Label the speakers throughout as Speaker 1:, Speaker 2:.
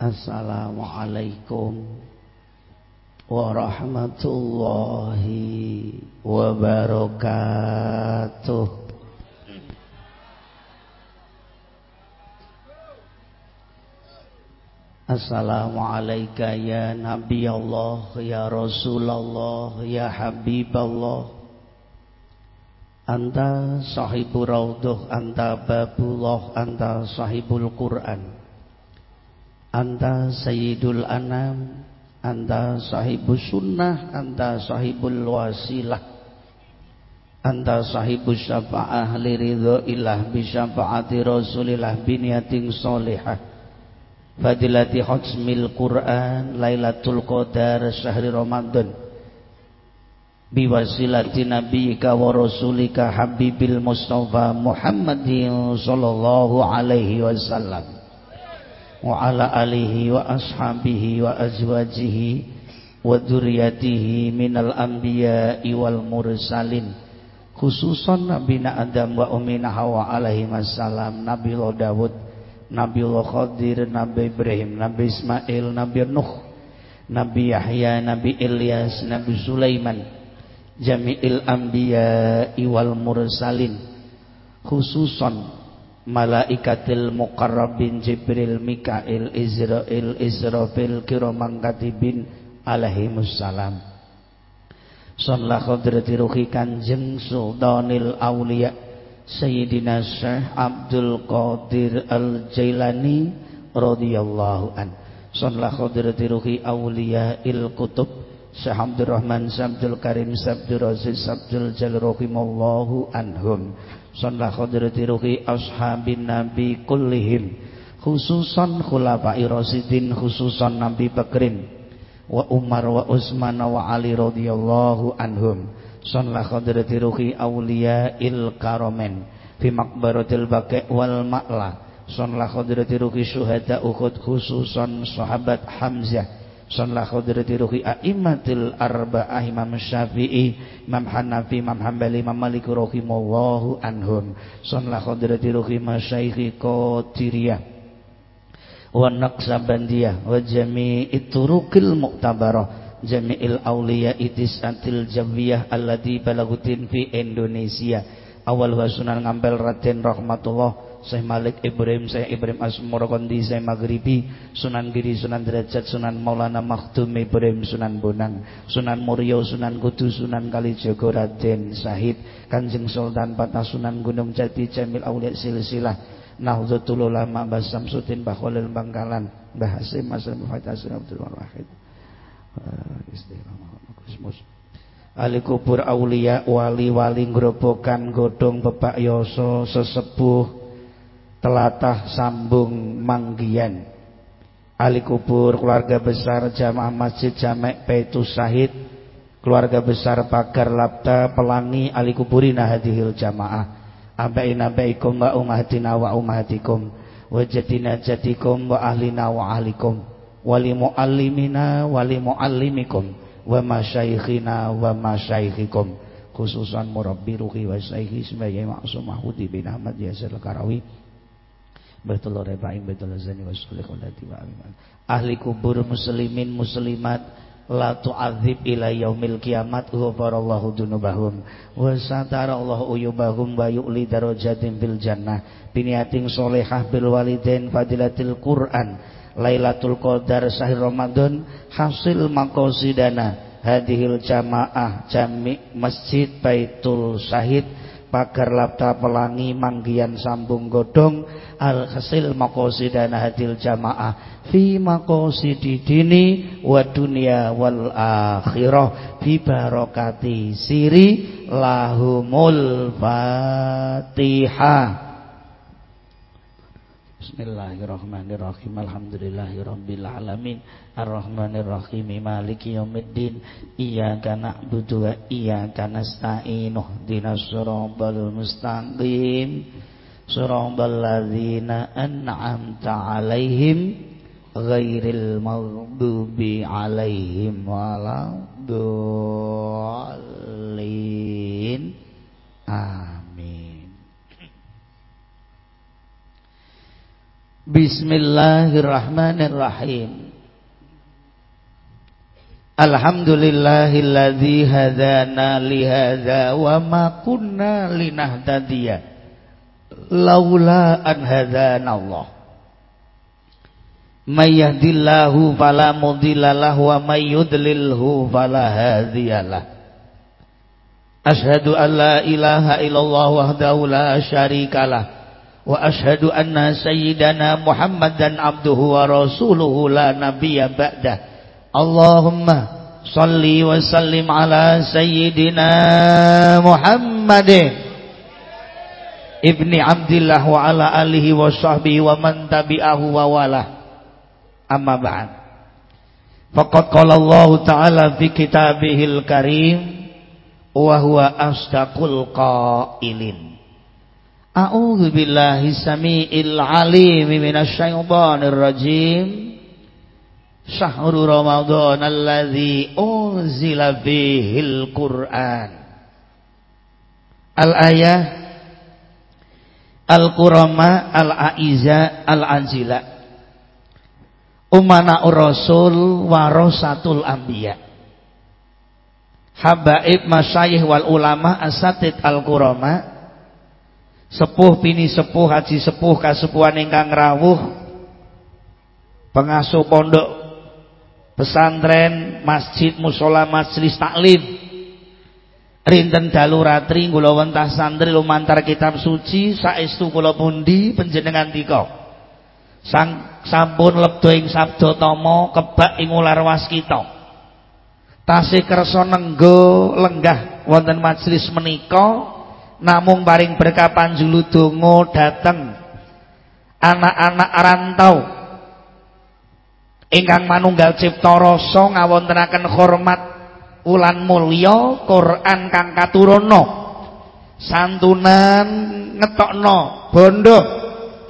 Speaker 1: Assalamualaikum warahmatullahi wabarakatuh. Assalamualaikum ya Nabi Allah ya Rasulullah ya Habib Allah Anta sahibul raudhuh anta babullah anta sahibul Quran Anta sayyidul anam Anta sahibus sunnah Anta sahibul wasilah Anta sahibus syafa'ah Liridho ilah Bisyafa'ati rasulillah Biniatin solihah Fadilati hajmil Quran Lailatul Qadar Syahri Ramadan. Biwasilati nabiyika wa rasulika Habibil Mustafa Muhammadin Sallallahu alaihi wasallam wa ala alihi wa ashabihi wa azwajihi wa dzurriyyatihi minal anbiya'i wal mursalin. Khususan Nabi Adam wa ummina Hawa alaihi wassalam Nabi Dawud Nabi Khadir Nabi Ibrahim Nabi Ismail Nabi Nuh Nabi Yahya Nabi Ilyas Nabi Sulaiman malaikatil muqarrabin Jibril Mikail Israel Israfil kiraman katibin alaihimussalam Sallallahu khadrati ruhi kanjeng sultanil awliya Sayyidina Syekh Abdul Qadir Al-Jailani radhiyallahu an. Sallallahu khadrati ruhi awliya il kutub Syekh Abdul Rahman Sabdul Karim Sabdul Aziz Sabdul Jalil anhum sallallahu hadrati ruhi ashabin nabi kullihim. Khususan khulafai rasidin khususan Nabi Bakrin. Wa Umar wa Utsman wa Ali radhiyallahu anhum. Sallallahu hadrati ruhi auliya il karomen. Fi maqbaratil baqi wal ma'la. Sallallahu hadrati ruhi syuhada Uhud khususan sahabat Hamzah Sunlah khudrati ruhi a'immatil arba'ah Imam Syafi'i Imam Hanafi Imam Hanbali Imam Malik rahimallahu anhum Sunlah khudrati ruhi masyaikhi Qadiriyah wa Naqsabandiyah wa jami'i turukil mu'tabarah jami'il awliya atil jawiyah allati balagutin fi Indonesia awal wa sunan ngampel Raden rahmatullah Syekh Malik Ibrahim Syekh Ibrahim Asmorokondi Syekh Maghribi Sunan Giri Sunan Derajat Sunan Maulana Maktum Ibrahim Sunan Bonang Sunan Muryo Sunan Kudu Sunan Kalijogo Raden Sahid Kanjeng Sultan Patah Sunan Gunung Jati Jamil Aulia Silsilah Nahdlatul Ulama Mbah Samsudin Mbah Khalil Bangkalan Mbah Hasim Mas Fatah Sunan Abdul Wahid. Istiqamah Ali kubur aulia wali-wali ngrobokan godong bebak yoso sesepuh telatah sambung manggian. Ahli kubur keluarga besar jamaah masjid jamek Paitus Sahid keluarga besar pagar labda pelangi ahli kuburina hadihil jamaah. Abaina baikum wa umahatina wa umahatikum wa jadina jadikum wa ahlina wa ahlikum wali muallimina wali muallimikum wa masyaikhina wa masyaikhikum khususan murabbi ruhi wa syaihi sebagai maksum bin Ahmad Yasir Karawi Betul Rebaim Betul Zani wa Ahli kubur muslimin muslimat la tu'adzib ila yaumil kiamat ghafarallahu dunubahum wa satara Allah uyubahum wa yu'li darajatin fil jannah. Biniatin solehah bil walidain fadilatil Quran. Lailatul Qadar sahir Ramadan hasil maqasidana. Hadhil jamaah jami masjid Baitul Syahid pagar labda pelangi manggian sambung godong al hasil makosidana hadil jamaah fi makosidi dini wa dunia wal akhirah bi barokati siri lahumul fatihah Bismillahirrahmanirrahim. Alhamdulillahirabbil alamin Arrahmanirrahim. Maliki yaumiddin. Iyyaka na'budu wa iyyaka nasta'in. Ihdinas siratal mustaqim. Siratal ladzina an'amta 'alaihim ghairil maghdubi 'alaihim waladdallin. Amin Bismillahirrahmanirrahim Alhamdulillahilladzi hadana li hadza wa ma kunna linahtadiya laula an hadana Allah May yahdillahu fala mudhillalah wa may yudlilhu fala hadiyalah Ashhadu an la ilaha illallah wahdahu la syarikalah wa ashhadu anna sayyidana Muhammadan abduhu wa rasuluhu la nabiyya ba'dah. Allahumma salli wa sallim ala sayyidina Muhammadin ibni Abdillah wa ala alihi wa sahbihi wa man tabi'ahu wa wala amma ba'd. Faqad Allah ta'ala fi kitabihil karim wa huwa asdaqul qailin a'udzu billahi samiil alim minasy syaithanir rajim Syahrul Ramadan alladzi unzila fihil Qur'an. Al-ayah Al-Qurama Al-Aiza Al-Anzila. Umana Rasul warasatul anbiya. Habaib masyayikh wal ulama asatid Al-Qurama Sepuh pini sepuh haji sepuh kasepuhan ingkang rawuh Pengasuh pondok pesantren, masjid, musola, majelis taklim. Rinten dalu ratri kula wentah santri lumantar kitab suci saestu kula pundi panjenengan tika. Sang sampun lebdo ing sabda tama kebak ing ular waskita. Tasih kersa nenggo lenggah wonten majelis menika namung paring berkah panjuludonga dhateng anak-anak rantau. Ingkang manunggal cipta rasa ngawontenaken hormat ulan mulya Quran kang katurana santunan ngetokno bondo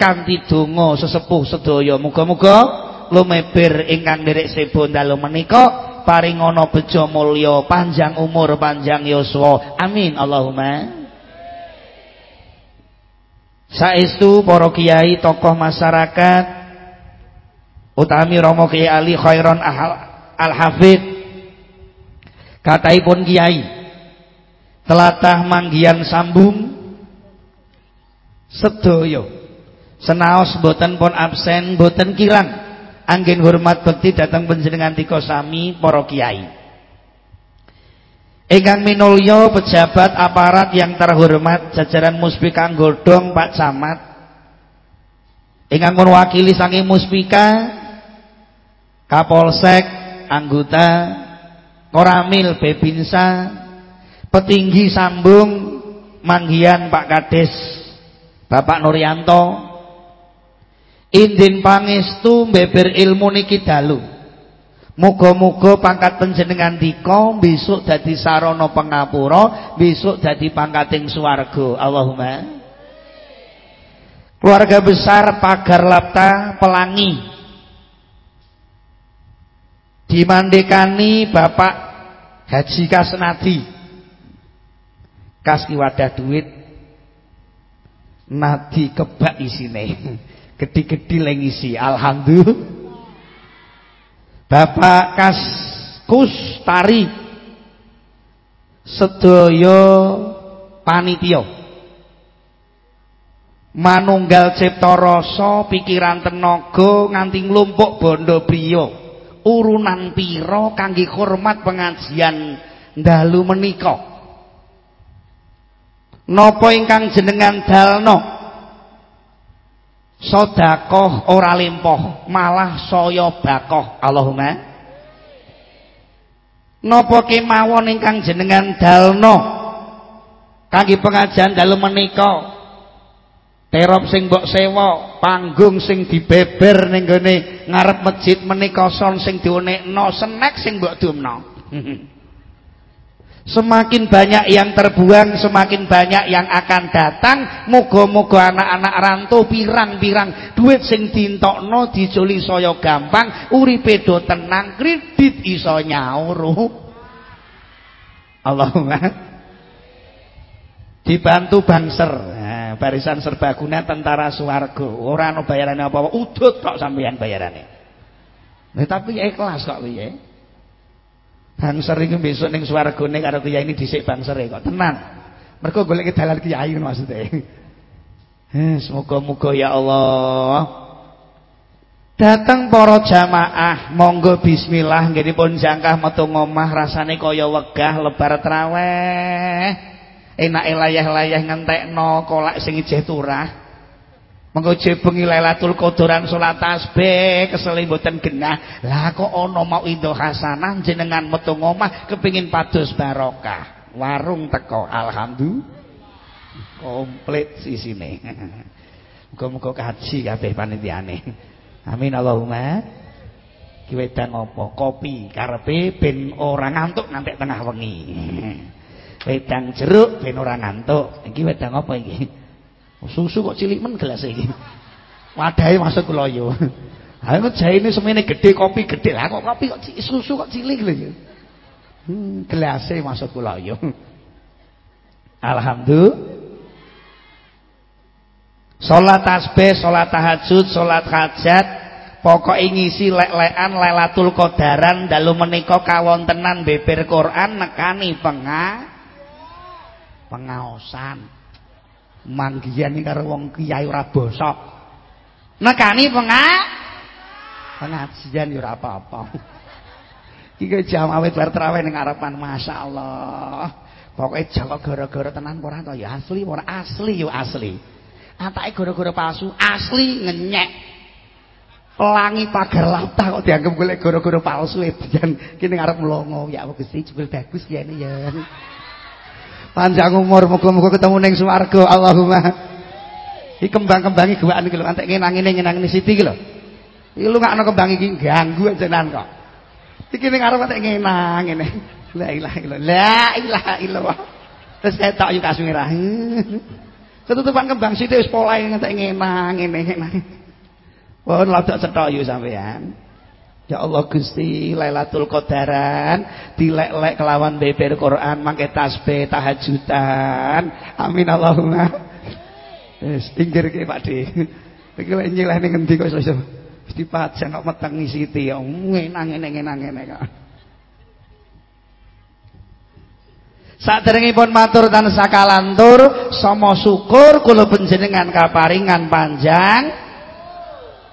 Speaker 1: kanthi donga sesepuh sedaya. Muga-muga lumeber ingkang nderek sebo dalu menika paringana bejo mulya panjang umur panjang yuswa amin. Allahumma saestu para kiai tokoh masyarakat utami Romo Kiai Ali Khairon Al-Hafid kataipun Kiai telatah manggian sambung sedoyo senaos boten pun absen boten kirang. Angin hormat bekti datang panjenengan tika sami para kiai Ingkang minulya pejabat aparat yang terhormat jajaran Muspika Godong Pak Camat ingkang mewakili saking Muspika Kapolsek, anggota Koramil Bebinsa, petinggi sambung Manggian Pak Kades, Bapak Nuryanto, Indin pangestu beber ilmu niki dalu. Muga-muga pangkat panjenengan dika besok dadi sarana pangapura, besok dadi pangkating swarga. Allahumma. Keluarga besar Pagar Lapta Pelangi. Dimandekani Bapak Haji Kasnadi. Kas wadah duit. Nadi kebak isine. Gede-gede lengisi alhamdulillah Bapak Kas Kustari sedaya panitia manunggal cipta rasa pikiran tenaga nganti nglumpuk bondo priya. Urunan piro kangge hormat pengajian dalu menika? Napa ingkang jenengan dalno sedekah ora limpoh malah saya bakoh. Allahumma. Napa kemawon ingkang jenengan dalno? Kangge pengajian dalu menika. Terop sing mbok sewa panggung sing dibeber ning gone ngarep masjid menika son sing dionekno senek sing mbok dumno Semakin banyak yang terbuang, semakin banyak yang akan datang. Moga-moga anak-anak rantau pirang-pirang duit sing dintokno dijoli saya gampang, uripe do tenang, kredit iso nyaur. Allahumma dibantu bangser barisan serbaguna tentara swarga. Ora ana bayarane apa-apa, udut tok sampeyan bayarane. Nah, tapi ikhlas kok piye? Bangser iki besok ning swargane karo kiai ini dhisik bangsere kok tenan. Mergo golek dalan kiai maksudnya. Semoga-moga ya Allah Datang para jamaah, monggo bismillah pun jangkah metu ngomah rasane kaya wegah lebar traweh. Enak layah-layah ngentekno kolak sing ijeh turah. Mengko jebengi Lailatul Qadaran salat tasbih keseli mboten genah. Lah kok ana mau indo hasanah jenengan metu ngomah kepingin padus barokah. Warung teko alhamdulillah. Komplit sisine. Muga-muga kaji kabeh panitiane. Amin Allahumma. Ki wedang apa? Kopi karepe ben ora ngantuk nganti tengah wengi. Wedang jeruk ben ora ngantuk. Iki wedang apa iki? Susu kok cilik men gelas iki. Wadahe masuk kula yo. Ha kok jaine semene gede kopi gede. Lah kok kopi kok susu kok cilik lho. Hmm, gelase masuk kula yo. Alhamdulillah. Salat tasbih, salat tahajud, salat hajat, pokoke ngisi lek-lekan Lailatul Qadaran dalu menika kawontenan beber Quran nekani penga pengaosan. Manggihan iki karo wong kiai ora bosok. Nekani penga pengajian ya ora apa-apa. Iki jam awet bar traweh ning arepan masyaallah. Pokoke Jawa gara-gara tenan ora to ya asli ora asli yo asli. Atake gara-gara palsu, asli ngenyek. Pelangi pagar lata kok dianggap golek gara-gara palsu edian. Kene ngarep mlongo, ya Gusti jebul bagus kene ya. Panjang umur muga-muga ketemu ning swarga Allahumma. Iki kembang-kembangi gawaan iki lho, antek ngenang-ngene ngenang Siti iki lho. Iki lu kembang iki ganggu jenengan kok. Iki ning arep antek ngenang ngene. La ilaha illallah. La ilaha illallah. Terus ketok yo kasmirah. Ketutupan kembang situ wis polahe ngentek ngenang ngene ngene. Pun ladak cetha yo sampean. Ya Allah Gusti Lailatul Qadaran dilek-lek kelawan beber Quran mangke tasbih tahajudan. Amin Allahumma. Wis pinggir ki Pak De. Iki lek nyilehne ngendi kok iso wis dipajang kok metengi siti ya ngenang ngene ngenang ngene kok. Saderengipun matur tansah kalantur sama syukur kula panjenengan kaparingan panjang.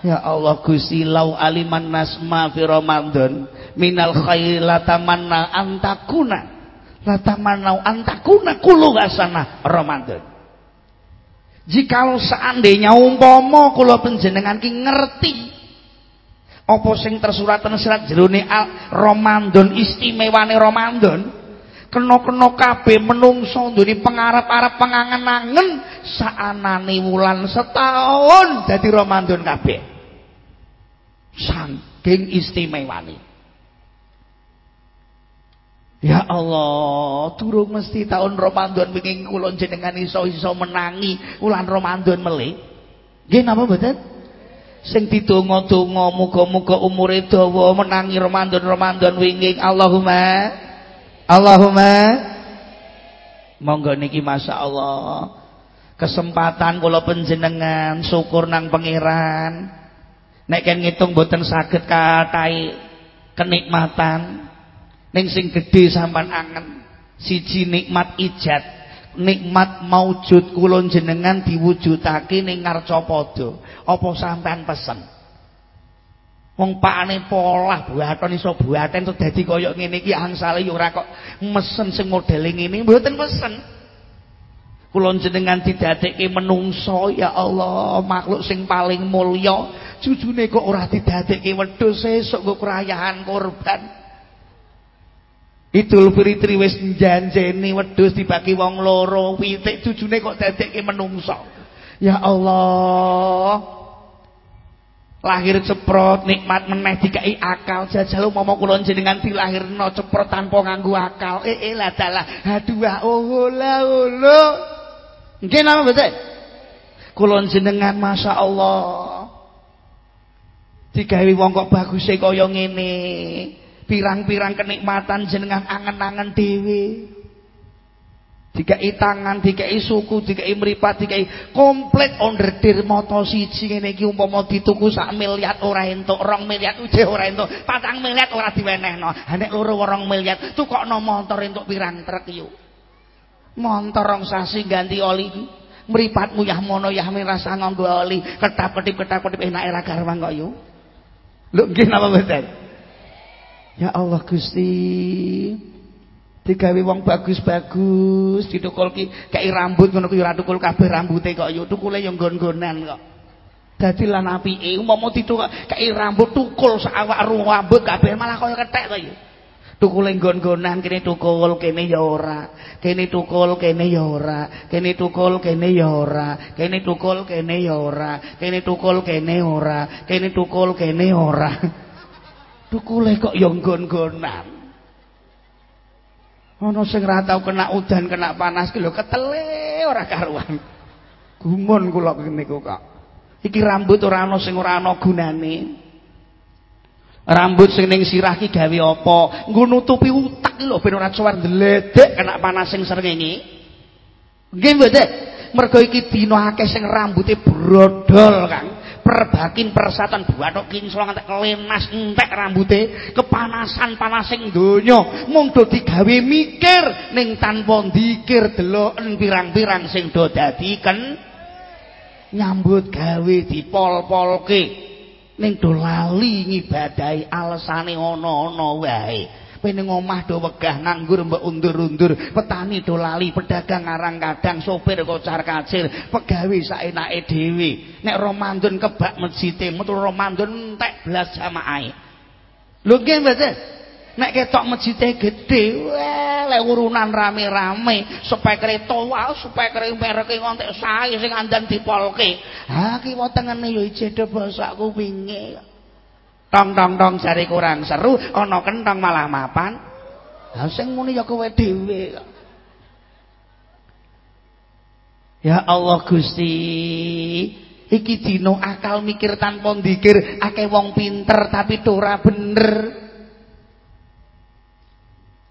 Speaker 1: Ya Allah Gusti lau aliman nasma fi Ramadan minal khairi latamanna antakuna latamanna antakuna kulu wasana Ramadan. Jikalau seandainya umpama kula panjenengan ki ngerti apa sing tersurat serat jerone Ramadan istimewane Ramadan kena-kena kabeh menungso ndune pengarep-arep pengangen-angen saanane wulan setahun dadi Ramadan kabeh. Saking istimewane. Ya Allah, durung mesti tahun Ramadan wingi kula jenengan iso-iso menangi wulan Ramadan melih. Nggih napa mboten? Sing didonga-donga muga-muga umure dawa menangi Ramadan-Ramadan wingi Allahumma Allahumma. Monggo niki Masya Allah. Kesempatan kula panjenengan syukur nang pangeran. Nek kan ngitung boten saged katai kenikmatan. Ning sing gedhe sampean angen siji nikmat ijat nikmat maujud kula jenengan diwujudake ning ngarcapada apa sampean pesen Wong pakane polah buaton iso buaten terus dadi kaya ngene iki angsale ya ora kok mesen sing modele ngene mboten mesen. Kula jenengan didadekke menungso ya Allah makhluk sing paling mulya jujune kok ora didadekke wedhus sesuk kok kerayahan korban. Idul Fitri wis njanjeni wedhus dibagi wong loro pitik jujune kok dadekke menungso. Ya Allah lahir ceprot nikmat meneh dikai akal. Jajal umpama kula jenengan dilahirno ceprot tanpa nganggo akal. Eh eh lah dalah aduh oh la olo nggih napa mboten kula jenengan masyaallah digawe wong kok baguse kaya ngene. Pirang-pirang kenikmatan jenengan angen-angen dhewe dikai tangan, dikai suku, dikai mripat, dikai komplit onderdir moto siji ngene iki umpama dituku sak miliar ora entuk, rong miliar uje ora entuk, patang miliar ora diwenehno. Ha nek loro rong miliar tukokno motor entuk pirang truk yo. Montor rong sasi ganti oli mripatmu yah mono yah mirasa nganggo oli, ketap-ketip ketap-ketip enak era garwang kok yo. Lho nggih napa mboten? Ya Allah Gusti digawe wong bagus-bagus ditukul ki kei rambut ngono kuwi ora tukul kabeh rambute kok. Yo tukule yo nggon-nggonan kok. Dadi lan apike umpama ditukul kei rambut tukul sak awak rambut kabeh malah kaya kethek to yo tukule nggon-nggonan kene tukul kene ya ora. Kene tukul kene ya ora. Kene tukul kene ya ora. Kene tukul kene ya ora. Kene tukul kene ora. Kene tukul kene ora. Tukule kok yo nggon-nggonan ana sing ora tau kena udan kena panas ki lho ketele ora karuan. Gumun kula niku kok iki rambut ora ana sing ora ana gunane. Rambut sing ning sirah ki gawe apa? Nggo nutupi utak lho ben ora cuwar ndledek kena panas sing srengenge. Nggih mboten mergo iki dina akeh sing rambuté brodol Kang perbakin persatan buatok kinclong ngantek lemas entek rambute kepanasan panasing donya. Mung do digawe mikir ning tanpa dikir deloken pirang-pirang sing do dadi ken nyambut gawe dipol-polke. Ning do lali ngibadahi alesane ana-ana wae Pene omah do wegah nganggur mbok undur-undur, petani do lali, pedagang ngarang kadang, sopir kocar kacir, pegawe saenake dhewe. Nek Ramadan kebak masjid, metu Ramadan entek blas jamaahe. Lho nggih mboten? Nek ketok masjide gedhe, lek urunan rame-rame, spekere towa, spekere mereke ngontek sae sing andan dipolke. Ha kiwa tengene yo ijedhe basa kupinge. Tong tong tong jari kurang seru ana kentong malah mapan. Ha sing muni ya kowe dhewe. Ya Allah Gusti iki dino akal mikir tanpa ndikir akeh wong pinter tapi ora bener.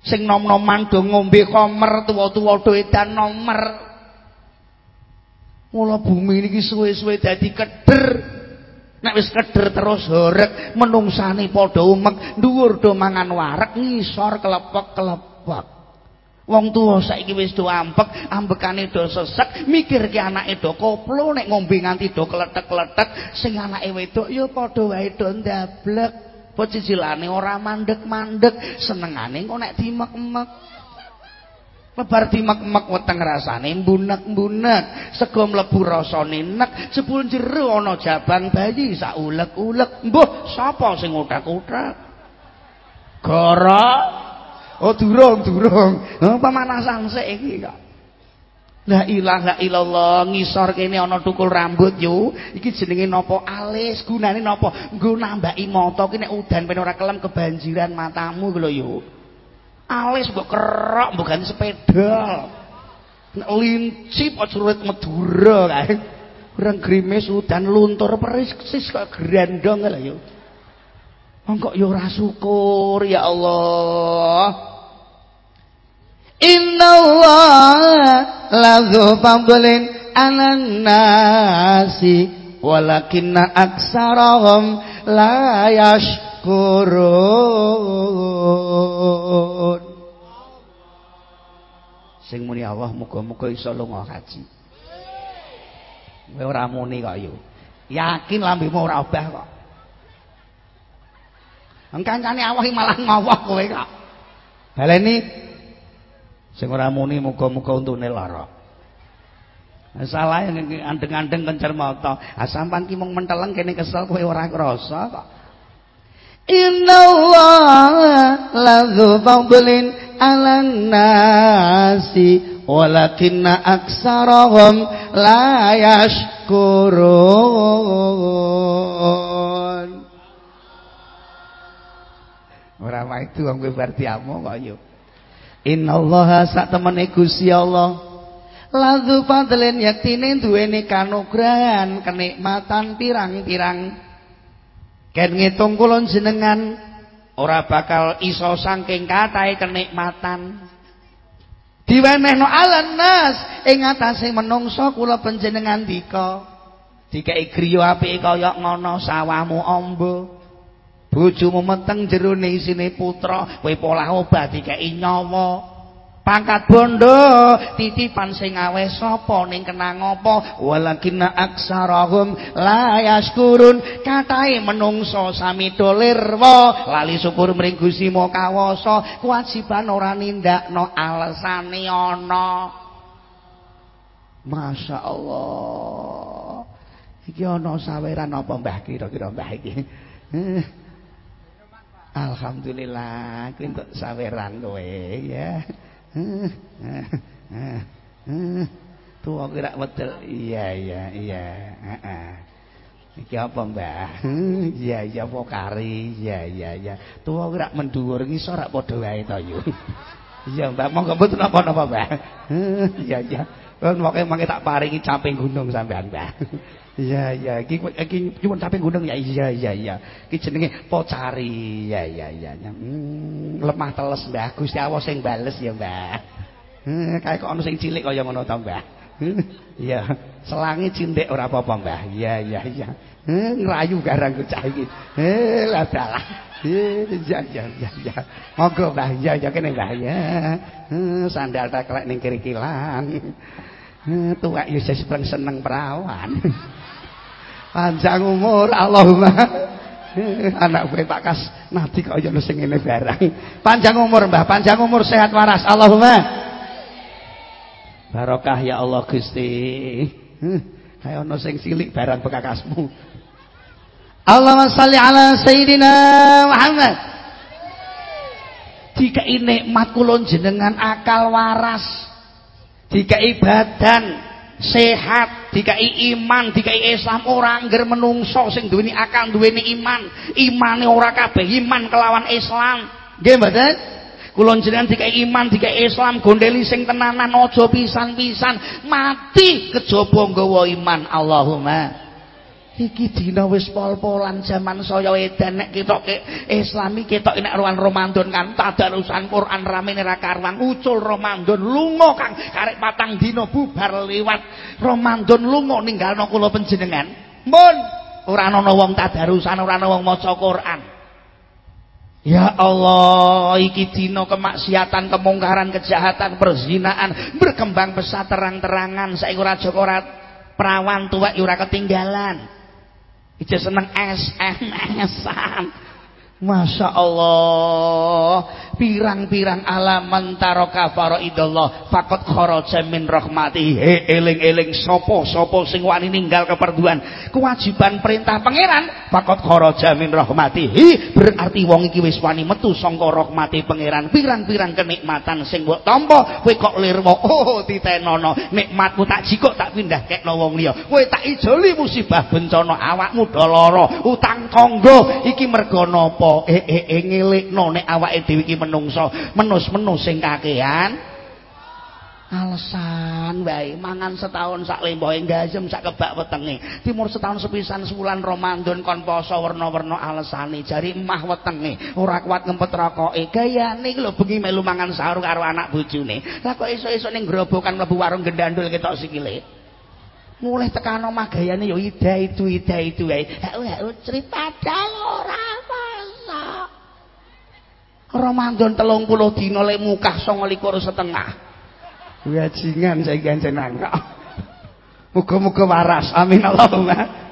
Speaker 1: Sing nom-noman do ngombe komer tuwa-tuwa do edan nomer. Mula bumi niki suwe-suwe dadi keder Nek wis keder terus horeg, menungsane padha umek, dhuwur do mangan wareg, ngisor kelepek-kelepek. Wong tuwa saiki wis do ampek, ambekane do sesek, mikirke anake do koplo nek ngombe nganti do kletek-kletek, sing anake wedok ya padha wae do ndablek. Pocicilane ora mandek-mandek, senengane kok nek dimek-mek. Lebar dimek-mek weteng rasane mbunek-mbunek. Sego mlebu rasane nek jebul jero ana jabang bayi sak ulek-ulek mbuh sapa sing utak-utak? Goro. Oh durung durung. Oh, pemanasan sik iki kok. La ilaha illallah ngisor kene ana tukul rambut yo. Iki jenenge napa? Alis. Gunane napa? Nggo nambaki mata ki nek udan ben ora kelem kebanjiran matamu lho yo alis mbok kerok mbok ganti sepeda. Nek lincip aja urut Madura kae. Kurang grimis udan luntur persis kok grandong lho yo. Mongko yo ora syukur ya Allah. Inna Allah lazu fadlin anan nasi walakinna aksarahum la yashkurun sing muni Allah muga-muga iso lunga haji. Kowe ora muni kok yo yakin lambemu ora obah kok. Engkancane Allah malah ngowoh kowe kok. Baleni sing ora muni muga-muga untune lara. Salah andeng-andeng kencer mata. Ah sampean ki mung menteleng kene kesel kowe ora krasa kok Innallaha ladzu fadlin 'alan nasi walakinna aktsarahum la yashkurun. Ora itu wong kowe berarti amo kok yo. Innallaha sak temene Gusti Allah ladzu fadlin yaktine duweni kanugrahan kenikmatan pirang-pirang Ken ngitung kula jenengan ora bakal iso saking katahe kenikmatan. diwenehno alan nas ing atase menungso kula panjenengan dika. Dikai griya apike kaya ngono sawahmu amba. Bojomu meteng jerone isine putra kowe polah obat dikai nyawa pangkat bondo titipan sing aweh sapa ning kenang apa walakinna aksarahum la yaskurun. Katahe menungso sami dolirwa lali syukur mring Gusti kawasa. Kewajiban ora nindakno alesane ana. Masya Allah. Iki ana saweran apa mbah? Kira-kira mbah iki. Alhamdulillah kuwi entuk saweran kowe ya Tuwa kira wedel. Iya iya iya. Heeh. Iki apa, Mbah? Iya iya pokari. Iya iya iya. Tuwa kira mendhuwur ngisor rak padha wae to yo. Iya, Mbah. Monggo mboten napa-napa, Mbah. Iya iya. Kon pokoke mangke tak paringi caping gunung sampean, Mbah. Iya iya iki iki nyuwun caping gunung ya iya iya iya. Iki jenenge pocari. Iya iya iya. Hmm, lemah teles Mbah. Gusti Allah sing bales ya, Mbah. Hmm, kae kok ana sing cilik kaya ngono ta, Mbah. Iya, selangi cindik ora apa-apa, Mbah. Iya iya iya. Hmm, ngrayu garang cah iki. Eh, lah dalah. Iya iya iya iya. Monggo, Mbah. Iya iya kene, Mbah. Ya. Hmm, sandal tak ning kiri kilang. Hmm, tuwek yo seneng perawan. Panjang umur Allahumma. Anak gue Pak Kas nanti kok aja sing ngene barang. Panjang umur Mbah. Panjang umur sehat waras. Allahumma. Barokah ya Allah Gusti. Kayak ono sing silik barang bekakasmu Allahumma salli ala Sayyidina Muhammad. Jika nikmat kulon jenengan akal waras. Jika badan sehat dikai iman dikai Islam orang ngger menungso sing duweni akal duweni iman. Imane ora kabeh iman kelawan Islam. Nggih mboten? Kula jenengan dikai iman dikai Islam gondeli sing tenanan aja pisan-pisan. Mati kejaba nggawa iman. Allahumma iki dina wis pol-polan jaman saya edan nek ketoke islami ketok nek ruan Ramadan kan tadarusan Quran ramene ra karuan. Ucul Ramadan lunga Kang. Karek patang dina bubar liwat Ramadan lunga ninggalno kula panjenengan. Mun! Ora ana wong tadarusan ora ana wong maca Quran. Ya Allah, iki dina kemaksiatan, kemungkaran, kejahatan, perzinaan berkembang pesat terang-terangan. Saiki ora ora perawan tuwek ora ketinggalan. Ija seneng SMS-an. Masya Allah pirang-pirang alaman taraka faraidallah faqad kharaja min rahmatihi eling-eling sapa sapa sing wani ninggal keperduan. Kewajiban perintah pangeran faqad kharaja min rahmatihi berarti wong iki wis wani metu saka rahmati pangeran. Pirang-pirang kenikmatan sing mbok tampa kowe kok lirwa? Oh titenono. Nikmatmu tak jikok tak pindah kekno wong liya. Kowe tak ijoli musibah bencana awakmu do lara utang tangga. Iki mergo napa? Apa eh eh, eh ngelikno nek awake dhewe iki menungso menus-menus sing kakean alasan wae mangan setahun sak lembohe gazem sak kebak wetenge. Timur setahun sepisan sebulan Ramadan kon poso werna-werna alesane jari emah wetenge. Ora kuat ngempet rokoke. Gayane iki lho bengi melu mangan sahur karo anak bojone. Lah kok esuk-esuk ning grobokan mlebu warung gendandul ketok sikile? Mulai tekan omah gayane ya ida itu ida itu wae. Hek cerita dal ora Ramadan telung puluh dina lek mukah songo likur setengah. Wajingan saya gancenan kok muga-muga waras. Amin Allahumma.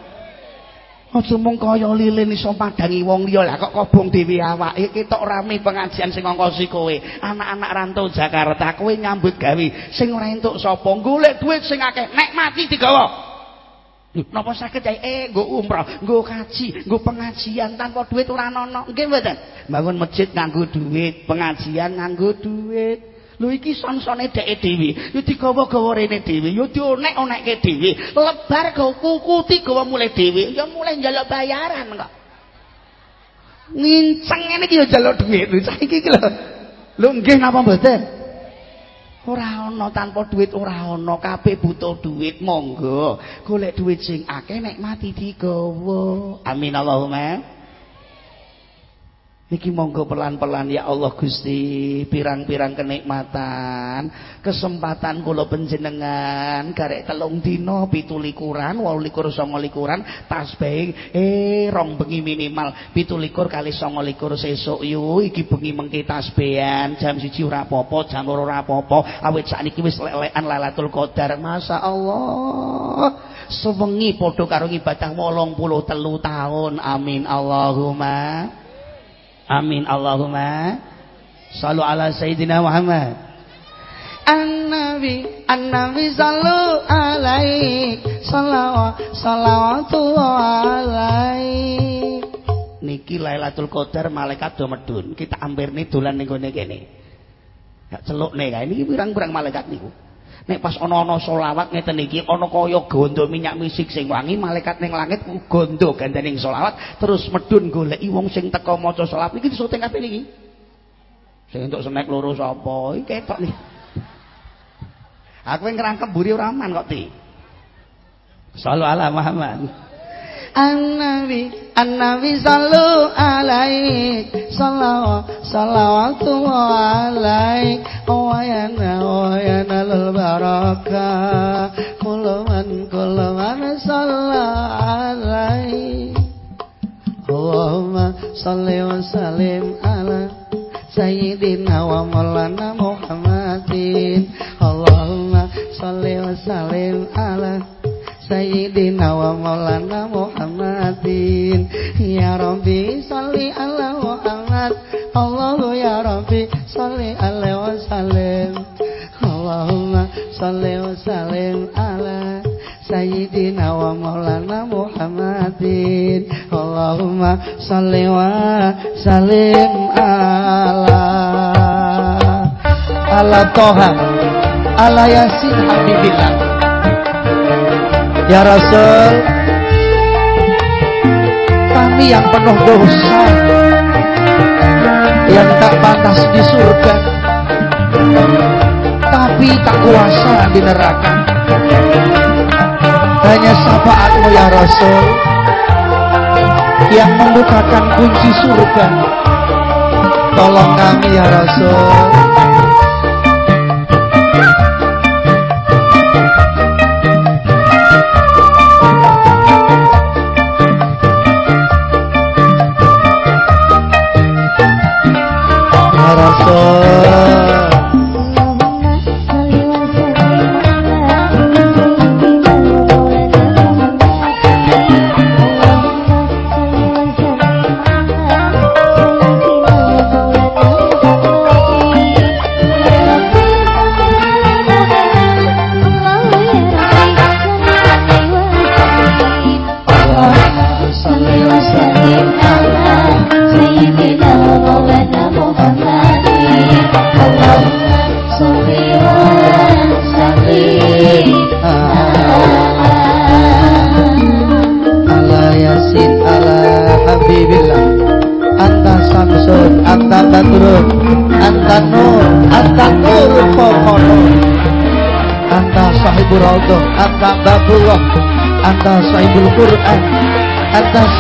Speaker 1: Aja mung kaya lilin iso padangi wong liya. Lah kok kobong dhewe awake? Ketok rame pengajian sing ngongkosi kowe. Anak-anak rantau Jakarta kowe nyambut gawe. Sing ora entuk sapa? Golek duit sing akeh. Nek mati digawa Napa sakit ya? Eh, nggo umroh, nggo kaji, nggo pengajian tanpa duit ora ana. Nggih mboten? Bangun masjid nganggo duit, pengajian nganggo duit. Lho iki son-sone dheke dhewe. Yo digawa-gawa rene dhewe, yo dionek-onekke dhewe. Lebar go kukuti gawa mulai dhewe, yo mulai njaluk bayaran kok. Nginceng ngene iki yo njaluk duit. Lho saiki iki lho. Lho nggih napa mboten? Ora ana tanpa duit ora ana kabeh butuh duit monggo. Golek duit sing akeh nek mati digawa. Amin Allahumma Niki monggo pelan-pelan ya Allah Gusti, pirang-pirang kenikmatan, kesempatan kula panjenengan karek telung dina 17 likuran, 28 29 likuran tasbih eh rong bengi minimal 17 kali 29 sesuk yu iki bengi mengki tasbihan jam 1 ora apa-apa, jam 2 ora apa-apa, awit sakniki wis lelekan Lailatul Qadar. Masyaallah. Sewengi padha karo ibadah 83 tahun. Amin Allahumma. Amin. Allahumma Sallu ala Sayyidina Muhammad. An-Nabi An-Nabi sallu alaih Salawat Salawatullah alaih Niki Lailatul Qadar malaikat do medun. Kita ampir nih dolan nih gini gini Gak celuk nih Ini pirang-pirang malaikat niku Nek pas ana-ana selawat ngeten iki ana kaya gondo minyak misik sing wangi malaikat ning langit gondo gandaning selawat terus medun goleki wong sing teka maca selawat iki disuting kabeh niki. Sing entuk senek loro sapa? Iki ketok nih. Aku yang ngerangkep ora aman kok ti. Sallu ala Muhammad. An-Nabi An-Nabi sallu alaik Salawat Salawatullah alaik. Wa yana wa yana lul barakah Kuluman kuluman salla alaik. Allahumma salli wa salim ala Sayyidina wa maulana Muhammadin. Allahumma salli wa salim ala Sayyidina wa maulana Muhammadin. Ya Rabbi salli ala Muhammad. Allahu ya Rabbi salli ala wa salim Allahumma salli wa salim ala Sayyidina wa maulana Muhammadin. Allahumma salli wa salim ala Ala Toha Ala Yasin Habibillah Ya Rasul. Kami yang penuh dosa Yang tak pantas di surga Tapi tak kuasa di neraka. Hanya syafaatmu ya Rasul Yang membukakan kunci surga. Tolong kami ya Rasul Oh.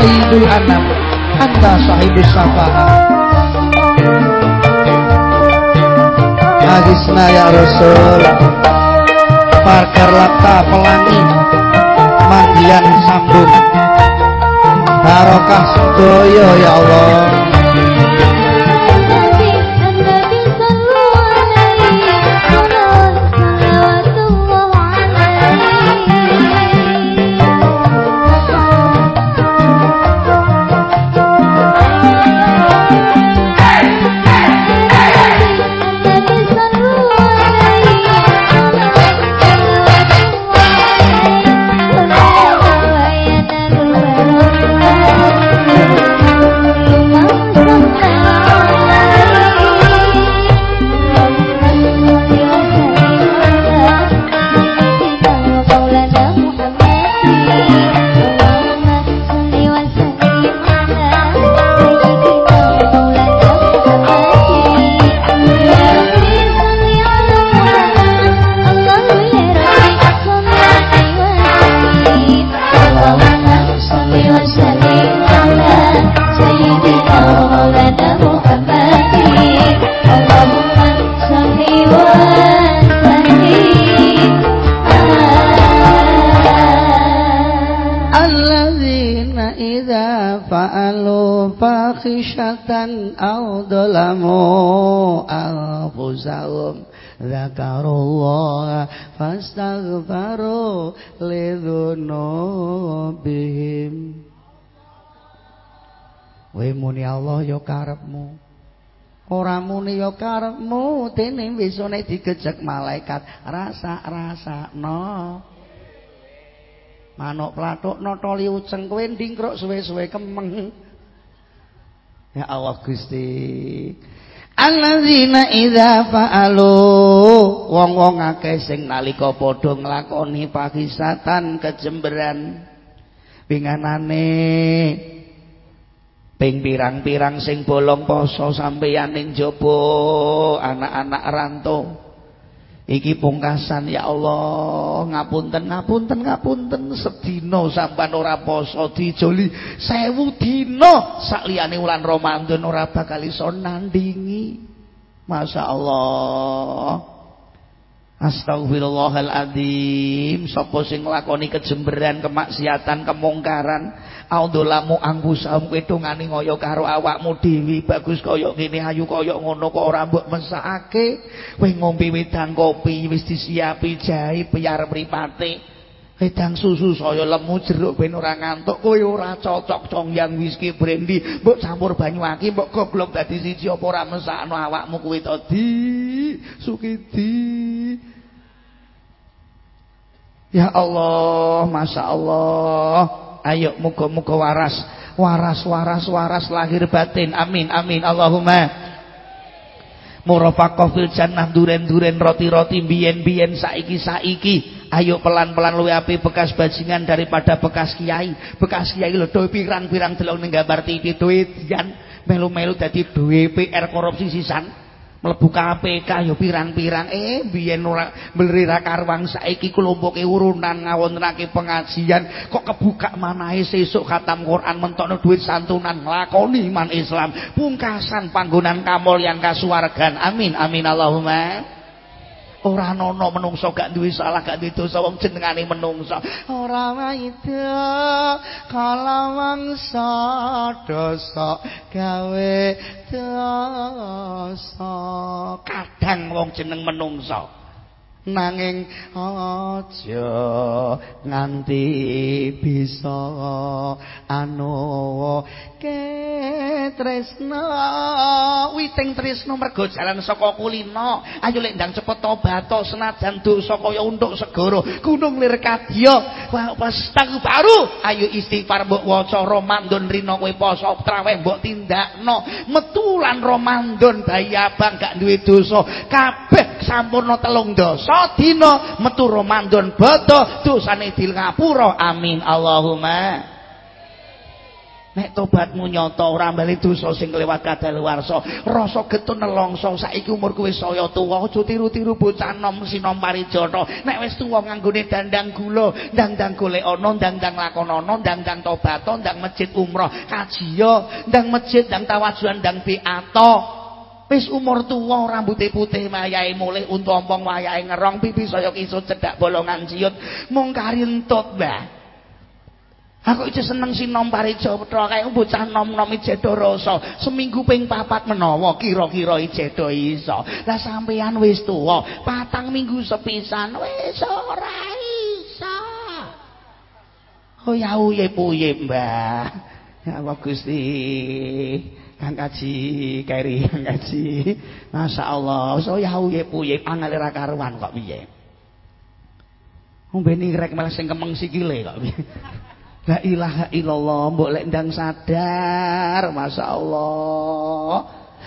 Speaker 1: Sayyidul anam anta sahibus syafaat Agisna ya Rasul Parkar lata pelangi Manggian sambung Barokah sedoyo ya Allah dene wisone digejek malaikat. Rasa-rasakno Manuk plathuk notoli uceng kowe ndingkruk suwe-suwe kemeng. Ya Allah Gusti. Alladzina idza fa'alu wong-wong akeh sing nalika padha nglakoni pahisatan kejemberan. Pinganane ping pirang-pirang sing bolong poso sampeyan ning jaba anak-anak rantau Iki pungkasan ya Allah ngapunten ngapunten ngapunten. Sedina sampean ora poso dijoli sewu dina. Sakliyane wulan Ramadan ora bakal iso nandingi. Masya Allah. Astagfirullahaladzim Sopo sing lakoni kejemberan Kemaksiatan, kemungkaran Audolamu anggusam Kedungani ngoyo karo awakmu dewi Bagus koyok gini ayu koyok ngono Kok orang mbok mesake Wih ngompi wedang kopi Wis disiapi jahe Biar meripate Wedang susu saya lemu jeruk ben ora ngantuk kowe ora cocok cong yang whisky brandy. Mbok campur banyu aki mbok goblok dadi siji apa ora mesakno awakmu kuwi to di? Sukidi Ya Allah, Masya Allah. Ayo muka-muka waras. Waras, waras, waras lahir batin. Amin, amin. Allahumma. Murafaqah fil jannah duren-duren roti-roti biyen-biyen saiki-saiki. Ayo pelan-pelan luwe api bekas bajingan daripada bekas kiai. Bekas kiai lho do pirang-pirang delok ning gambar TV duit jan melu-melu dadi PR korupsi sisan mlebu KPK ya pirang-pirang. Eh biyen ora mlira karwang saiki kelompoke urunan ngawontenake pengajian. Kok kebuka manahe sesuk khatam Quran mentokno duit santunan? Nglakoni iman Islam. Pungkasan panggonan kamulyan kasuwargan. Amin amin. Allahumma ora ana menungso gak duwe salah gak duwe dosa wong jenengane menungso. Ora waida kala mangsa dosa gawe dosa. Kadang wong jeneng menungso. Nanging aja nganti bisa anu tresno. Witing tresno mergo jalan saka kulino. Ayo lek ndang cepet tobat senajan dosa kaya untuk segara. Gunung lir kadya. Baru. Ayo istighfar mbok waca Ramadan rino kowe poso traweh mbok tindakno. Metulan Ramadan bayi abang gak duwe dosa. Kabeh sampurna telung dosa dina metu Ramadan bodo dosane dil ngapura. Amin. Allahumma Nek tobatmu nyata ora bali dosa sing kelewat kadaluwarsa, rasa getun nelongso saiki umurku wis saya tuwa, aja tiru-tiru bocah nom sinom parijata. Nek wis tuwa nganggone dandang gula, dandang golek ana, dandang lakonana, dandang tobat, ndang masjid umroh, kajiya, ndang masjid, ndang tawajuan, ndang beato. Wis umur tuwa rambuté putih wayahe mulih untu ompong wayahe ngerong pipi saya kisut cedak bolongan ciut mung karintut Mbah Aku iki seneng sinom parijata kae bocah nom-nom ijedo rasa seminggu ping papat menawa kira-kira ijedo iso lah sampeyan wis tuwa patang minggu sepisan wis ora iso Oh ya uye puye Mbah Ya Allah Gusti Kang Kaji, keri Kang Kaji. Masya Allah, so ya uye puye angel ra karuan kok piye. Umbeni rek malah sing kemeng sikile kok piye. La ilaha illallah, mbok lek ndang sadar, Masya Allah.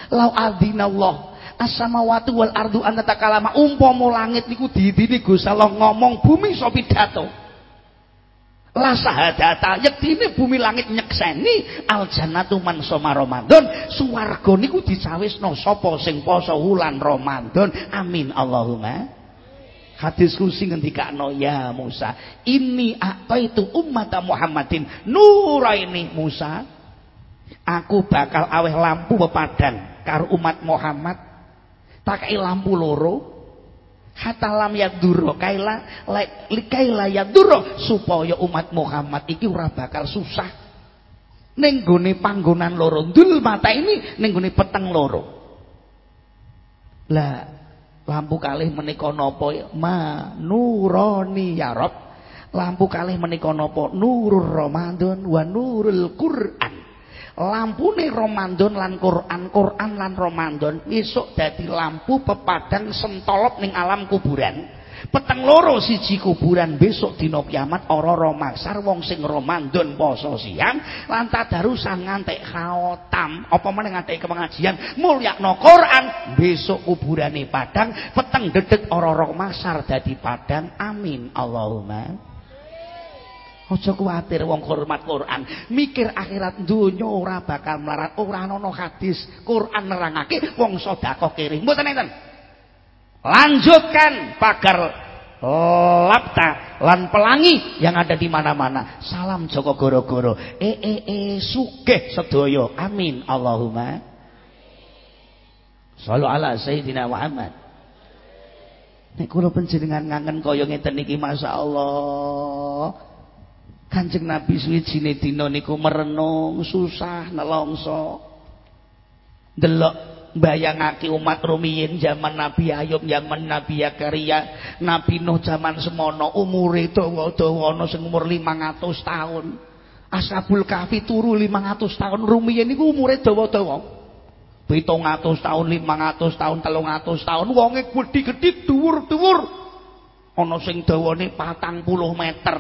Speaker 1: Lau adinallah as-samawati wal ardu an tatakalama umpama langit niku diidini Gusti Allah ngomong bumi iso pidato. La sahadata yektine bumi langit nyekseni al jannatu man soma ramadan. Swarga niku dicawisno sapa sing poso wulan ramadan. Amin Allahumma hadis kursi ngendikakno ya Musa ini itu umat Muhammadin nuraini Musa Aku bakal aweh lampu pepadang karo umat Muhammad. Tak lampu loro. Hatta lam yaduro kaila kaila yaduro supaya umat Muhammad iki ora bakal susah. Ning gone panggonan loro ndul mata ini ning gone peteng loro. Lah lampu kalih menika napa ma nurani ya. Lampu kalih menika napa nurul Ramadan wa nurul Quran. lampune Ramadan lan Quran, Quran lan Ramadan besok dadi lampu pepadang sentolop ning alam kuburan. Peteng loro siji kuburan besok dina kiamat ora romaksar wong sing Ramadan poso siang lan tadarusan ngantek khaotam. Apa meneh ngantek pengajian mulyakno Quran besok kuburane padang peteng dedet ora romaksar dadi padang. Amin. Allahumma. Aja kuwatir wong hormat Quran, mikir akhirat donya ora bakal melarat, ora ana hadis Quran nerangake wong sedekah kiri. Mboten enten. Lanjutkan pagar lapta lan pelangi yang ada di mana-mana. Salam Joko Goro-goro. Eh eh eh sugih sedaya. Amin. Allahumma. Sallu ala Sayyidina Muhammad. Nek kula panjenengan ngangen kaya ngeten iki masyaallah. Kanjeng Nabi suwijine dina niku merenung susah nelongso. Delok bayangake umat rumiyin zaman Nabi Ayub, zaman Nabi Zakaria, Nabi Nuh zaman semono umure dawa-dawa ana sing umur 500 tahun. Ashabul Kahfi turu 500 tahun rumiyin niku umure dawa-dawa. 700 tahun, 500 tahun, 300 tahun wonge gedhi-gedhi dhuwur-dhuwur. Ana sing dawane 40 meter.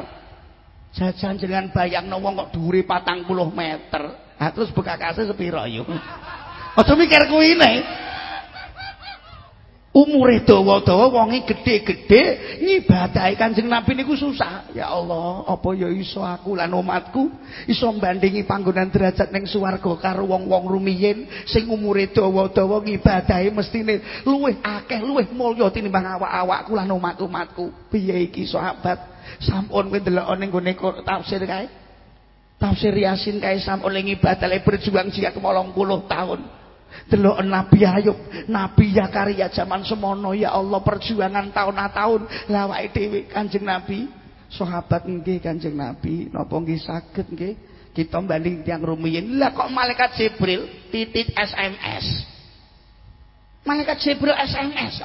Speaker 1: Jajan jenengan bayangno wong kok dhuwure 40 meter. Ha terus bekakase sepira yo? Aja mikir kuwi ne. Umure dawa-dawa wonge gedhe-gedhe ngibadahi Kanjeng Nabi niku susah. Ya Allah, apa ya iso aku lan umatku iso mbandingi panggonan derajat ning swarga karo wong-wong rumiyin sing umure dawa-dawa ngibadahi mestine luwih akeh, luwih mulya tinimbang awak-awakku lan umat-umatku. Piye iki sahabat? Sampun kowe ndelok ning gone tafsir kae. Tafsir Yasin kae sampun ning ibadah berjuang jika 80 tahun. Delok Nabi Ayub, Nabi Zakaria zaman semono ya Allah perjuangan tahun-tahun lawake dhewe Kanjeng Nabi. Sahabat nggih Kanjeng Nabi, napa nggih saged nggih kita banding tiang rumiyin. Lah kok malaikat Jibril titik SMS. Malaikat Jibril SMS.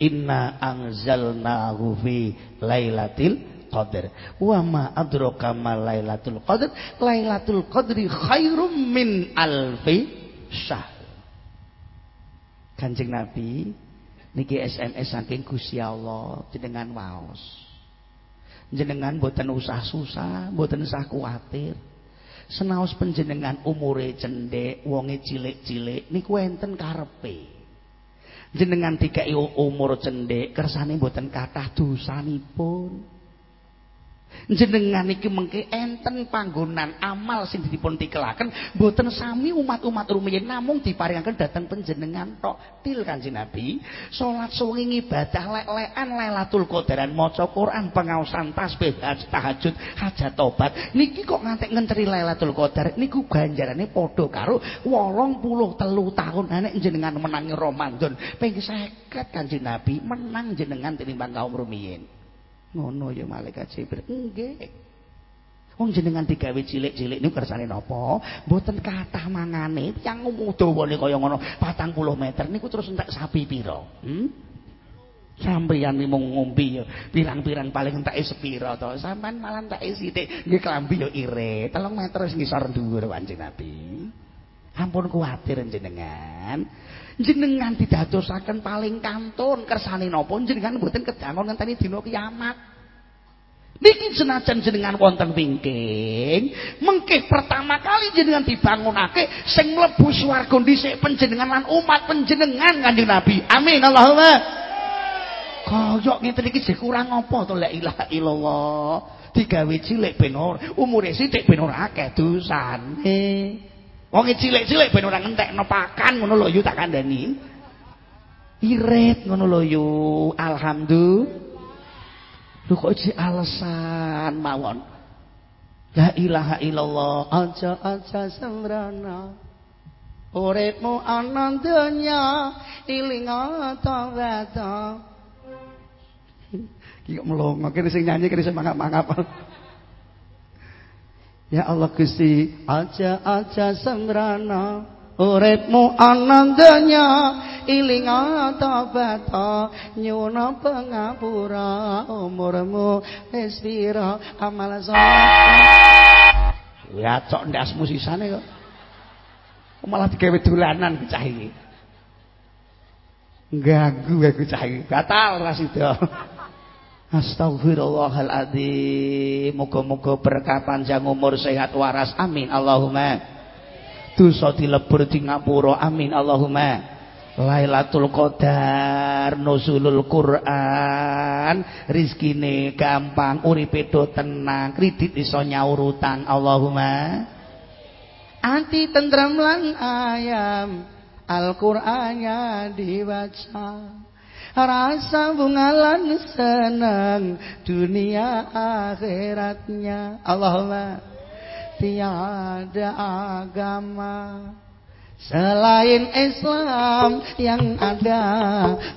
Speaker 1: Inna anzalnahu fi lailatul qadar. Wa ma adraka ma lailatul qadar? Lailatul qadri khairum min alfi syahr. Kanjeng Nabi niki SMS saking Gusti Allah jenengan waos. Jenengan mboten usah susah, mboten usah kuatir. Senaos penjenengan umure cendhek, wonge cilik-cilik niku enten karepe. jenengan dikai umur cendek kersane mboten kathah dosanipun jenengan iki mengke enten panggonan amal sing dipun tikelaken mboten sami umat-umat rumiyin namung diparingaken dhateng panjenengan tok. Til kanjeng Nabi. Salat suwengi ibadah lek-lekan Lailatul Qadaran maca Quran pengaosan tasbih tahajud hajat tobat. Niki kok ngantek ngenteri Lailatul Qadar? Niku ganjarane padha karo 83 tahun nek jenengan menangi Ramadan. Ping 50 kanjeng Nabi menang jenengan tinimbang kaum rumiyin ngono ya malaikat jibril. Nggih. Wong jenengan digawe cilik-cilik niku kersane napa? Mboten kathah mangane. Yang dawane kaya ngono 40 meter niku terus entek sapi pira? Hmm? Sampeyan mung ngombe ya pirang-pirang paling enteke sepira to. Sampean malah enteke sithik nggih klambi ya ire. 3 meter wis ngisor dhuwur pancen nabi. Ampun kuwatir jenengan jenengan didadosaken paling kantun. Kersane napa? Jenengan mboten kedangon ngenteni dina kiamat. Niki senajan jenengan wonten wingking mengke pertama kali jenengan dibangunake sing mlebu swarga dhisik panjenengan lan umat panjenengan kanjeng Nabi. Amin. Allahumma. Kaya ngeten iki jek kurang apa to? La ilaha illallah. Digawe cilik ben umure sithik ben ora akeh dosane Wong cilik-cilik ben ora ngentekno pakan ngono lho yu tak kandhani. Irit ngono lho yu. Alhamdulillah. Lho kok iki alasan mawon. La ilaha illallah aja-aja sembrana Uripmu ana donya iling ta weta Iki kok melongo kene sing nyanyi kene sing mangap-mangap Ya Allah Gusti aja-aja sembrana uripmu ana donya iling ta bata nyuwun pangapura umurmu wis pira amal saleh ya cok ndasmu sisane kok. Malah digawe dolanan cah iki? Ganggu aku cah iki. Batal ra sida Astagfirullahaladzim Moga-moga berkah panjang umur sehat waras. Amin. Allahumma. Dosa dilebur di ngapura. Amin. Allahumma. Lailatul Qadar nuzulul Quran. Rizkine gampang uripe do tenang. Kredit iso nyaur utang. Allahumma. Anti tentram lan ayam. Al-Qur'annya dibaca rasa bungalan senang dunia akhiratnya. Allahumma tiada agama Selain Islam yang ada.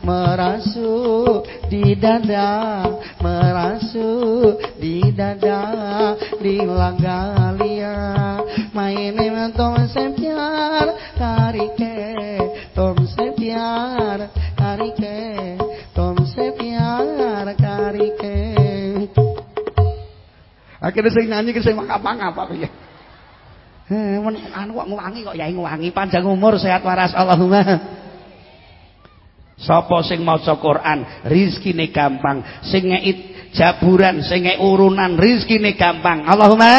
Speaker 1: Merasuk di dada Merasuk di dada Di lagalia Maine tom sepiar tarik ke tom sepiar प्यार करके तुमसे प्यार करके Akhirnya saya nyanyi, saya mangap-mangap apa ya? Eh, anu kok nguwangi kok yai nguwangi panjang umur sehat waras Allahumma. Sapa sing maca Quran rezekine gampang, sing ngeit jaburan, sing ngeit urunan rezekine gampang. Allahumma.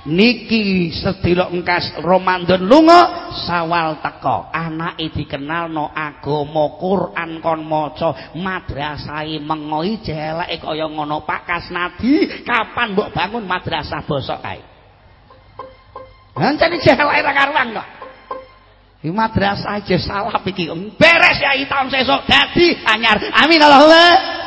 Speaker 1: Niki sedilok engkas Ramadan lunga sawal teko anake dikenalno agama Quran kon maca madrasahe mengoi jeleke kaya ngono Pak kapan mbok bangun madrasah bosok kae Ngancani jahal air karuan kok. Di madrasah aja salah iki. Beres ya tahun sesuk dadi anyar. Amin Allahumma.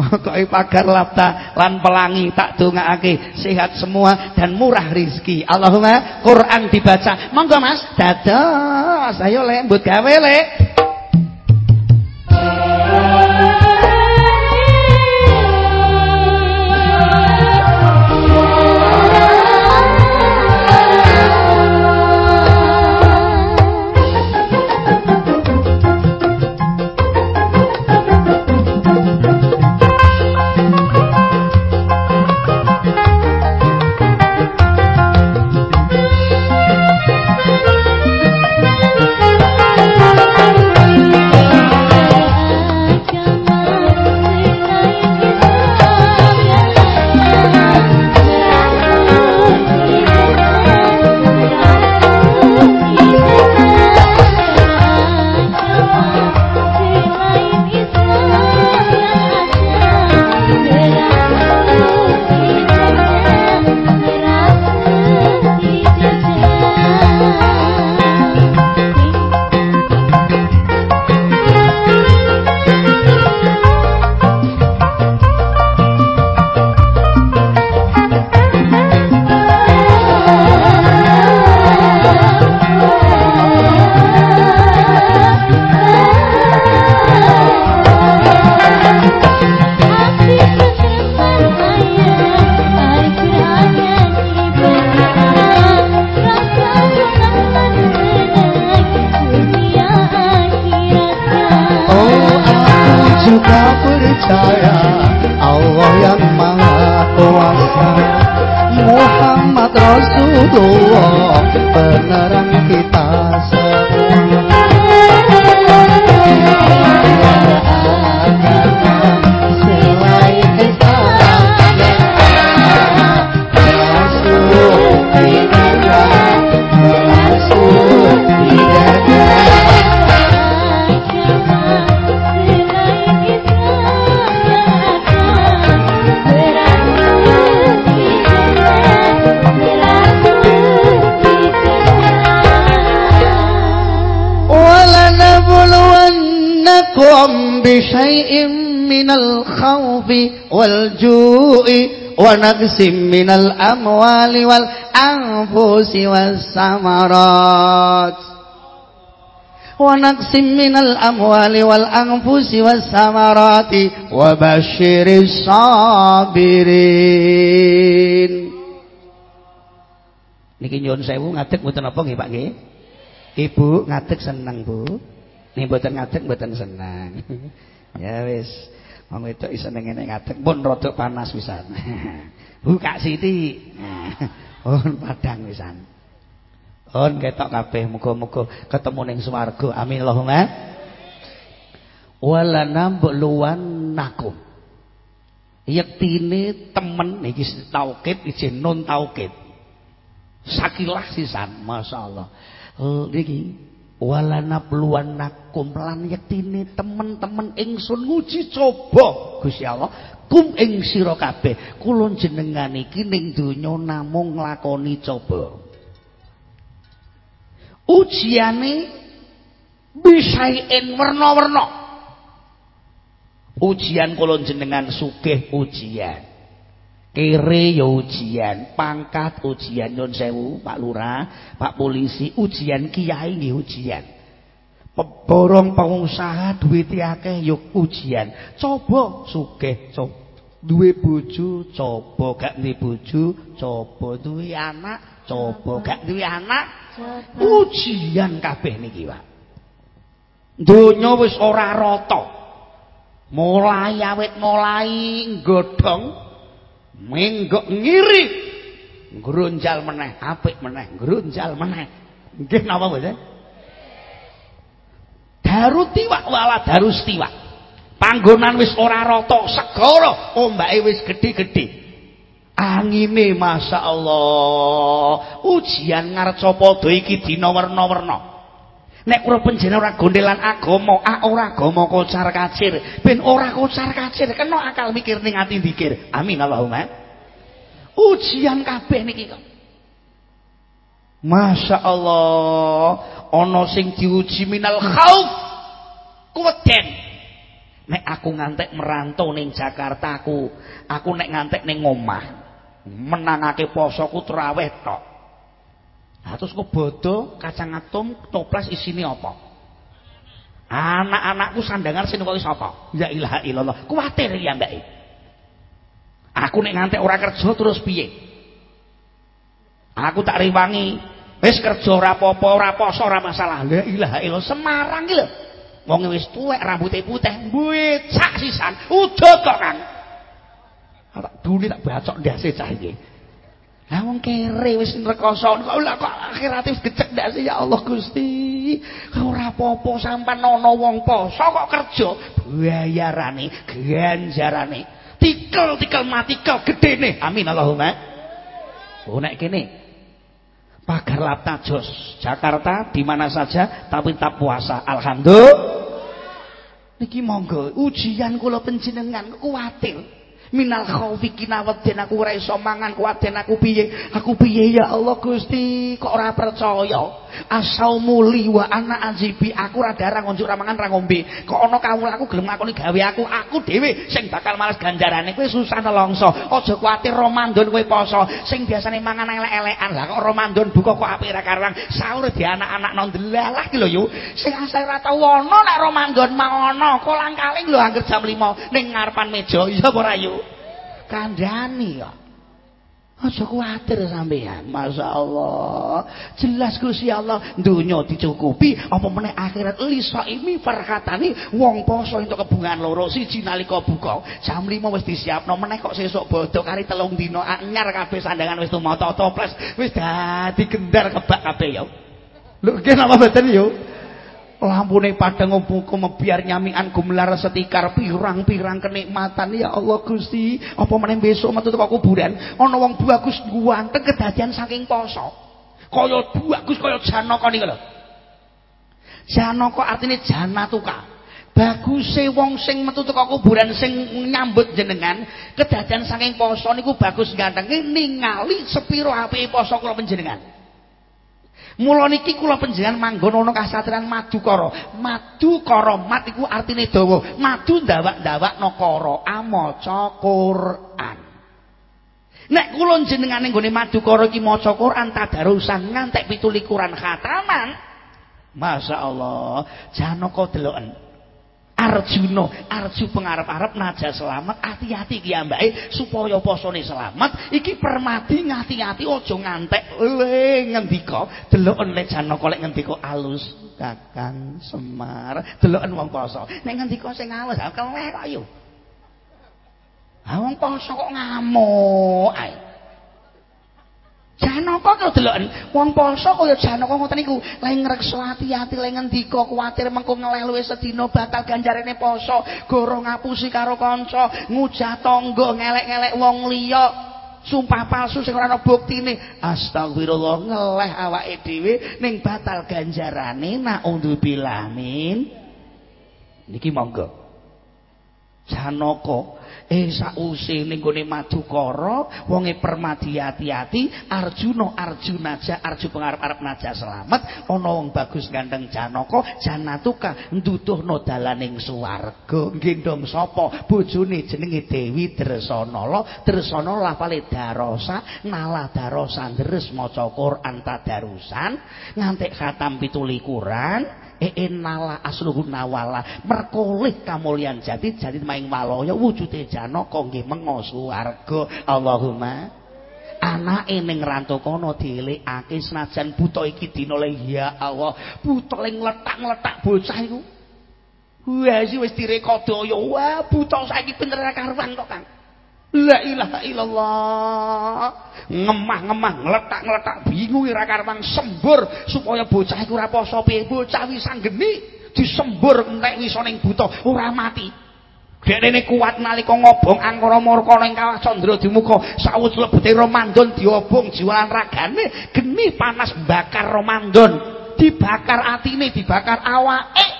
Speaker 1: Pokoke pagar lapta lan pelangi tak dongakake sehat semua dan murah rizki. Allahumma Quran dibaca. Monggo Mas, dados. Ayo lek mbut gawe. Wa naqsim minal amwali wal anfusi was samarat wa naqsim minal amwali wal anfusi was samarati wa basyiris sabirin niki nyuwun sewu ngadeg mboten apa nggih Pak nggih? Ibu ngadeg seneng Bu. Nih mboten ngadeg mboten seneng. Ya wis wong wedok iso ngene ngadeg pun rada panas pisan buka siti pun padang pisan On ketok kabeh muga-muga ketemu ning swarga. Amin Allahumma. Wala nambuk luwan nakum. Yektine temen iki taukid iki non taukid. Sakilah sisan masyaallah. Niki wala nabluwan nakum lan yektine temen-temen ingsun nguji coba. Gusti Allah kum ing sira kabeh. Kula jenengan iki ning donya namung nglakoni coba. Ujiane bisain werna-werna. Ujian kula jenengan sugih ujian kere ya ujian pangkat ujian nyun sewu Pak Lurah Pak Polisi ujian kiai nggih ujian. Borong pengusaha duit akeh ya ujian. Coba sugih coba duwe bojo coba gak duwe bojo coba duwe anak coba gak duwe anak. Ujian kabeh niki Pak. Donya wis ora rata. Mulai awet mulai godhong menggok ngiri. Grunjal meneh apik meneh grunjal meneh. Nggih napa mboten daruti wala darusti wak panggonan wis ora rata segara. Ombake wis gedhe-gedhe. Angine Masya Allah. Ujian ngarca padha iki dina werna-werna nek kula panjenengan ora gondelan agama ah ora agama kocar kacir. Ben ora kocar kacir kena akal mikir ning ati dikir. Amin Allahumma. Ujian kabeh niki kok. Masya Allah ana sing diuji minal khauf kuweden. Nek aku ngantek merantau ning Jakarta aku aku nek ngantek ning omah menangake posoku traweh tok. Lah terus kok bodo kacang atom toples isine apa? Anak-anakku sandangan sing kok sapa? Ya ilaha illallah. Kuwatir ya Mbak. Aku nek ngantek ora kerja terus piye? Aku tak rewangi. Wis kerja ora apa-apa, ora poso ora masalah. La ilaha illallah Semarang iki lho. Wong wis tuwek rambutnya putih, buecak sisan, udah kok kan. tak duni tak bacok ndase cah iki. Lah wong kere wis rekoso kok lha kok akhirate gecek ndase ya Allah Gusti. Ora apa-apa sampean ana wong poso kok kerja bayarane ganjarane. Tikel-tikel mati kel gedene. Amin Allahumma. Oh nek kene Pagar Lapta Jos Jakarta di mana saja tapi tak puasa. Alhamdulillah. Niki monggo ujian kula panjenengan kuwatir. Minal khaufi kinaweden aku ora iso mangan kuwaden aku piye? Aku piye ya Allah Gusti? Kok ora percaya? Asal muli wa ana azibi aku ora darang ngunjuk ra mangan ra ngombe. Kok ana kawula aku gelem ngakoni gawe aku aku dhewe sing bakal males ganjarane kowe susah nelongso. Aja kuwatir Ramadan kowe poso. Sing biasane mangan elek-elekan lah kok Ramadan buka kok apik ra karang sahur di anak-anak non delalah ki lho yo. Sing asal ra tau ana nek Ramadan mangono kolang-kaling lho anggere jam 5 ning ngarepan meja iya apa ora yo kandhani kok. Aja kuwatir sampean. Masyaallah. Jelas Gusti Allah donya dicukupi apa meneh akhirat lisa ini perkatane wong poso entuk kebungan loro siji nalika buka jam 5 wis disiapno meneh kok sesuk bodho kari telung dina anyar kabeh sandangan wis tumata toples wis dadi gendar kebak kabeh ya. Lho nggih napa mboten yo? Lampune padang obuku mebiar nyamian gumlar setikar pirang-pirang kenikmatan. Ya Allah Gusti apa meneh besok metu teko kuburan? Ana wong bagus guanteng kedadian saking poso. Kaya bagus kaya janaka niku lho. Janaka artine janatuka. Baguse wong sing metu teko kuburan sing nyambut jenengan kedadian saking poso niku bagus ganteng. Ningali sepiro apike poso kula panjenengan Mula niki kula panjenengan manggon ana kasatriyan Madukara. Madukara mat iku artine dawa. Madu ndawak-ndawakno kara amaca Quran. Nek kula jenengane nggone Madukara iki maca Quran tadarusan ngantek 17 khataman. Masya Allah, Janaka deloken. Arjuna, Arju pengarep-arep naja selamat, hati-hati ki ambake supaya posone selamat. Iki permati ngati-ati aja ngantek le ngendika, deloken le Janaka lek ngendika alus Kakang Semar, deloken wong poso. Nek ngendika sing alus, keleh kok yo. Ha wong poso kok ngamuk ae. Janaka kok deloken wong poso kaya Janaka ngoten niku, lek ngrekso ati-ati lek ngendika kuwatir mengko ngeleh luwih sedina bakal ganjarene poso, goro ngapusi karo kanca, ngujah tangga, ngelek-ngelek wong liya. Sumpah palsu sing ora ana buktine. Astagfirullah ngeleh awake dhewe ning batal ganjarane naudzubillah min. Niki monggo. Janaka Eh sause ning gone Madukara, wonge permadi ati-ati, Arjuna Arjunaja Arju pengarep-arep naja selamat, ana wong bagus ganteng Janaka, Janatuka nduduhno dalaning swarga. Gendong sapa? Bojone jenenge Dewi Dresanala. Dresanala lafale darosa, nala darosa deres maca Quran tadarusan, ngantek khatam 17 Quran. Eenala asluhun nawala. Merkolih kamulyan jati jati maing walaya wujude janaka nggih mengo swarga. Allahumma anake ning rantokono dielekake senajan buta iki dina ya Allah buta ling letak-letak bocah iku. Wah wis direkodaya wah buta saiki pinter karuan kok Kang La ilaha illallah. Ngemah-ngemah ngletak-ngletak bingung ora karepang sembur supaya bocah iku ora poso piye. Bocah wis sanggeni disembur entek wis ning buta ora mati. Dekne kuat nalika ngobong angkara murka ning kawah Candra dimuka sawut lebete Romandon diobong jiwalan ragane geni panas bakar Romandon dibakar atine dibakar awake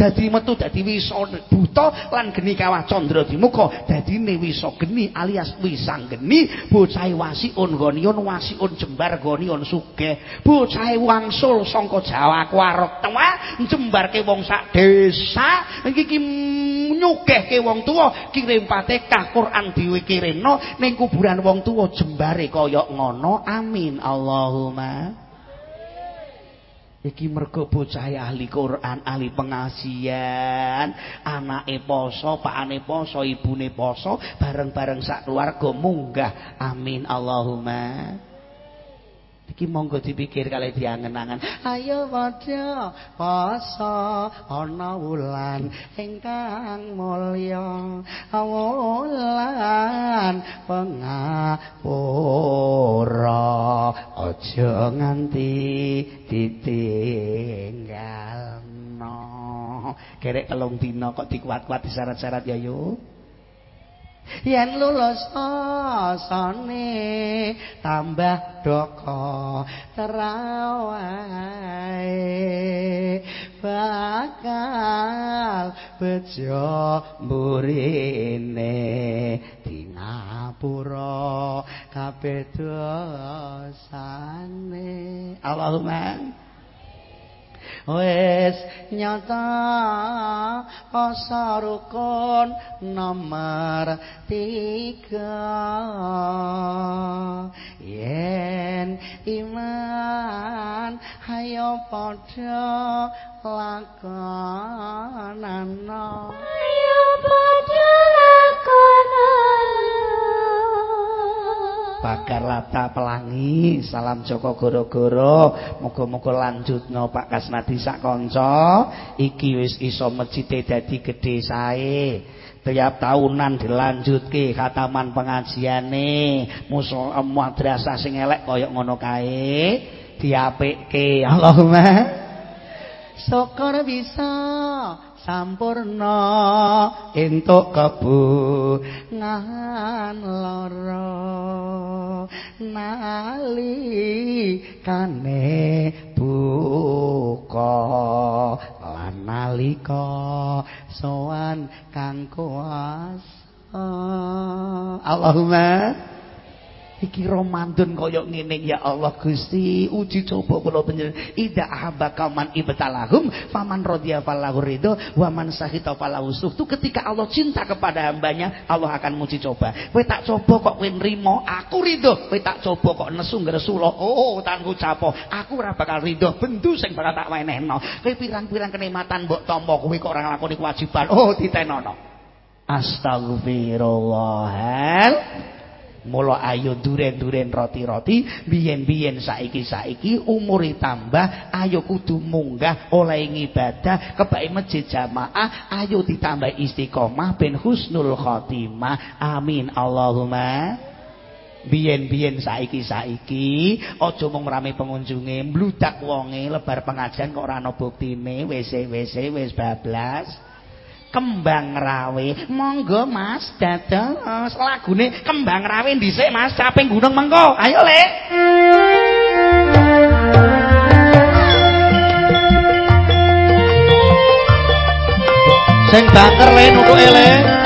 Speaker 1: dadi metu dadi wisa buta lan geni kawah candra dimuka dadine wisa geni alias wisang geni bocahe wasiun gonion wasiun jembar gonion sugih. Bocahe wangsul saka Jawa kuarep tengah jembarke wong sak desa. Iki nyugihke wong tuwa kirim Fatihah Quran dhewe kirimno ning kuburan wong tuwa jembare kaya ngono. Amin. Allahumma Iki mergo bocah ahli Quran, ahli pengasian, anake poso, pakane poso, ibune poso, bareng-bareng sak keluarga munggah. Amin Allahumma. Iki monggo dipikir kali diangen-angen. Ayo padha poso ana wulan ingkang mulya. Wulan pengapura aja nganti ditinggalno. Kerek telung dina kok dikuat-kuat disyarat-syarat ya yuk. Yen lulus asane tambah doko terawai. Bakal bejo mburine di ngapura kabeh dosane. Allahumma wis nyata asa rukun nomor tiga. Yen iman hayo padha lakonana hayo padha bakar lata pelangi. Salam Joko Goro-goro. Muga-muga lanjutno Pak Kasnadi sak kanca. Iki wis iso masjid dadi gedhe sae. Tiap tahunan dilanjutke khataman pengajiane. Musul madrasah sing elek kaya ngono kae. Diapikke Allahumma. Syukur bisa sampurna. Entuk kebungan lara. Nali kane buka. Lan nalika sowan kang kuasa. Allahumma iki Ramadan kaya ngene ya Allah Gusti uji coba kula panjenengan. Ida ahabba kauman ibtalahum faman radiya falahu ridho wa man sahita falahu suhtu. Ketika Allah cinta kepada hambanya Allah akan muji coba. Kowe tak coba kok kowe nrimo aku ridho. Kowe tak coba kok nesu ngresula oh tangku capo. Aku ora bakal ridho bendu sing bakal tak wenehno. Kowe pirang-pirang kenikmatan mbok tampa kowe kok ora nglakoni kewajiban oh ditenono astagfirullahal Mula ayo duren-duren roti-roti, biyen-biyen saiki-saiki umur tambah, ayo kudu munggah oleh ngibadah, kebake masjid jamaah, ayo ditambah istiqomah ben husnul khotimah. Amin Allahumma. Biyen-biyen saiki-saiki aja mung rame pengunjunge, mbludak wonge lebar pengajian kok ora ana buktine, wis-wis wis bablas. Kembang rawe. Monggo mas dados. Lagune kembang rawe dhisik mas caping gunung mengko ayo lek. Sing banger le nutuke le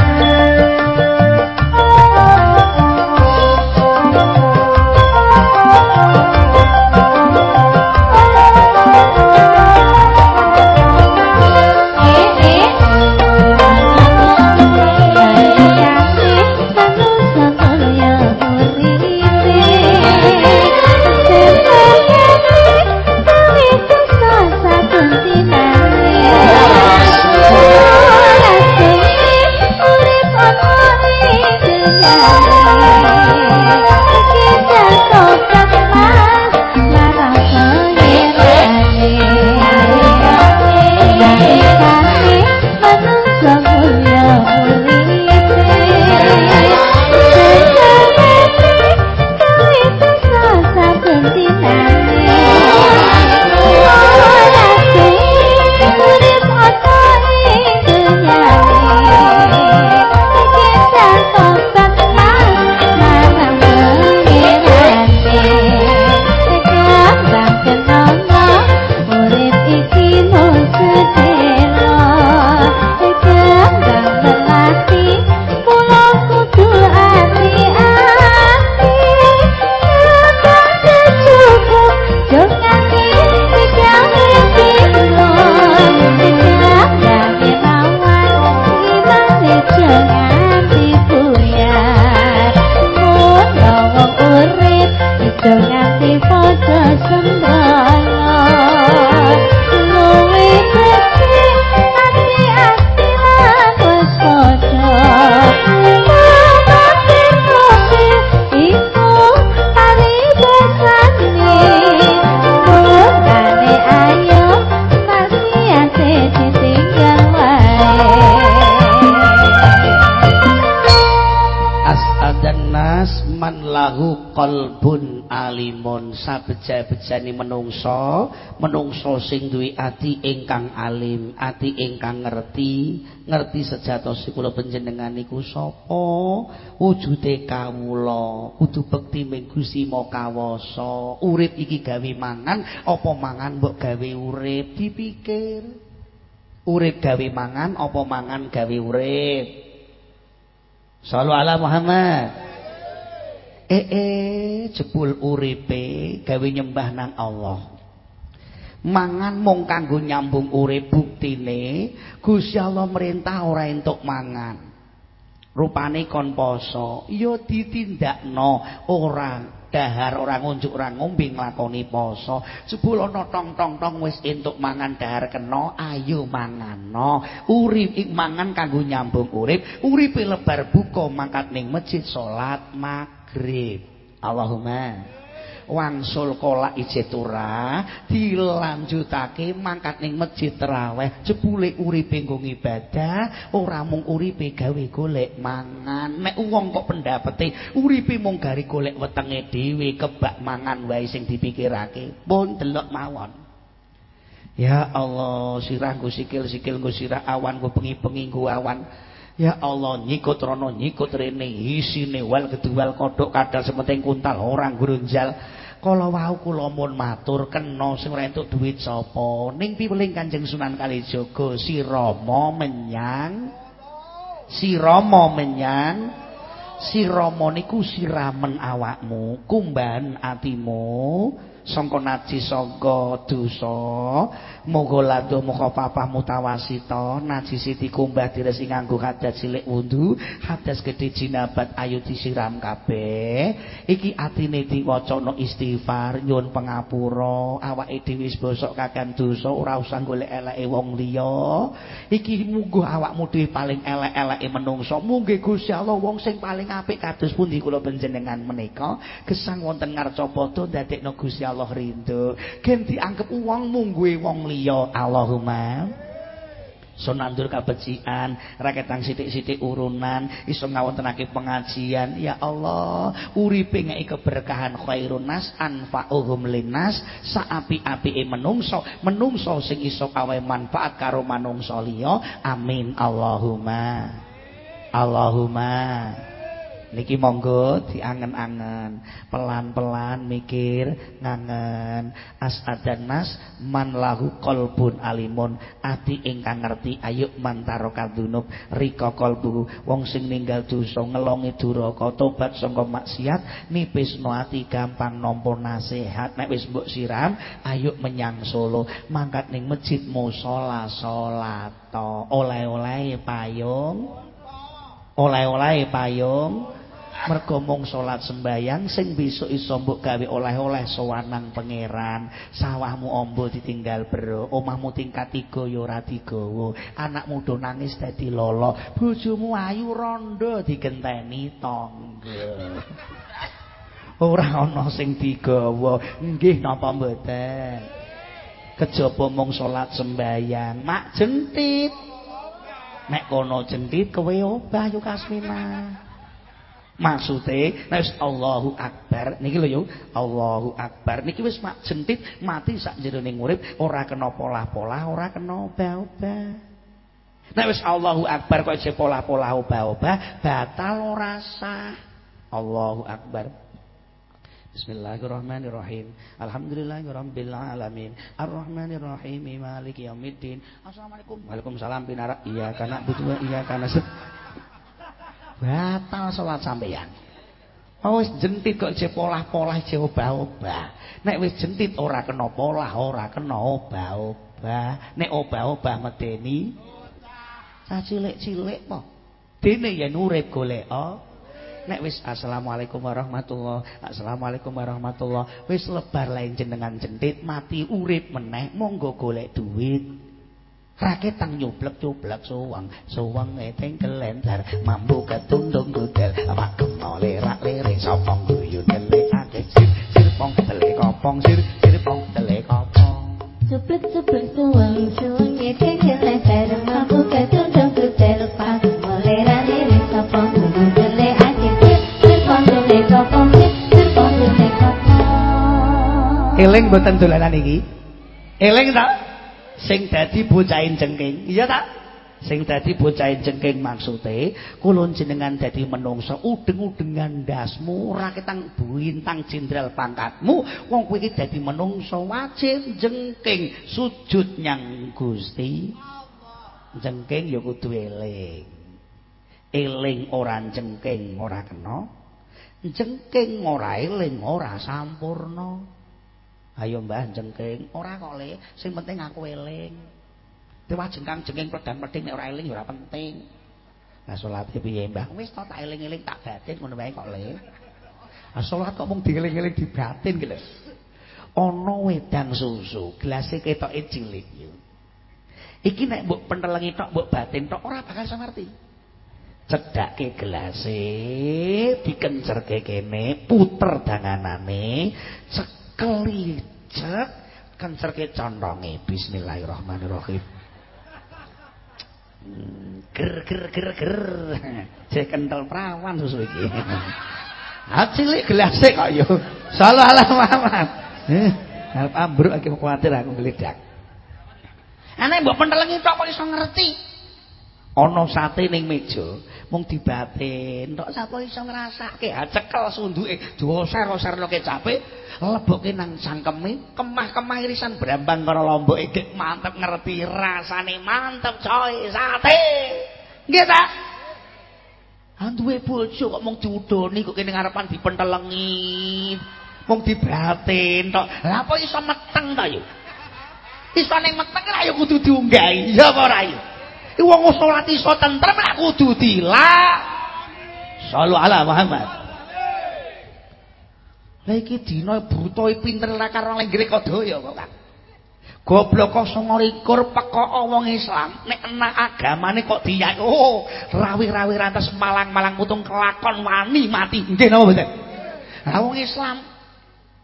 Speaker 1: sabejane menungso menungso sing duwe ati ingkang alim ati ingkang ngerti ngerti sejatosipun kula panjenengan niku sapa? Wujude kawula kudu bekti ming Gusti Makawasa. Urip iki gawe mangan apa mangan mbok gawe urip? Dipikir. Urip gawe mangan apa mangan gawe urip? Sallu ala Muhammad Eh eh jebul uripe gawe nyembah nang Allah. Mangan mung kanggo nyambung urip buktine Gusti Allah merintah ora entuk mangan. Rupane kon poso, ya ditindakno ora dahar ora ngunjuk ora ngombe nglakoni poso. Jebul ana tong-tong-tong wis entuk mangan dahar kena, ayo manganno. Urip ik mangan kanggo nyambung urip, uripe lebar buka mangkat ning masjid salat mak maghrib Allahumma. Wangsul kolak ijetura dilanjutake mangkat ning masjid terawih jebule uripe nggo ibadah ora mung uripe gawe golek mangan. Nek wong kok pendapete uripe mung gari golek wetenge dhewe kebak mangan wae sing dipikirake. Pun delok mawon. Ya Allah sirah nggo sikil-sikil nggo sirah awan nggo bengi-bengi awan Ya. Allah nyikut rono nyikut rene isine wal kedual kodok kadal sementing kuntal orang grunjal kala wau kula mun matur kena sing ora entuk dhuwit sapa? Ning piweling Kanjeng Sunan Kalijaga si Rama menyang si Rama menyang sirama niku siramen awakmu kumban atimu sangka najis sangka dosa moga lado muka papah mutawasita najis dikumbah diresi nganggo hadas cilik wudu hadas gede jinabat ayo disiram kabeh. Iki atine diwaca no istighfar nyuwun pangapura awake dhewe wis bosok kakan dosa ora usah golek eleke wong liya. Iki munggo awakmu dhewe paling elek-eleke menungso. Mungge Gusti Allah wong sing paling apik kados pundi kula panjenengan menika? Gesang wonten ngarcapada ndadekno Gusti Allah rindu. Gen dianggep wong mungguhe wong liya Allahumma. Sonandur kabecikan raketang sithik-sithik urunan iso ngawontenake pengajian. Ya Allah uripe ngeki keberkahan khairun nas anfa'uhum linnas saapi-apike menungso menungso sing iso awe manfaat karo manungso liya. Amin. Allahumma. Allahumma niki monggo diangen-angen pelan-pelan mikir ngangen. Asadan nas man lahu qalbun alimun. Ati ingkang ngerti ayo mantaro kadunub rika qalbu wong sing ninggal dosa ngelongi duraka tobat saka maksiat nipisno ati gampang nampa nasihat. Nek wis mbok siram ayo menyang Solo. Mangkat ning masjid musala salat oleh-oleh payung. Oleh-oleh payung mergo mung salat sembayang sing besok iso mbok gawe oleh-oleh sowanang pangeran. Sawahmu ombo ditinggal bro. Omahmu tingkat tiga ya ora digawa. Anakmu do nangis dadi lolo. Bojomu ayu rondo digenteni tangga ora ana sing digawa. Nggih napa mboten? Kejaba mung salat sembayang mak jentit. Nek kono jentit kowe obah yo kasmina Maksude nek Allahu Akbar niki lho Allahu Akbar niki wis mak jentit mati sak jeroning urip ora kena polah-polah ora kena obah-obah. Nek wis Allahu Akbar kok isih polah-polah obah-obah batal ora sah. Allahu Akbar. Bismillahirrahmanirrahim. Alhamdulillahirabbil alamin. Arrahmanirrahim. Maliki yaumiddin. Assalamualaikum. Waalaikumsalam pinara. Iya kana butuh iya kana batal salat sampeyan. Oh wis jentit kok je polah-polah je obah-obah. Nek wis jentit ora kena polah, ora kena obah-obah. Nek obah-obah medeni cah cilik-cilik po. Dene yen urip golek Nek wis assalamualaikum warahmatullah, assalamualaikum warahmatullah, wis lebar lain jenengan jentit mati urip meneh monggo golek duit. Raketang nyoblek-nyoblek suwang, suwang eteng kelentar, mambu ketundung budel, awak kena lerak-lere sopong guyu delikake sir, sir pong tele kopong sir, sir pong tele kopong.
Speaker 2: Ceplek-ceplek suwang, suwang eteng kelentar, mambu ketundung budel, awak kena lerak-lere sopong guyu delikake sir, sir pong tele kopong sir, sir pong tele kopong.
Speaker 1: Eling boten dolanan iki? Eling tak? Sing dadi bocahin jengking. Iya tak sing dadi bocahin jengking maksude kula jenengan dadi menungsa. Udeng-udengan ndasmu ora ketang bintang jenderal pangkatmu. Wong kowe iki dadi menungsa wajib jengking. Sujud nyang Gusti. Jengking ya kudu eling. Eling ora jengking ora kena. Jengking ora eling ora sampurna Ayo Mbah jengking, ora kok Le, sing penting aku eling. Dewa jengkang jengking pedang-peding nek ora eling ya ora penting. Lah salate piye Mbah? Wis to tak eling-eling tak batin ngono wae kok Le. Ah salat kok mung dieling-eling di batin ki lho. Ana wedang susu, gelase ketoke cilik yo. Iki nek mbok pentelengi tok mbok batin tok ora bakal ngerti. Cedhake gelase, dikencerke kene, puter danganane, kelicet kencerke condonge. Bismillahirrahmanirrahim. Ger ger ger ger. Cek kental perawan susu iki. Cilik gelase kok yo. Salah Muhammad eh arep ambruk iki kuwatir aku ngledak ana mbok pentelengi tok kok iso ngerti. Ana sate ning meja mung dibatin tok sapa iso ngrasake cekel sunduke doser-oserno kecape leboke nang cangkeme kemah-kemah irisan brambang karo lomboke gek mantep ngerti rasane mantep coy sate nggih ta Anduwe bojo kok mung diudoni kok kene ngarepan dipentelengi. Mung dibratin tok. Lah apa iso meteng ta yo? Iso ning meteng ra yo kudu diunggahi. Ya apa ora yo? Wong salat iso tentrem ra kudu dilak. Sallu ala Muhammad. Lah iki dina buta pinter ra karo lenggere kadaya kok, Kang. Goblok kok 29 pekok wong Islam nek enak agamane kok diyak oh rawi-rawi rantes malang-malang putung kelakon wani mati nggih napa mboten Lah wong Islam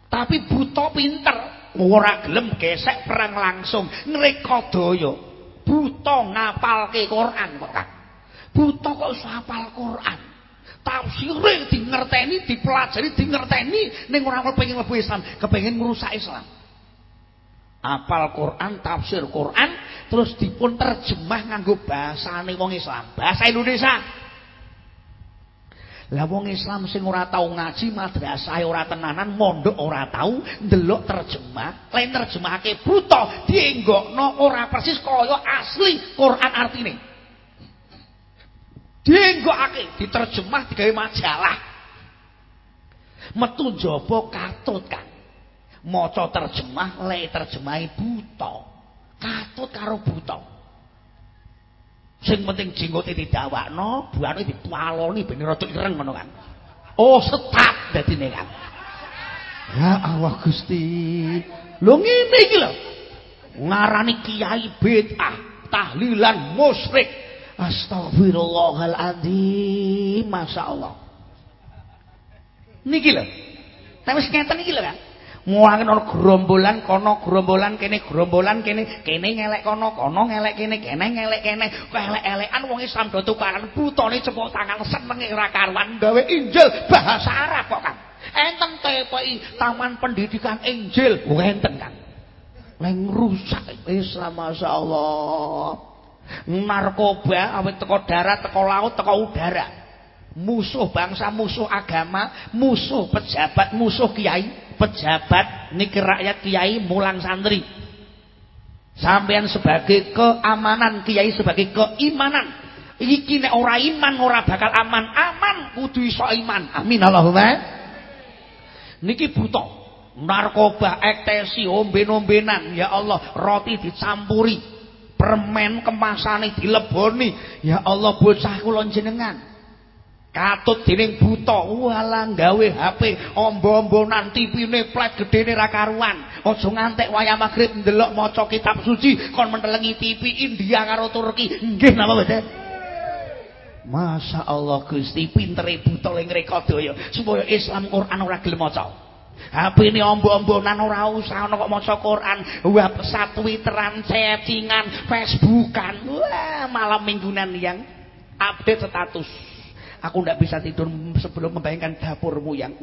Speaker 1: tapi buta pinter ora gelem gesek perang langsung ngreka daya buta ngapalke Quran kok Kang. Buta kok iso hafal Quran? Tafsire di ngerteni dipelajari di ngerteni ning ora kepengin mlebu Islam kepengin ngrusak Islam. Apal Quran, tafsir Quran, terus dipun terjemah nganggo bahasane wong Islam, bahasa Indonesia. Lah wong Islam sing ora tau ngaji madrasah ora tenanan, mondok ora tau, ndelok terjemah, lain terjemahake buta, dienggokno ora persis kaya asli Quran artine. Dienggokake, diterjemah digawe majalah. Metu njaba katut kan. maca terjemah le terjemahi buta katut karo buta sing penting jenggote didawakno buane dipaloni ben rada ireng ngono kan. Oh setat dadine kan. Ya Allah Gusti. Lho ngene iki lho. Ngarani kiai bid'ah tahlilan musyrik. Astagfirullahaladzim masyaallah niki lho. Tapi ngeten iki lho kan muangen ana grombolan kono grombolan kene grombolan kene kene ngelek kono kono ngelek kene kene ngelek kene. Elek-elekan wong Islam do tukaran butone cepuk tangan senenge ora karuan gawe Injil. Bahasa Arab kok kan enten TPI Taman Pendidikan Injil. Enten kan leng rusak Islam masyaallah. Narkoba awet teko darat teko laut teko udara musuh bangsa, musuh agama, musuh pejabat, musuh kiai, pejabat niki rakyat kiai mulang santri. Sampean sebagai keamanan, kiai sebagai keimanan. Iki nek ora iman ora bakal aman. Aman kudu iso iman. Amin Allahumma. Niki buta. Narkoba, ekstasi, omben-ombenan, ya Allah, roti dicampuri, permen kemasane dileboni. Ya Allah bocah kula jenengan katut dening buta. Walah gawe HP ombo-ombonan tipine plat gedene ra karuan. Aja ngantek wayah magrib ndelok maca kitab suci kon mentelengi TV India karo Turki. Nggih napa mboten Masya Allah Gusti pintere buta ling rekodaya supaya Islam Quran ora gelem maca. HP ini ombo-ombonan ora usah ana kok maca Quran. WhatsApp Twitteran chattingan Facebookan. Wah malam mingguan yang update status Aku tidak bisa tidur sebelum membayangkan dapurmu yang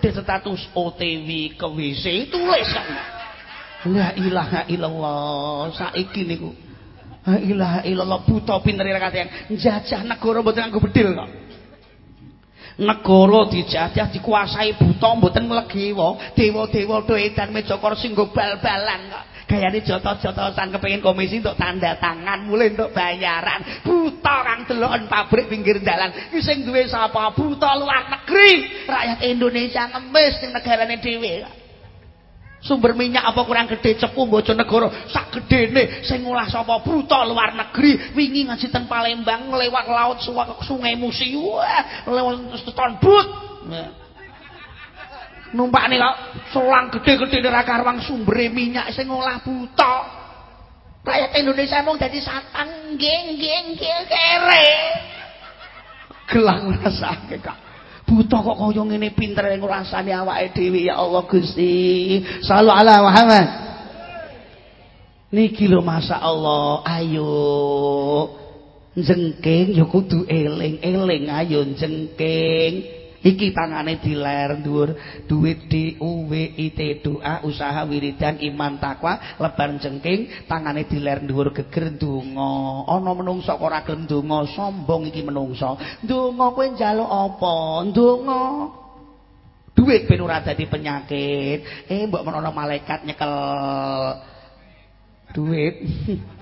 Speaker 1: update status OTW ke WC tulis kan. La ilaha illallah. Saiki niku. La ilaha illallah buta pinter kate jajah negara mboten nganggo bedil kok. Negara dijajah dikuasai buta mboten mlegewa. Dewa-dewa do edan meja kursi nggo bal-balan kok. Gayane jotos-jotosan kepengin komisi untuk tanda tangan mulai untuk bayaran. Buta kang deloken pabrik pinggir dalan. Iki sing duwe sapa? Buta luar negeri. Rakyat Indonesia ngemis ning negarane dhewe. Sumber minyak apa kurang gede? Cepu bojo negara. Sak gedene sing ngolah sapa? Buta luar negeri. Wingi ngaji ten Palembang lewat laut sungai Musi. Wah lewat teton but. Numpak nih kok selang gede-gede ora karuang sumber minyak sing ngolah buta rakyat Indonesia mau jadi satan geng geng geng kere gelang rasake kak buta kok ngene pinter ngrasani awake dhewe ya Allah Gusti. Sallu ala Muhammad. Niki lho masyaallah ayo. Jengking ya kudu eling-eling. Ayo jengking iki tangane diler dhuwur. Duit D U W I T doa usaha wiridan iman takwa lebar jengking. Tangane diler dhuwur geger donga. Ana menungso kok ora gelem donga? Sombong iki menungso donga kowe njaluk apa? Donga. Duit ben ora dadi penyakit. Eh mbok menawa malaikat nyekel. Duit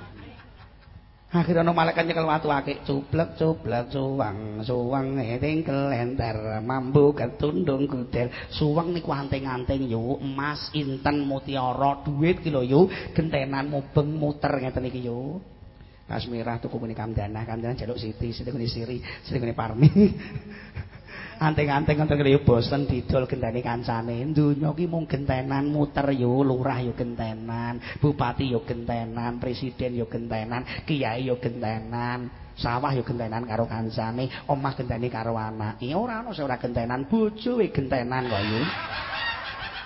Speaker 1: Akhire ana malaikat nyekel watu akik cublek cublek suwang suwang ing kelenter mambu ketundung kudel suwang niku anting-anting yo. Emas inten mutiara duit ki lho yo. Gentenan mubeng muter ngeten iki yo. Kasmirah tuku muni kamdanah kamdanah jaluk siti siti siri siti parmi anting-anting ngoten kaya bosen didol gendane kancane. Donya ki mung gentenan muter yo, lurah yo gentenan, bupati yo gentenan, presiden yo gentenan, kiai yo gentenan. Sawah yo gentenan karo kancane, omah genteni karo anake. Ora ana sing ora gentenan, bojo gentenan kok yo.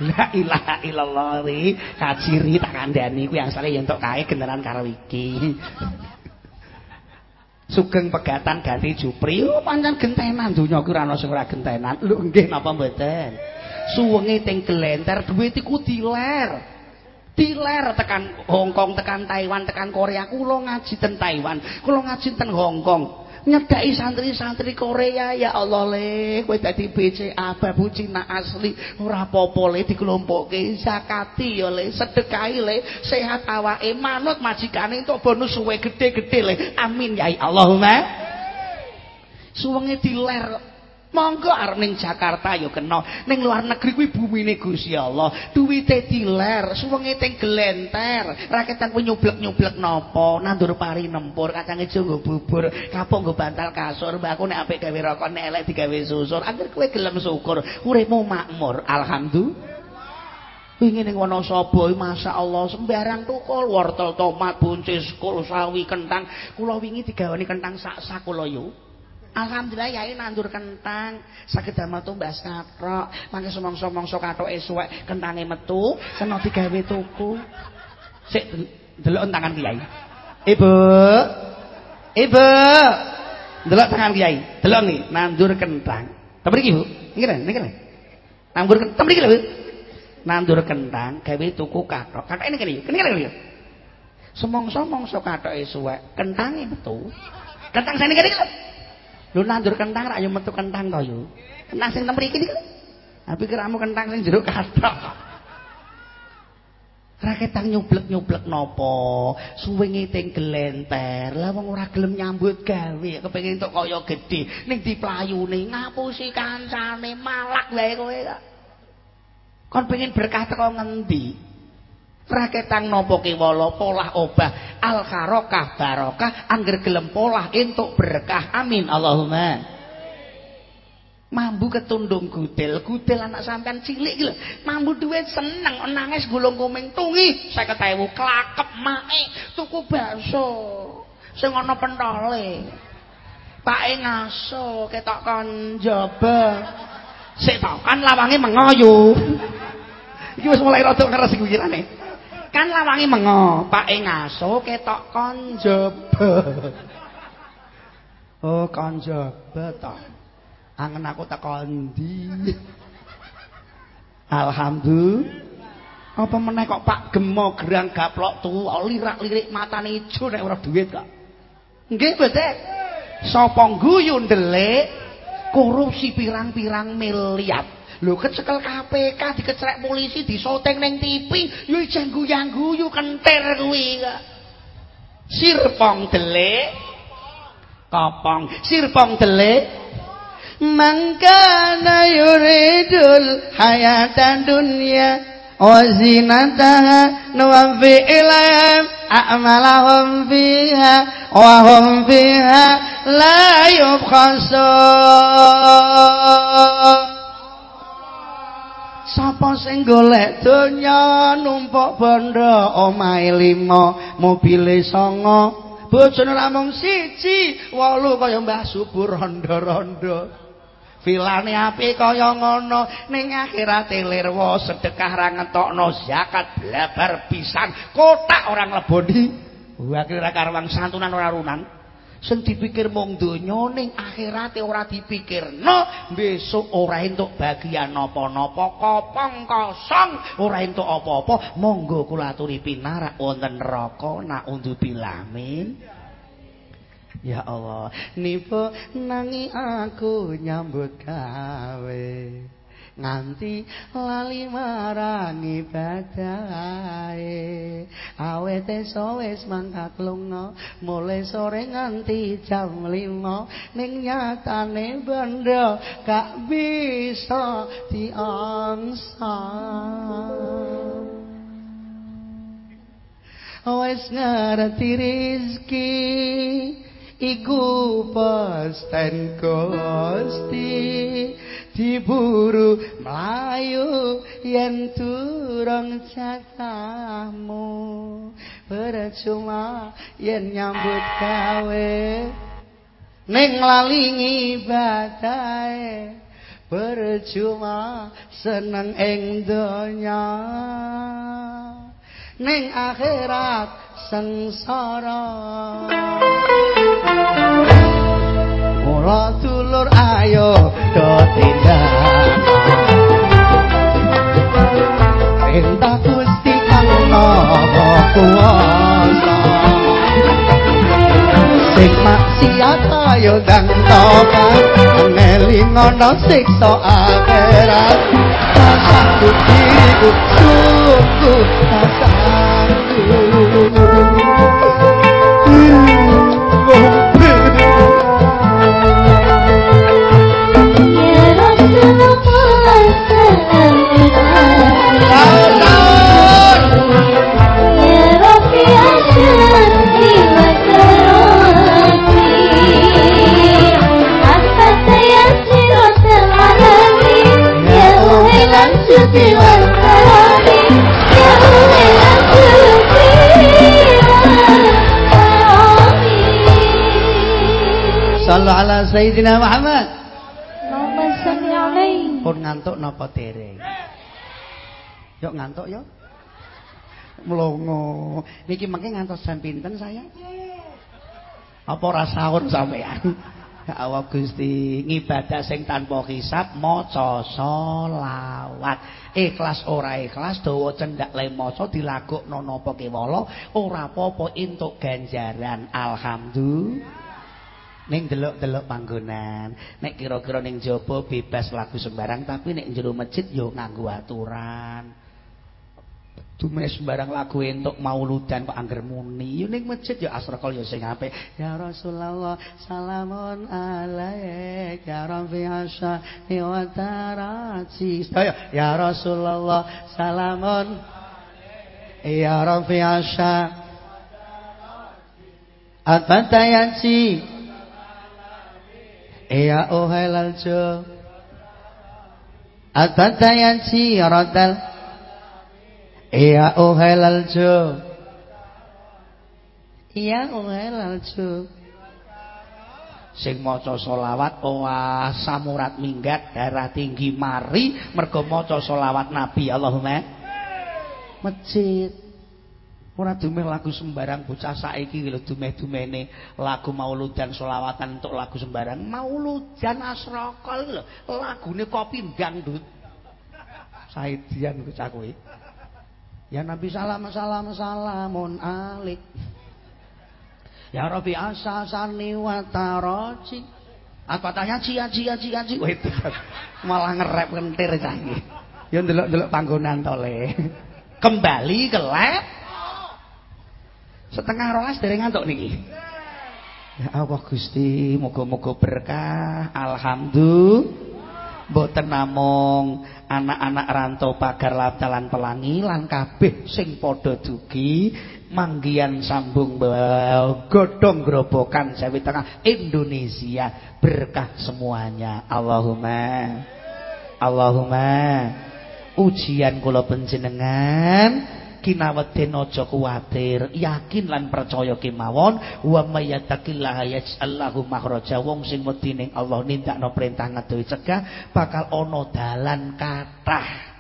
Speaker 1: La ilaha illallah ri, kaciri tak kandhani kuwi asale yen entuk kae gentenan karo iki. Sugeng pegatan ganti jupri. Oh pancen gentenan. Donya ku ora ana sing ora gentenan. Lho nggih napa mboten? Suwenge teng glenter duit iku diler diler tekan Hongkong tekan Taiwan tekan Korea. Kula ngaji ten Taiwan. Kula ngaji ten Hongkong nyedaki santri-santri Korea ya Allah le. Kowe dadi BCA babu Cina asli. Ora apa-apa le dikelompokke zakati ya le. Sedekahi le. Sehat awake. Manut majikane entuk bonus suwe gede-gede le. Amin ya Allahumma suwenge diler Monggo arep ning Jakarta ya kena, ning luar negeri kuwi bumine Gusti Allah. Duwite diler, suwenge teng glenter, raketan nyublek-nyublek napa, nandur pari nempur, kacang ijo nggo bubur, kapok nggo bantal kasur, mbak aku nek apik gawe rokok, nek elek digawe susur. Angger kowe gelem syukur, uripmu makmur. Alhamdulillah. Wingi ning Wonosobo masyaallah sembarang tukul wortel, tomat, buncis, kol, sawi, kentang. Kula wingi digawani kentang sak-sak kula yo. Alhamdulillah yai nandur kentang, saged damel tumbas kathok, mangke somong-somongso kathoke suwek kentange metu, kena digawe tuku. Sik delok tangan kiai. Ibu. Ibu. Delok tangan kiai. Delok nih, nandur kentang. Tapi iki, Bu. Niki lho. Nandur kentang, tapi lho, Bu. Nandur kentang gawe tuku kathok. Kathoke niki lho, niki lho. Somong-somongso kathoke suwek, kentange metu. Kentang sene kene lho. Lu nandur kentang rak yo metu kentang to yo. Kentang sing tem mriki niku. Ha pikiramu kentang sing jero kathok. Raketang nyublek-nyublek napa? Suwenge teng glenter. Lah wong ora gelem nyambut gawe, kepengin entuk kaya gedhe. Ning diplayune ngapusi kancane malak wae kowe kok. Kon pengen berkah teko ngendi? Raketang nopo kiwala? Polah obah. Al kharokah barokah. Angger gelem polah entuk berkah. Amin. Allahumma. Mambu ketundung gudel. Gudel anak sampean cilik lho. Mambu duit seneng. Nangis gulung kuming tungi. 50000 klakep mae. Tuku bakso. Sing ana pentole. Pake ngaso ketok kon jaba sik kan lawange mengoyu iki wis mulai rada ngeres pikirane kan lawangi mengo. Pake ngaso ketok kon jaba oh kon jaba to angen aku teko ndi alhamdulillah. Apa meneh kok Pak Gemo gerang gaplok tuwa lirak-lirik matane ijo nek ora duit kok? Nggih betul sapa guyu ndelik korupsi pirang-pirang miliar Lho kecekel KPK dikecrek polisi disoteng ning TV, yo ijeng guyang-guyu kentir kuwi kok. Sirpong delik. Kopong, sirpong delik. Mangkana yuridul hayatan dunya wa zinataha nuwaffi ilayhim a'malahum fiha wa hum fiha la yubkhasun Sapa sing golek donya numpuk bondo omahe lima mobile songo bojone ramung siji wolu kaya Mbah Subur rondo-rondo Vilane apik kaya ngono ning akhirat lirwa sedekah ra ngetokno zakat blabar pisan. Kotak orang leboni wakil ra karwang santunan ora runan sing dipikir mung donya ning akhirate ora dipikirno besok ora entuk bagian napa-napa kopong kosong ora entuk apa-apa monggo kula aturi pinarak wonten neraka nak undu bilamin Ya Allah, nipo nangi aku nyambut gawe. Nganti lali marani badae awete wis mangkat lunga mulai sore nganti jam 5 ning nyatane bondo gak bisa diangsa wis ngerti rezeki iku pasten Gusti diburu melayu yen turung cakamu percuma yen nyambut gawe ning lali ngibadahe percuma seneng ing donya ning akhirat sengsara Mula dulur ayo do tindak. Perintah Gusti kang maha kuwasa Sing maksiat ayo ndang tobat. Ngelingono siksa akhirat. Pasangku diriku sungguh pasangku صلوا على سيدنا محمد.
Speaker 2: Allahumma sholli alaihi.
Speaker 1: Pun ngantuk napa dereng? Yuk ngantuk yuk. Melongo. Niki mengke ngantos jam pinten saya? Apa ora sahur sampean? Ya Allah Gusti, ngibadah sing tanpa hisab maca selawat. Ikhlas ora ikhlas dawa cendak le maca dilagokno napa kewala, ora apa-apa entuk ganjaran. Alhamdulillah. Ning delok-delok panggonan. Nek kira-kira ning jaba bebas lagu sembarang tapi nek jero masjid yo nganggo aturan. Dume sembarang lagu entuk mauludan kok angger muni. Yo ning masjid yo asrakal yo sing apik. Ya Rasulullah salamun alaik. Ya rabbi asya wa tarati ya Rasulullah salamun ya rabbi asya At-Fatayati Ya ohai laljo Atatayan siyaradal Ya ohai laljo Ya ohai laljo Sing maca solawat Wah samurat minggat Darah tinggi mari Mergo maca solawat Nabi Allahumma. Masjid Ora dumeh lagu sembarang bocah saiki lho dumeh-dumene lagu mauludan selawatan untuk lagu sembarang. Mauludan asraka lho, lagune kopi dangdut. Saidian bocah kuwi. Ya Nabi salam salam salamun alik. Ya Rabbi asasani wa taraji. Apa tanya cia cia cia cia. Malah ngerep kentir iki. Ya ndelok-ndelok panggonan to le. Kembali ke lab setengah rolas dari ngantuk niki. Ya Allah Gusti moga-moga berkah. Alhamdulillah. Mboten namung anak-anak rantau pagar dalan pelangi lan kabeh sing padha dugi manggian sambung godhong grobokan sawi tengah Indonesia. Berkah semuanya. Allahumma Allahumma. Ujian kula panjenengan kinaweden aja kuwatir. Yakin lan percaya kemawon. Wa mayattaqillaha yaj'allahu makhraja. Wong sing wedi ning Allah nindakno perintah ngedohi cegah bakal ana dalan kathah.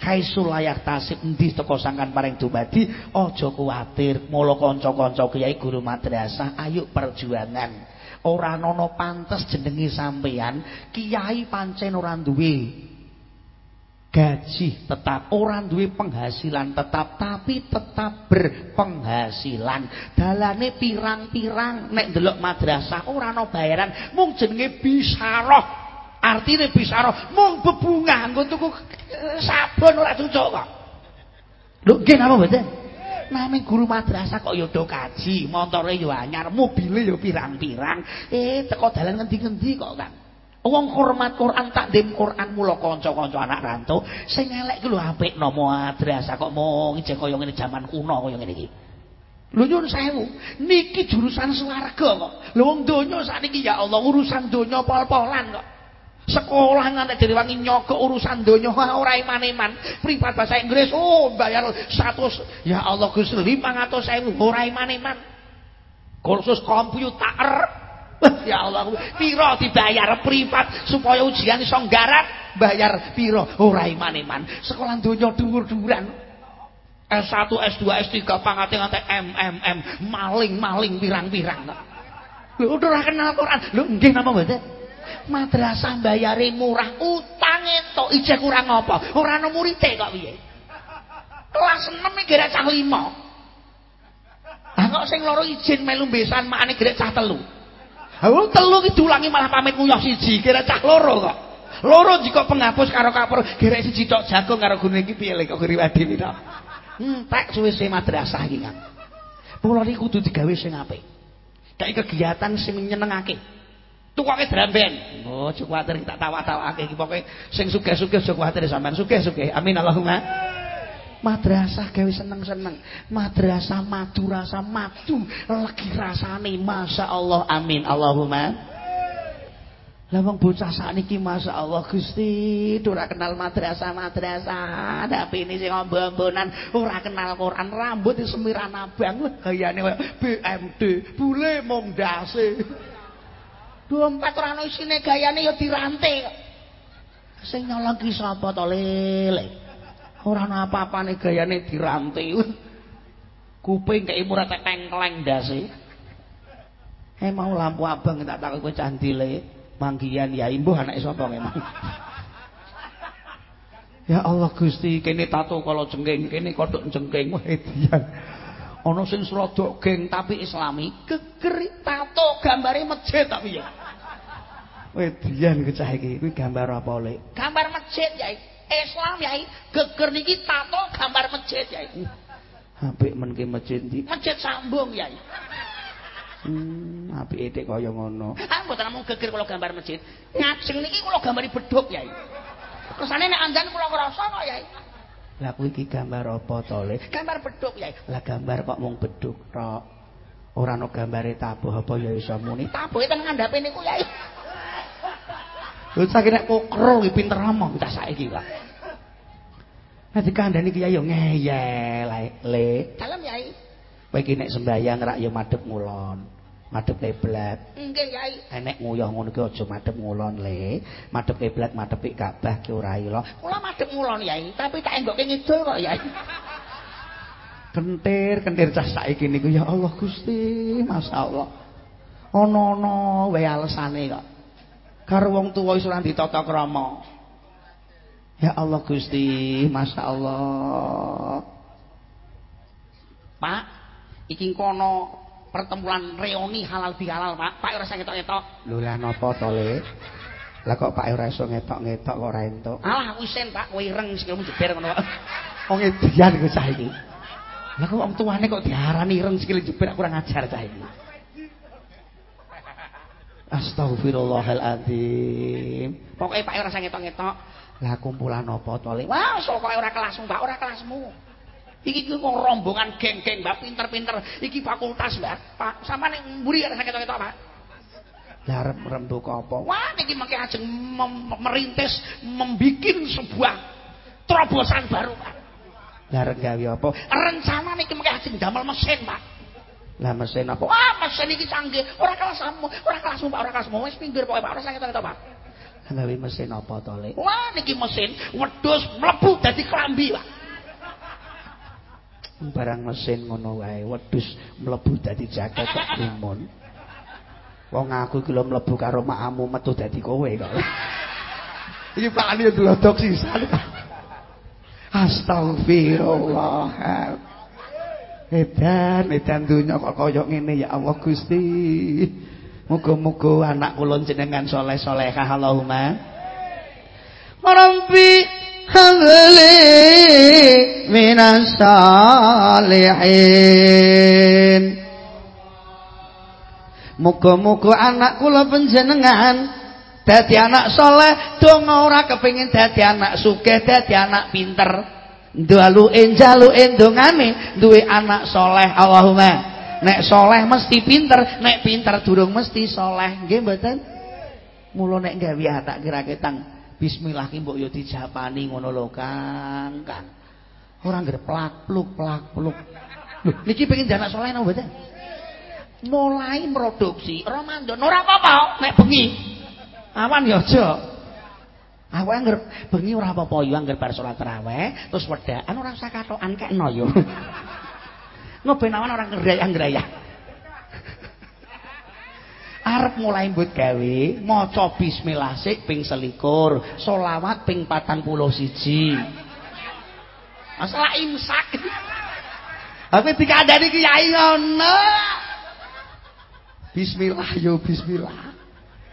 Speaker 1: Kaisu layak tasib endi teko sangkan paring dumadi? Aja kuwatir. Mula kanca-kanca kiai guru madrasah ayo perjuangan. Ora ana pantes jenenge sampeyan. Kiai pancen ora duwe gaji tetap orang duwe penghasilan tetap tapi tetap berpenghasilan dalane pirang-pirang nek delok madrasah ora ana bayaran mung jenenge bisaroh Artine bisara mung bebungah nggo tuku eh, sabun ora cocok kok. Lho nggih napa mboten? Naming guru madrasah kok ya do kaji, montore ya anyar, mobile ya pirang-pirang. Eh teko dalan ngendi-ngendi kok, Kang. Wong hormat Quran takdim Quran mula kanca-kanca anak rantau sing elek ku lho apik nama madrasah kok mung ijek kaya ngene jaman kuno kaya ngene iki. Lho nyun sewu, niki jurusan swarga kok. Lho wong donya sakniki ya Allah urusan donya pol-polan kok. Sekolah nganti wangi nyogok urusan donya ora iman-iman. Privat bahasa Inggris oh bayar 100 ya Allah Gusti 500.000 ora iman-iman. Kursus komputer Ya Allah, piro dibayar privat supaya ujian iso nggarap, bayar piro ora iman-iman. Sekolah donya dhuwur-dhuwuran. S1, S2, S3 pangate-ngate MMM, maling-maling pirang-pirang. Lho ora kenal Quran. Lho nggih napa mboten? Madrasah bayare murah, utang entuk ijek kurang apa? Ora ana murite kok piye? Kelas 6 iki cah 5. Ah kok sing loro izin melu besan makane gerek cah 3. Oh, telu ki diulangi malah pamit nguyah siji, kira cah loro kok. Loro jika penghapus karo kapur, kira siji tok jagung karo gune iki piye kok ngriwadi to. Entek suwe-suwe madrasah iki, Kang. Mula iki kudu digawe sing apik. Kayak kegiatan sing nyenengake. Tukake dramben. Oh, aja kuwatir tak tawa-tawake iki pokoke sing sugih-sugih aja kuwatir sugih-sugih. Amin Allahumma. Madrasah gawe seneng-seneng. Madrasah madu rasa madu. Lagi rasane Masya Allah amin. Allahumma. Lah wong bocah sakniki Masya Allah Gusti ora kenal madrasah-madrasah. Tapi ini sing ombo-ombonan ora kenal Quran. Rambut semiran abang gayane BMD bule mung dase dompet ora ono isine gayane ya dirantai sing nyolong ki sapa to Ora ana apa-apane gayane diranti. Kuping kaya murah tengkleng ndase. Eh mau lampu abang tak takut kowe candile. Manggian ya imbuh anake sapa memang. Ya Allah Gusti, kene tato kalau jengking, kene kodok jengking wah edian. Ana sing srodok geng tapi islami, geger tato gambare masjid tapi ya. Wedian kecah iki, kuwi gambar apa, Lek? Gambar masjid ya. Islam yai. Geger niki tato gambar masjid yai. Apik men ki masjid ndi? Masjid sambung yai. Hmm apik etik kaya ngono. Ah mboten namung geger kula gambar masjid. Ngajeng niki kula gambari bedhug yai. Kersane nek andan kula ngrasa kok yai. Lah kuwi iki gambar apa to le gambar bedhug yai. Lah gambar kok mung bedhug tok? Ora ana gambare tabuh apa ya iso muni? Tabuhe teng ngandhape niku yai Lho saiki nek kokro iki pinter omong tak saiki, Pak. Nek dikandani kiai yo ngeyel le. Dalem Yai. Kowe iki nek sembayang rak yo madhep ngulon. Madhep kiblat. Nggih, Yai. Enek nguyah ngono ki aja madhep ngulon le. Madhep kiblat, madhep Ka'bah ki ora ilo. Kula madhep ngulon, Yai, tapi tak enggokke ngidul kok, Yai. Kentir, kentir cah saiki niku ya Allah Gusti, masyaallah. Ana-ana wae alesane kok. Karo wong tuwa iso lan ditata krama. Ya Allah Gusti, Masya Allah. Pak, iki kono pertemuan reuni halal bihalal, Pak. Pak ora iso ngetok-ngetok. Lho lah napa to, Le? Lah kok Pak ora iso ngetok-ngetok kok ora entuk? Alah wisen, Pak, kowe ireng sikilmu jeber ngono. Wong edian iku cah iki. Lah kok wong tuane kok diarani ireng sikil jeber kurang ajar cah iki. Astagfirullahaladzim. Pokoknya Pak ora ngetok-ngetok. Lah kumpulan apa to? Wah, pokoke ora kelasmu, Mbak, ora kelasmu. Iki ku rombongan geng-geng, Mbak, pinter-pinter. Iki fakultas, Mbak. Pak, sama ning mburi ora ngetok-ngetok, Pak. Lah rembuk apa? Wah, niki mengke ajeng merintis membikin sebuah terobosan baru, Pak. Lah gawe apa? Rencana niki mengke ajeng damel mesin, Pak. Lah mesin apa? Wah, mesin iki canggih. Ora kelas kamu, ora kelasmu, Pak, ora kelasmu. Wis pinggir pokoke, Pak. Ora sakit to, Pak. Gawe mesin apa to, Le? Wah, niki mesin wedhus mlebu dadi klambi, Pak. Barang mesin ngono wae, wedhus mlebu dadi jaket kok gumun. Wong aku iki lho mlebu karo makamu metu dadi kowe kok. Iki Pak Ali ndlodok sisan. Astagfirullah. Edan, edan dunya kok kaya ngene ya Allah Gusti. Muga-muga anak kula jenengan saleh-salehah Allahumma. Rabbi habli minas salihin Muga-muga anak kula panjenengan dadi anak soleh, donga ora kepengin dadi anak sugih, dadi anak pinter. Ndaluke njaluke ndongane duwe anak soleh. Allahumma. Nek soleh mesti pinter, nek pinter durung mesti soleh. Nggih mboten? Mula nek gawe tak kira ketang bismillah ki mbok yo dijapani ngono lho Kang. Kang. Ora ngger plak-pluk plak-pluk. Lho niki pengin anak soleh napa mboten? mulai produksi Ramadan ora apa-apa nek bengi awan ya aja aku anggar bengi ora apa-apa yo anggar bar salat tarawih terus wedaan ora usah katokan kekno yo ngoben awan ora ngrayah-ngrayah arep mulai mbut gawe maca bismillah sik ping selikur selawat ping patang puluh siji. Masalah imsak. Tapi dikandani kiai ngono. Bismillah yo bismillah.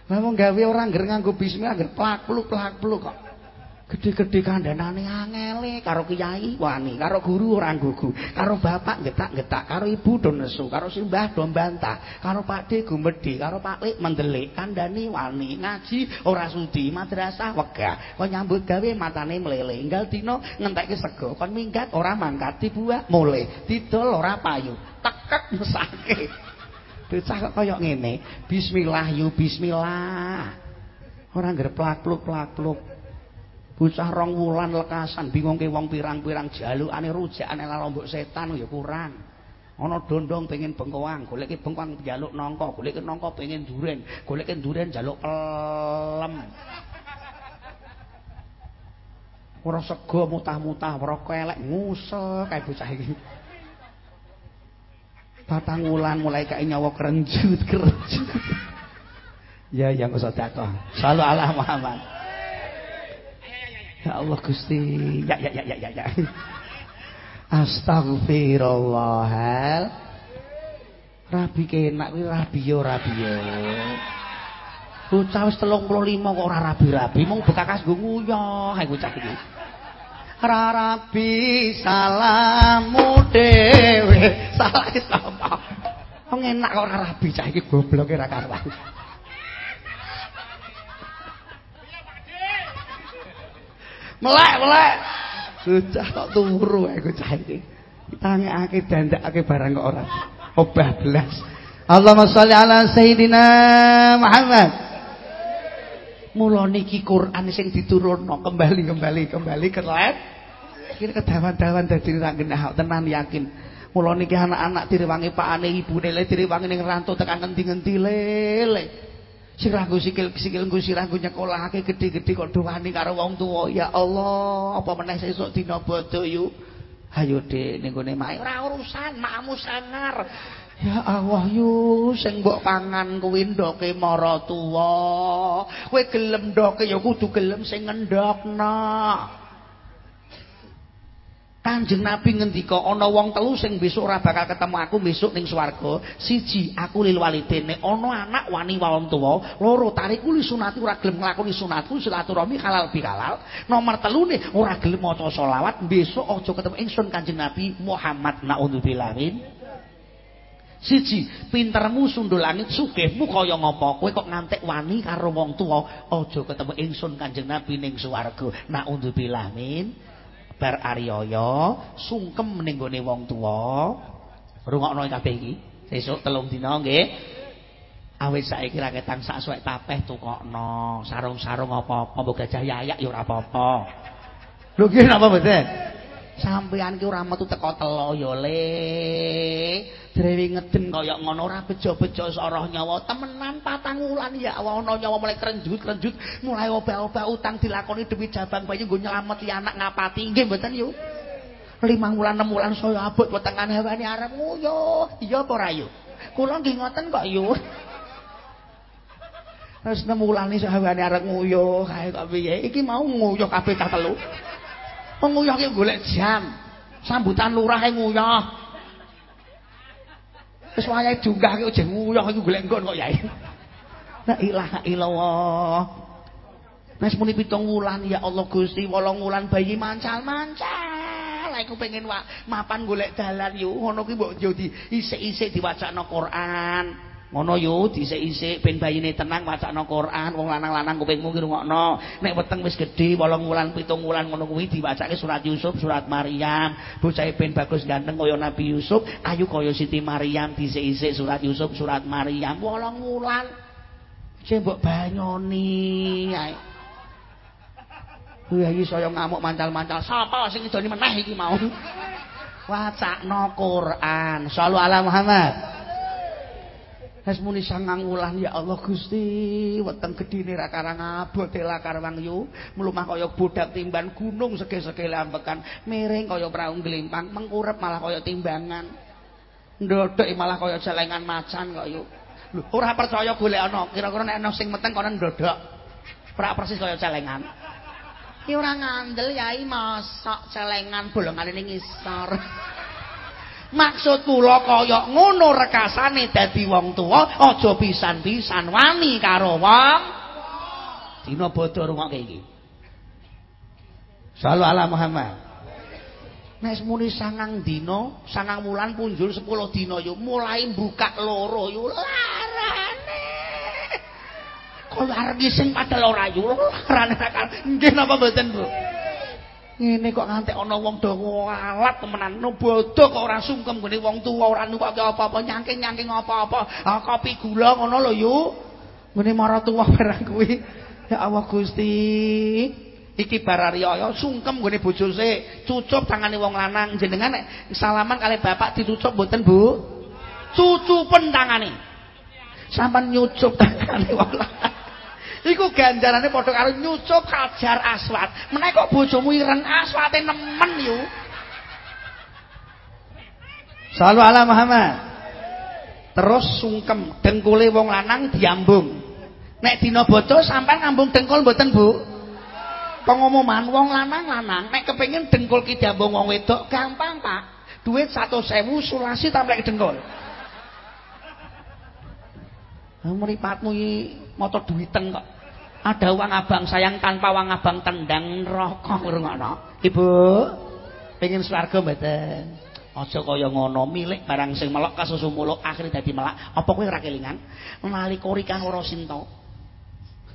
Speaker 1: Wong gawe ora ngger nganggo bismillah ngger plak-pluk plak-pluk kok. Gede-gede kandhanane angele karo kiai wani, karo guru ora gugu, karo bapak getak-getak, karo ibu do nesu, karo simbah do bantah, karo pakde gumedhi, karo paklik mendelik, kandhani wani, ngaji ora sudi, madrasah wegah. Kok nyambut gawe matane mlele, enggal dina ngentekke sego, kon minggat ora mangkat dibuak mule, didol ora payu, tekek mesake. Bocah kok kaya ngene. Bismillah yu bismillah. Ora ngreplak pluk plak pluk. Bocah rong wulan lekasan bingungke wong pirang-pirang jalukane rujakane lombok setan ya kurang. Ana dondong pengen bengkoang, goleke bengkoang njaluk nangka, goleke nangka pengen duren, goleke duren njaluk pelem. Ora sego mutah-mutah, ora kelek ngusel kae bocah iki. Batang wulan mulai kayak nyawa kerenjut kerenjut. ya yang usah dakwah. Selalu Allah Muhammad. Ya Allah Gusti. Ya ya ya ya ya. ya. Astagfirullah. Rabi kenak kuwi rabi yo rabi yo. Bocah wis 35 kok ora rabi-rabi mung bekakas nggo nguyah ae bocah iki. Rarabi salamu dhewe. Salah sapa? Wong enak kok ora rabi cah iki gobloke ra karuan. Melek, melek. Bocah kok turu ae bocah iki. Tangekake dandakake barang kok ora. Obah belas. Allahumma sholli ala sayidina Muhammad. Mula niki Quran sing diturunno kembali kembali kembali kelet. Kira kedawan-dawan dadi ra genah tenan yakin. Mula niki anak-anak direwangi pakane ibune le direwangi ning rantau tekan ngendi-ngendi lele. Sing ranggo sikil-sikil nggo sirah nggo nyekolahake gedhe-gedhe kok dowani karo wong tuwa. Ya Allah, apa meneh sesuk dina bodho yu. Ayo Dik ning gone mak ora urusan, makmu sangar. Ya Allah yu sing mbok pangan kuwi ndoke mara tuwa. Kowe gelem ndoke ya kudu gelem sing ngendokno. Kanjeng Nabi ngendika ana wong telu sing besok ora bakal ketemu aku besok ning swarga. Siji, aku lil walidene, ana anak wani wong tuwa. Loro, tariku li sunati ora gelem nglakoni sunatku silaturahmi halal bihalal. Nomor telune ora gelem maca selawat, besok aja ketemu ingsun Kanjeng Nabi Muhammad naudzubillah min. Siji, pintermu sundul langit sugihmu kaya ngapa? Kowe kok ngantek wani karo wong tuwa, aja ketemu ingsun Kanjeng Nabi ning swarga. Naudzubillah min. bar ariyaya sungkem ning gone wong tuwa. Rungokno kabeh iki. Sesuk telung dina nggih. Awis saiki ra ketang sak suwek tapeh tukokno. Sarung-sarung apa-apa mbok gajah yayak ya ora apa-apa. Lho nggih napa mboten? Sampeyan ki ora metu teko telo ya le drewi ngeden kaya ngono ora bejo-bejo soroh nyawa. Temenan patang wulan ya ana nyawa mulai krenjut-krenjut mulai obah-obah utang dilakoni demi jabang bayi nggo nyelamet anak ngapati. Nggih mboten yo. Limang wulan enam wulan saya abot wetengan hewani arep nguyuh iya apa ora yo? Kula nggih ngoten kok yo. Wis 6 wulan iki hewani nguyuh kae kok piye? Iki mau nguyuh kabeh cah telu. Penguyuh ki golek jam. Sambutan lurah e nguyuh Wis wayahe dunggah ki ojeh nguyuh iki golek kok Yai. La ilaha illallah. Nes muni pitung wulan ya Allah Gusti, wolong wulan bayi mancal-mancal. Aku pengen mapan golek dalan yo. Ngono kuwi mbok yo di isik-isik diwacakno Quran. Ngono yo dhisik-isik ben bayine tenang wacana Quran wong lanang-lanang kupingmu ki rungokno. Nek weteng wis gedhe 8 wulan 7 wulan ngono kuwi diwacake surat Yusuf surat Maryam. Bocah ben bagus ganteng kaya Nabi Yusuf ayu kaya Siti Maryam dhisik-isik surat Yusuf surat Maryam. 8 wulan. Sing mbok banyoni Kuwi iki saya ngamuk mancal-mancal. Sapa sing idoni meneh iki mau? Wacana Quran. Sallu ala Muhammad Wis muni sangang wulan ya Allah Gusti, weteng gedine ra karang abote lakar wang yu, mlumah kaya budak timban gunung sege-sege lambekan, miring kaya prau glimpang, mengkurep malah kaya timbangan. Ndodhok malah kaya celengan macan kok yu. Lho, ora percaya golek ana, kira-kira nek ana sing meteng kono ndodhok. Prak persis kaya celengan. Ki ora ngandel yai masak celengan bolongane ning ngisor. Maksud kula kaya ngono rekasane dadi wong tuwa aja pisan-pisan wani karo wong dina bodho rungokke iki Sallu ala Muhammad Nek muni sangang dina, sangang wulan punjul 10 dina yo mulai buka loro yo larane. Kok arep sing padahal ora yo larane nggih napa mboten Bu? Ngene kok ngantek ana wong do alat temenan. No bodho kok ora sungkem gone wong tuwa ora nukoke apa-apa nyangking-nyangking apa-apa. Kopi gula ngono lho yu. Ngene marang tuwa barang kuwi. Ya Allah Gusti. Iki barariyo sungkem gone bojone cucup tangane wong lanang. Jenengan salaman kali bapak ditucup mboten Bu? Cucupen tangane. Sampean nyucup tangane wong lanang Iku ganjarane padha karo nyucup hajar aswat. Menek kok bojomu ireng aswate nemen yo. Sallu ala Muhammad. Terus sungkem dengkule wong lanang diambung. Nek dina bodo sampean ngambung dengkul mboten, Bu? Pengumuman wong lanang-lanang nek kepengin dengkul ki diambung wong wedok gampang, Pak. Duit 100.000 sulasi tamplek dengkul. Mripatmu iki motor duwiten kok. Ada uang abang sayang tanpa uang abang tendang rokok ngono. Ibu, pengen swarga mboten? Aja kaya ngono, milik barang sing melok kasusu muluk akhire dadi melak. Apa kowe ora kelingan? Nalika rikan ora sinta.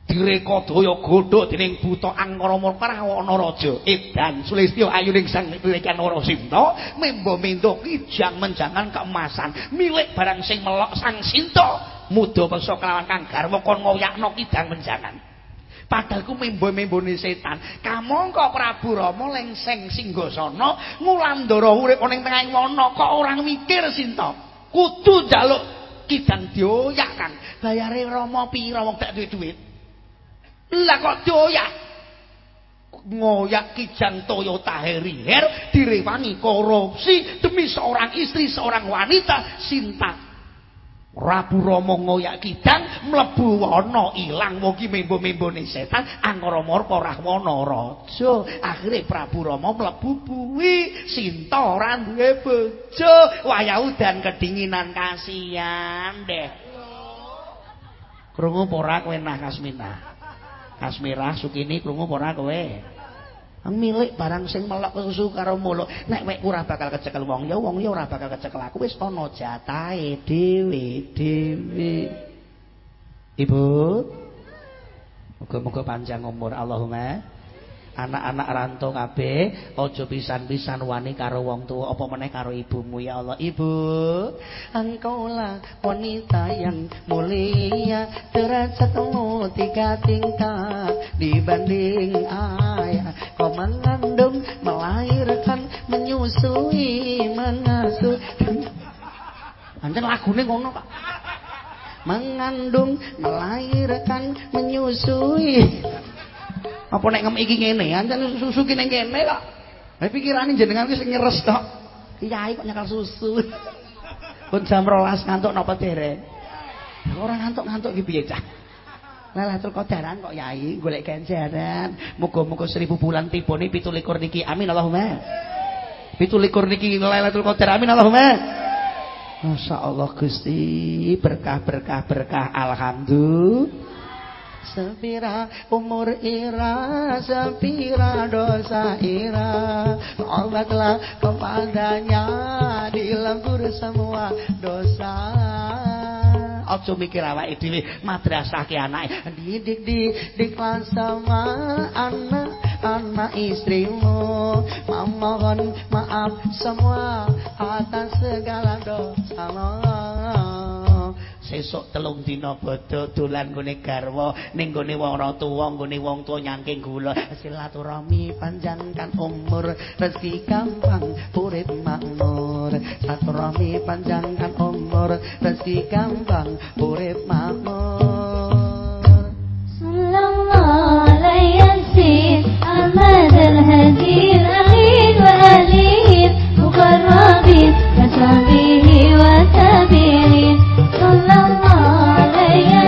Speaker 1: Direka daya godhok dening buta angkara murka ana raja. Edan Sulistya ayuning sang rikan ora sinta, membo-mendo kijang menjangan keemasan. Milik barang sing melok sang sinta. Muda peksa kelawan kang garwa kon ngoyakno kidang menjangan. Padahal ku membo-membone setan. Kamangka Prabu Rama lengseng singgasana ngulandara urip ning tengahing wana kok ora mikir Sinta. Kudu njaluk kidang dioyak Kang. Bayare Rama pira wong gak duwe duit. Lah kok dioyak? Ngoyak kijang Toyota Harrier direwangi korupsi demi seorang istri seorang wanita Sinta Rabu Rama ngoyak kidang mlebu wana ilang. Wong ki membo-membone setan angkara marpa rahwana raja. Akhire Prabu Rama mlebu buwi Sinta ora duwe bojo. Wayah udan kedinginan kasihan deh. Krungu ora kowe nah Kasminah Kasmirah Sukini krungu ora kowe milik barang sing melok susu karo muluk. Nek wek ora bakal kecekel wong ya wong ya ora bakal kecekel. Aku wis ana jatahe dhewe-dhewe Ibu Muga-muga panjang umur. Allahumma anak-anak rantau kabeh aja pisan-pisan wani karo wong tua apa meneh karo ibumu ya Allah. Ibu engkaulah wanita yang mulia derajatmu tiga tingkat dibanding ayah kau mengandung melahirkan menyusui mengasuh Anjen lagune ngono Pak mengandung melahirkan menyusui Apa nek ngem iki ngene, ancen susu ki ning kene kok. Lah pikirane jenengan ki sing nyeres tok. Kiai kok nyekal susu. Pun jam 12 ngantuk napa dereng? Ora ngantuk-ngantuk ki piye cah? Lailatul Qadaran kok yai golek ganjaran. Muga-muga seribu bulan tibone 17 niki. Amin Allahumma. 17 niki Lailatul Qadar. Amin Allahumma. Masya Allah Gusti berkah berkah berkah Alhamdulillah sepira umur ira sepira dosa ira obatlah kepadanya dilembur semua dosa aja mikir awake dhewe madrasah ke anake didik didik sama anak anak istrimu. Memohon maaf semua atas segala dosa sesuk telung dina bodho dolan gone garwa ning gone wong tuwa gone wong tuwa nyangking gula silaturahmi panjangkan umur rezeki gampang urip makmur silaturahmi panjangkan umur rezeki gampang urip makmur
Speaker 2: sallallahu alaihi ahmad al-hadi al-amin wa alihi muqarrabin wa
Speaker 1: Toyib,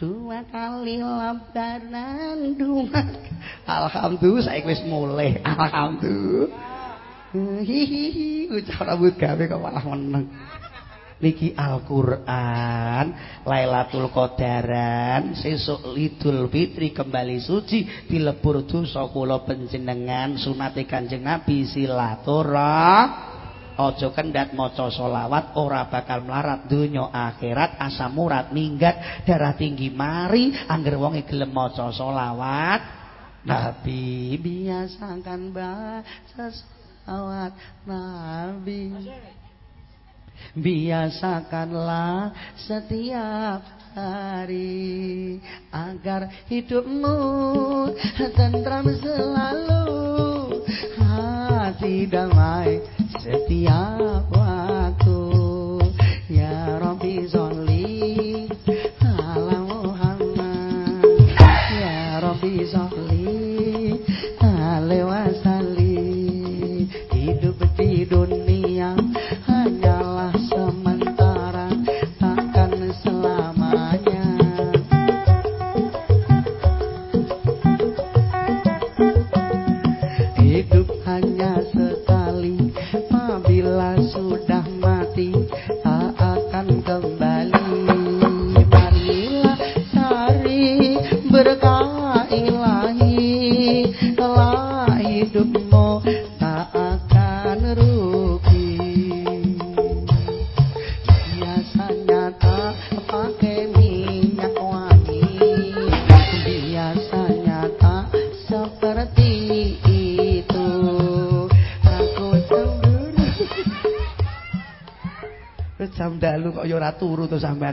Speaker 1: dua kali lebaran dua alhamdulillah saya wis mulai alhamdulillah. Hihihi ucap rambut gawe kok malah meneng. Niki Al-Qur'an Lailatul Qadaran sesuk Idul Fitri kembali suci dilebur dosa kula panjenengan sunate Kanjeng Nabi silaturahmi Ojo kendat maca solawat ora bakal melarat. Dunia akhirat asam urat minggat darah tinggi mari angger wonge gelem maca solawat Nabi biasakan baca solawat Nabi Biasakanlah setiap hari agar hidupmu tentram selalu sila ay setiap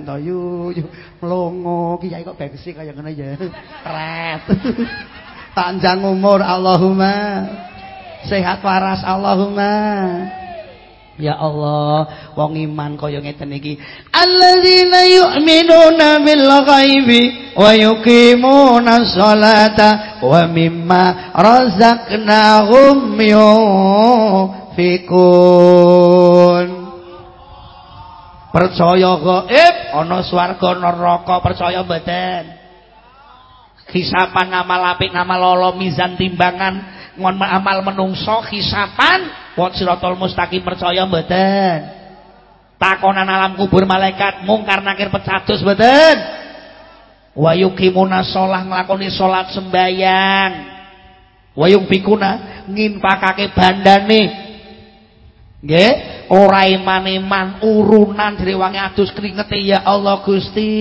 Speaker 1: to? Yu yu mlongo kiai kok beksi kaya ngene ya. Kret panjang umur Allahumma. Sehat waras Allahumma. Ya Allah, wong iman kaya ngeten iki. Alladzina yu'minuna bil ghaibi wa yuqimuna sholata wa mimma razaqnahum yunfikun. Percaya gaib ana swarga neraka percaya mboten? Hisapan amal apik amal lolo mizan timbangan ngon amal menungso hisapan wa siratal mustaqim percaya mboten? Takonan alam kubur malaikat mungkar nakir pecatus mboten? Wa yuqimuna shalah nglakoni salat sembayang. Wa yunfikuna nginfakake bandane Nggih, ora iman-iman urunan direwangi adus kringete ya Allah Gusti.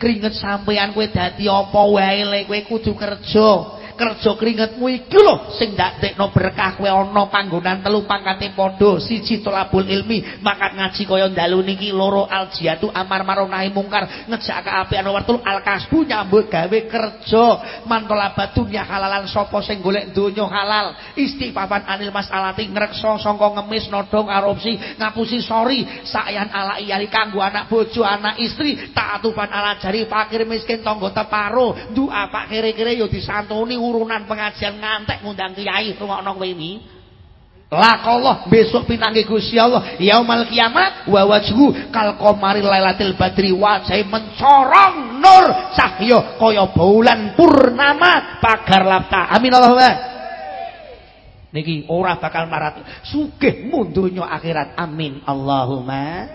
Speaker 1: Kringet sampean kowe dadi apa wae le kowe kudu kerja. Kerja keringetmu iki lho sing ndadekno berkah kowe ana panggonan telu pangkate padha siji tolabul ilmi makat ngaji kaya dalu niki loro aljiatu amar ma'ruf nahi mungkar ngejak kaapian wartul alkasbu nyambut gawe kerja mantolabat dunya halalan sapa sing golek donya halal istifafan anil masalati ngrekso sangka ngemis nodong korupsi ngapusi sori sayan ala iyali kanggo anak bojo anak istri taatufan ala jari fakir miskin tangga teparo doa pak kere-kere yo disantuni urunan pengajian ngantek ngundang kiai rungokno kowe iki. Lakallah besok pinanggi Gusti Allah yaumal kiamat wa wajhu kal qamari lailatul badri wajhi mencorong nur cahya kaya bulan purnama pagar lapta. Amin Allahumma niki ora bakal marat. Sugih mundunya akhirat. Amin Allahumma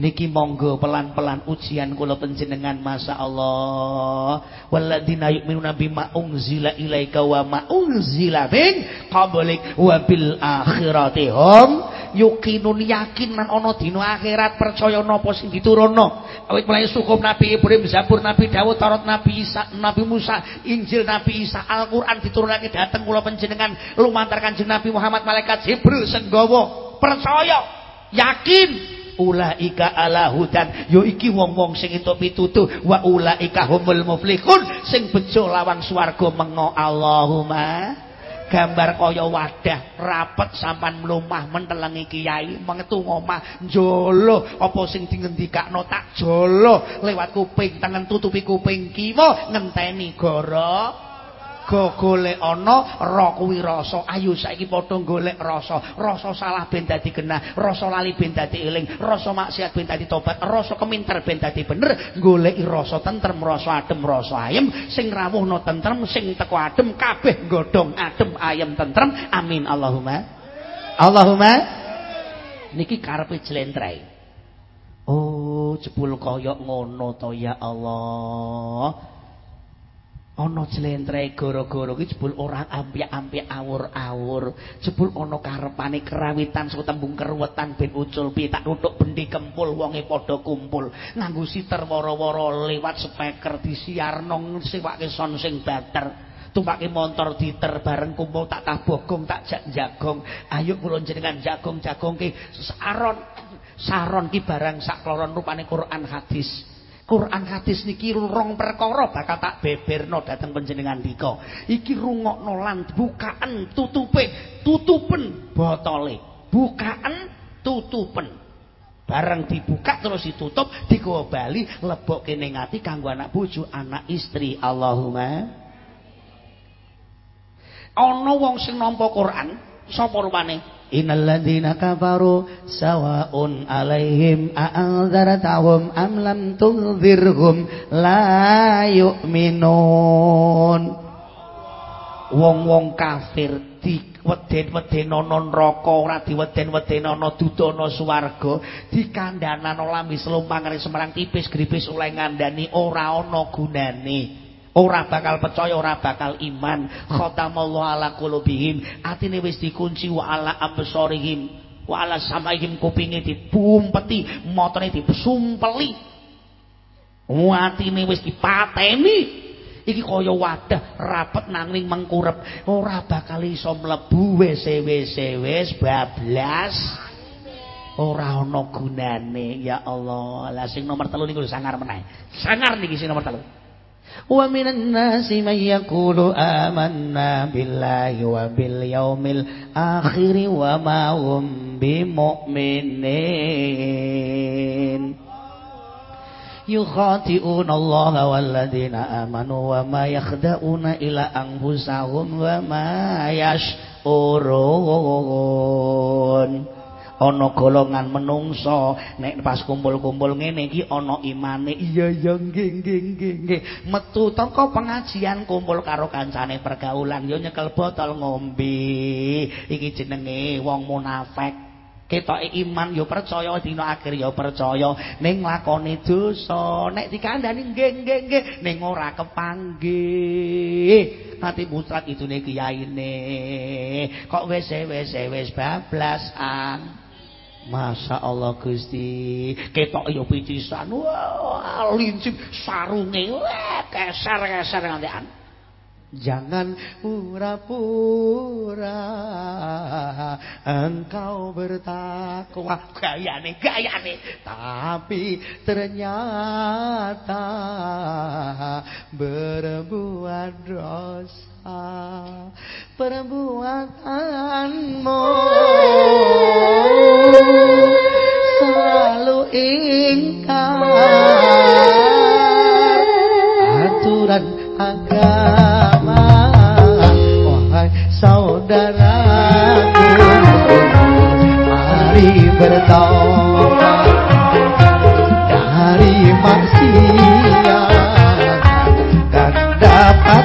Speaker 1: Niki monggo pelan-pelan ujian kula panjenengan Masya Allah. Walladzina yu'minuna bima unzila ilaika wa ma unzila min qablik wa bil akhirati hum yakin man ana dina akhirat percaya napa sing diturunno. Awit mulai sukum Nabi Ibrahim, Zabur Nabi Dawud, Taurat Nabi Isa, Nabi Musa, Injil Nabi Isa, Al-Qur'an diturunake dateng kula panjenengan lumantar Kanjeng Nabi Muhammad malaikat Jibril senggawa percaya yakin ulaika ala hudan. Yo iki wong-wong sing entuk pitutuh wa ulaika humul muflihun. Sing bejo lawan swarga mengo. Allahumma. Gambar kaya wadah. Rapet sampan mlumah mentelengi kiai. Mengetu ngomah. Jolo apa sing dingendikakno? Tak jolo. Lewat kuping tangan tutupi kuping kiwa ngenteni goro go golek ana ra kuwi rasa. Ayo saiki padha golek rasa. Rasa salah ben dadi genah rasa lali ben dadi eling rasa maksiat ben dadi tobat rasa keminter ben dadi bener. Goleki rasa tentrem rasa adem rasa ayem. Sing rawuhno tentrem sing teko adem kabeh godhong adem ayem tentrem. Amin. Allahumma. Allahumma. Niki karepe jlentreh oh jebul kaya ngono to ya Allah ana jlentreh gara-gara iki jebul ora ampiak-ampiak awur-awur. Jebul ana karepane kerawitan saka tembung keruwetan ben ucul pi tak nutuk bendi kempul wonge padha kumpul. Nganggo siter wara-wara lewat speaker disiarno sewake son sing bater. Tumpake montor diter bareng kumpul tak tabogong tak jak jagong. Ayo kula jenengan jagong-jagong ki saron saron ki barang sak rupane Quran hadis Quran hadis niki rong perkara bakal tak beberno dateng panjenengan dika. Iki rungokno lan bukaan tutupe, tutupen botole. Bukaan tutupen. Barang dibuka terus ditutup, digawa bali lebokke ning ati kanggo anak bojo, anak istri. Allahumma. Ana wong sing nampa Quran, sapa rupane? Innal ladzina kafaru sawaun alaihim a'anzartahum am lam tunzirhum la yu'minun Wong-wong kafir diweden-wedenono neraka ora diweden-wedenono dudono swarga dikandhanano lambi selumpang Semarang tipis gripis oleh ngandani ora ana gunane ora bakal percaya ora bakal iman. Khatamallahu ala qulubihim. Atine wis dikunci wa ala absarihim. Wa ala samaihim kupinge dibumpeti motone dipesumpeli atine wis dipateni. Iki kaya wadah rapet nanging mengkurep. Ora bakal iso mlebu wis wis bablas. Ora ana gunane ya Allah. Lah sing nomor 3 niku sangar meneh. Sangar niki sing nomor 3 ومن الناس من يقول آمنا بالله وباليوم الآخر وما هم بمؤمنين يخاطئون الله والذين آمنوا وما يخدعون إلى أنفسهم وما يشعرون ana golongan menungso nek pas kumpul-kumpul ngene iki ana imane iya ya nggih nggih nggih metu teko pengajian kumpul karo kancane pergaulan. Ya nyekel botol ngombe. Iki jenenge wong munafik. Ketoke iman ya percaya dina akhir ya percaya. Ning lakone dosa. Nek dikandani nggih nggih nggih ning ora kepanggih. Nanti mutrat itune kiyaine. Kok wis wis wis bablasan Masya Allah Gusti? Ketok ya picisan wah lincip sarunge keser-keser ngantekan Jangan pura-pura engkau bertakwa. Gayane gayane tapi ternyata berbuat dosa perbuatanmu selalu ingkar. Aturan agama wahai saudaraku mari bertobat dari maksiat dan dapat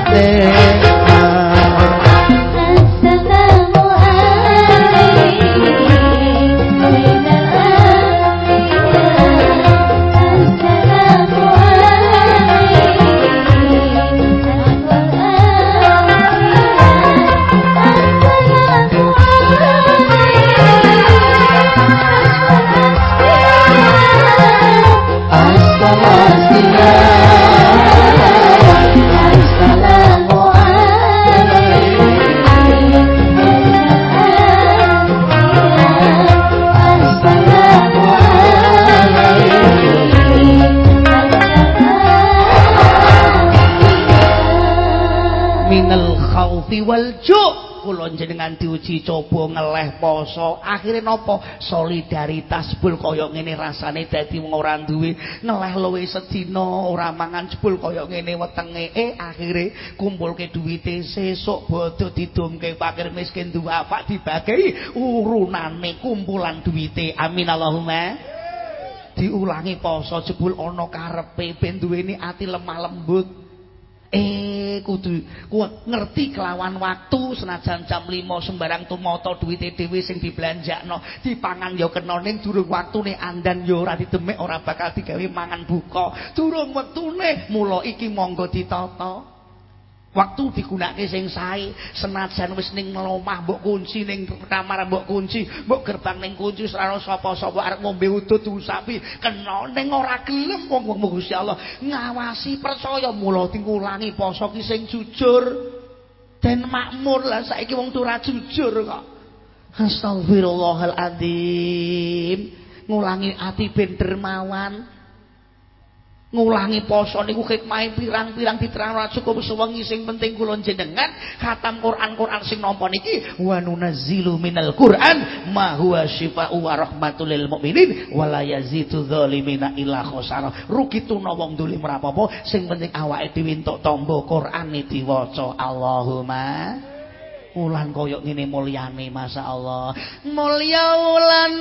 Speaker 1: minal khawfi wal ju' jenengan diuji coba ngeleh poso. Akhirnya nopo? Solidaritas bul kaya ngene rasane dadi wong ora duwe. Ngeleh luwe sedina ora mangan jebul kaya ngene wetenge. Eh akhirnya kumpulke duwite. Sesuk bodo didumke fakir miskin dua apa dibagi urunane kumpulan duwite. Amin Allahumma. Diulangi poso jebul ana karepe ben duweni ati lemah lembut Eh kudu kuat ngerti kelawan waktu senajan jam 5 sembarang tumata duwite dhewe sing dibelanjakno dipangan ya kena ning durung waktune andan ya ora didemek ora bakal digawe mangan buka. Durung wektune mula iki monggo ditata Waktu digunakake sing sae, senajan wis ning omah mbok kunci ning kamar mbok kunci, mbok gerbang ning kunci ora sapa-sapa arep ngombe udut sapi, kena ning ora gelem wong-wong Gusti Allah. Ngawasi percaya mula tingulangi poso ki sing jujur. Dan makmur lah saiki wong ora jujur kok. Astagfirullahaladzim ngulangi ati ben dermawan ngulangi poso niku hikmah pirang-pirang diterangno cukup sewengi sing penting kula jenengan khatam Quran-Quran sing nampa niki wa nunazzilu minal Quran ma huwa syifaa'u wa rahmatul lil mukminin wa la yazidu dzalimina illa khosara. Rugi tuna wong sing penting awake dhewe entuk tamba Quran diwaca Allahumma ulan koyok ngene mulyane masyaallah mulya ulan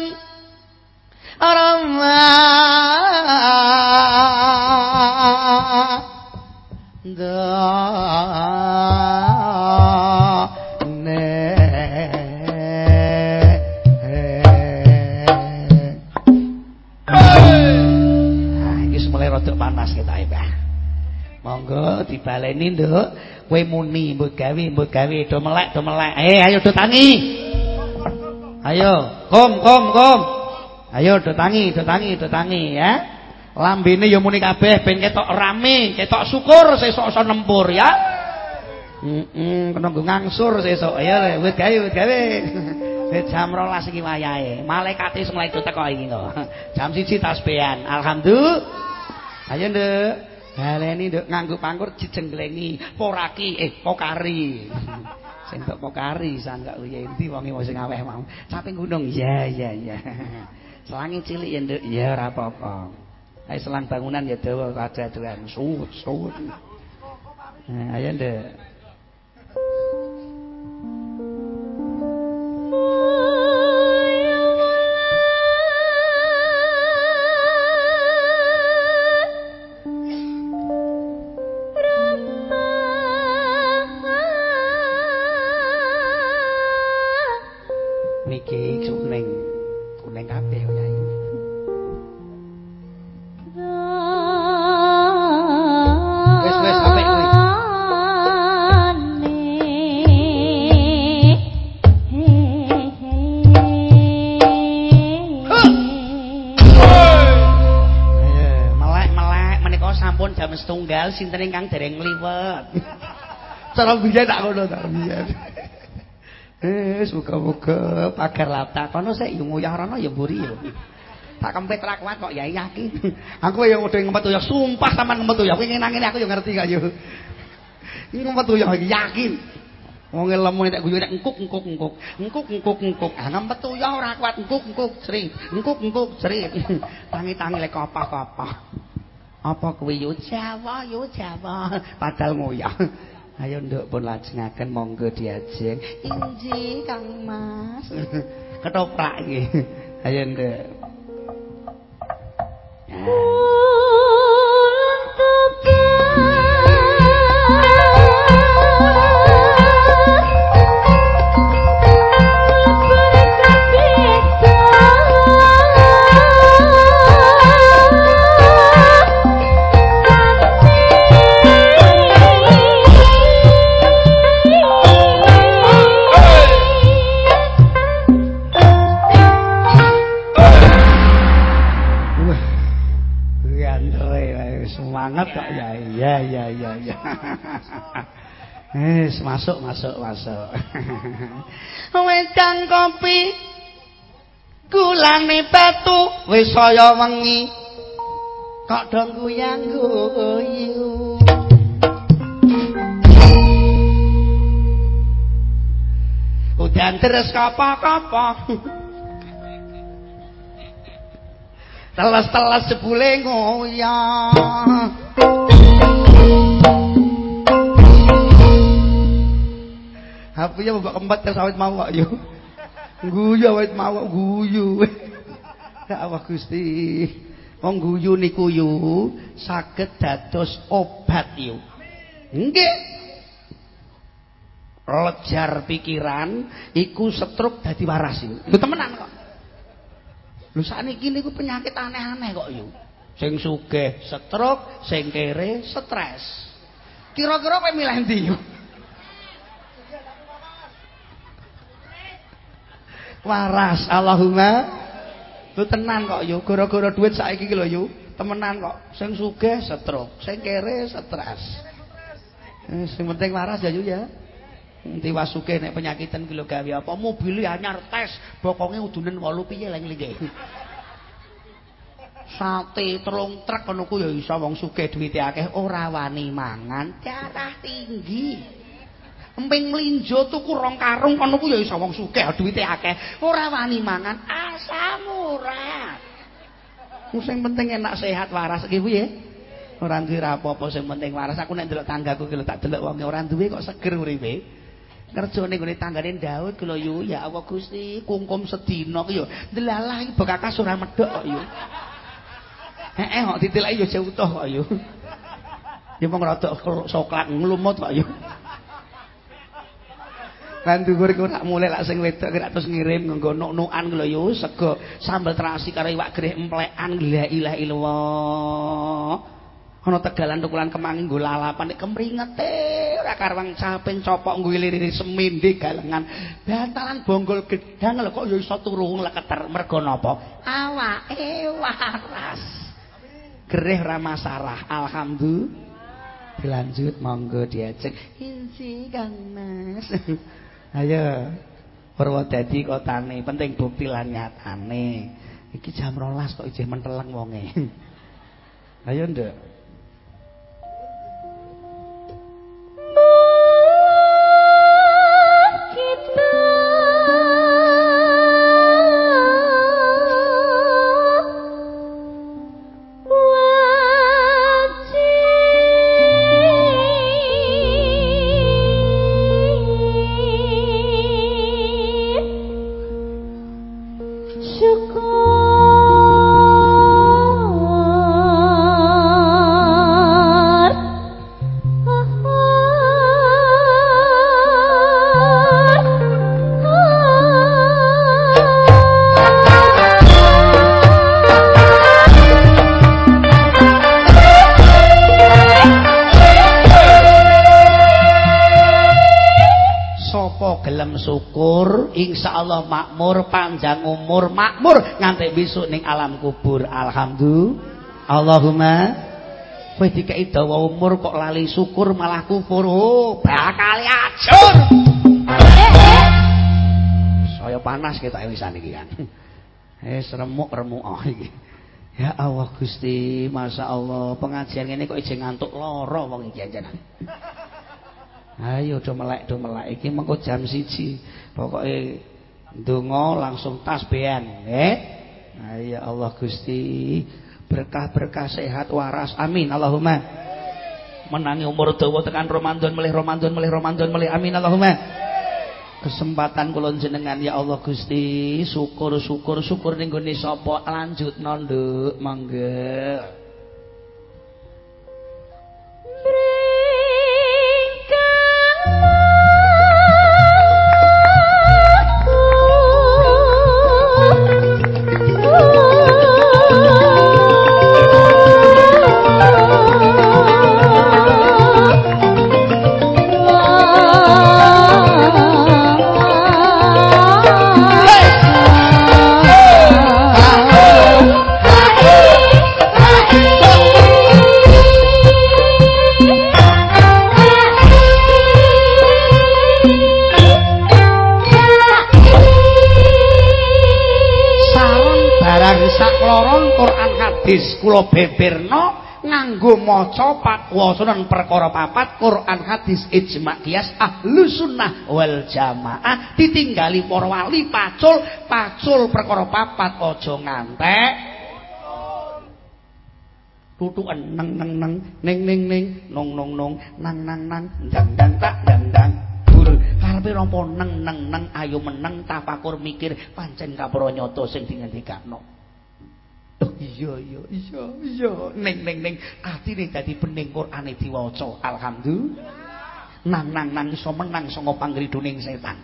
Speaker 1: dibaleni nduk. Kowe muni mbok gawe mbok gawe. Do melek do melek eh ayo do tangi. Ayo. Kom kom kom Ayo do tangi, do tangi, do tangi ya. Lambene ya muni kabeh ben ketok rame, ketok syukur sesuk iso nempur ya. Heeh, kena nggo ngangsur sesuk. Ayo wit gawe, wit gawe. Wit jam 12 iki wayahe. Malaikate semulai teko iki kok. Jam 1 tasbihan. Alhamdulillah. Ayo nduk. Baleni nduk nganggo pangkur dijenglengi, poraki eh pokari. Sing pokari sanggak uye endi wonge sing aweh mau. Caping gunung. Iya, iya, iya. Selangi cilik ya nduk, ya ora apa-apa. Ayo selang bangunan ya dawa kadaduan. Suwut, suwut. Nah, ayo nduk. Sinten ingkang dereng liwet. Cara biyen tak ngono ta biyen. Eh, muga-muga pagar lata kono sik yo nguyah rono ya mburi yo. Tak kempet ra kuat kok ya yakin. Aku yo ngode ngempet ya sumpah sampean ngempet ya. Kowe ngene aku yo ngerti kok yo. Iki ngempet ya yakin. Wong lemu nek guyu nek engkuk engkuk engkuk. Engkuk engkuk engkuk. Ah ngempet ya ora kuat engkuk engkuk sri. Engkuk engkuk sri. Tangi-tangi lek apa-apa. Apa kuwi yo Jawa yo Jawa. Padahal ngoyah. Ayo nduk pun lajengaken monggo diajeng. Inji Kang Mas. Ketoprak iki. Ayo nduk. Kok ya iya iya iya iya Eh, masuk masuk masuk. Wedang kopi gulane batu wis saya wengi kok dong guyang guyu. Udan terus kapa-kapa. telas-telas jebule ngoyah Apa ya mbak keempat tes awet mau kok yo. Guyu awet mau guyu. Ya Allah Gusti. Wong guyu niku yu saged dados obat yu. Nggih. Lejar pikiran iku setruk dadi waras yu. Lho temenan kok. Lho sakniki niku penyakit aneh-aneh kok yo. Sing sugih stroke, sing kere stres. Kira-kira kowe milih ndi? Waras Allahumma. Lu tenan kok yo, gara-gara duit saiki iki lho yo. Temenan kok. Sing sugih stroke, sing kere stres. Eh, sing penting waras ya yo ya. Tiwas sugih nek penyakitan ki lho gawe apa mobil anyar tes bokonge udunen 8 piye leng lenge. Sate telung truk ngono ku ya iso wong sugih duwite akeh ora wani mangan darah tinggi. Emping mlinjo tuku rong karung ngono ku ya iso wong sugih duwite akeh ora wani mangan asam urat. Sing penting enak sehat waras iki piye? Ora duwe apa-apa sing penting waras. Aku nek ndelok tanggaku ki tak delok wong ora duwe kok seger uripe. kerjane gone tanggane Daud kula yu ya Allah Gusti kungkum sedina ku yo delalah bekakas ora medhok kok heeh kok ditilaki yo jauh kok yu ya mong rada soklat nglumut kok yu Lan dhuwur iku tak mulai lak sing wedok kira terus ngirim nganggo nuk-nukan lho yo sego sambel terasi karo iwak greh emplekan la ilaha illallah. Ana tegalan tukulan kemangi nggo lalapan nek kemringete ora karwang caping copok nggo lirine semindi galengan. Bantalan bonggol gedang lho kok ya iso turu leketer mergo napa? Awake waras ora masalah. Alhamdulillah. Dilanjut monggo diajeng. Insi kang mas. Ayo Purwodadi kotane. Penting bukti lan nyatane. Iki jam 12 kok isih menteleng wonge. Ayo nduk insyaallah makmur panjang umur makmur nganti besok ning alam kubur alhamdulillah Allahumma Kowe dikeki dawa umur kok lali syukur malah kufur. Oh, bakal ajur. Saya panas kita wisan iki kan. Eh remuk-remuk oh iki. Ya Allah Gusti, Masya Allah pengajian ini kok ijeng ngantuk loro wong iki anjenan. Ayo do melek do melek iki mengko jam siji. Pokoke ndonga langsung tasbihan, eh. Ya Allah Gusti, berkah-berkah sehat waras. Amin Allahumma. Menangi umur dawa tekan Ramadan melih Ramadan melih Ramadan melih. Amin Allahumma. Kesempatan kula jenengan ya Allah Gusti, syukur syukur syukur ning gone sapa lanjutno nduk. Nganggo maca patwasanen perkara papat Quran hadis ijma kias ahlu sunnah wal jamaah. Ditinggali para wali pacul pacul perkara papat aja ngantek. Tutukan neng neng neng neng neng neng nong nong nong nang nang nang dang dang tak dang dang. Gur karepe nampa neng neng neng ayo meneng tafakur mikir pancen kapura nyata sing dingendikakno iya iya iya iya. Ning ning ning. Atine dadi bening Qur'ane diwaca alhamdulillah. Nang nang nang iso menang sanga pangriduning setan.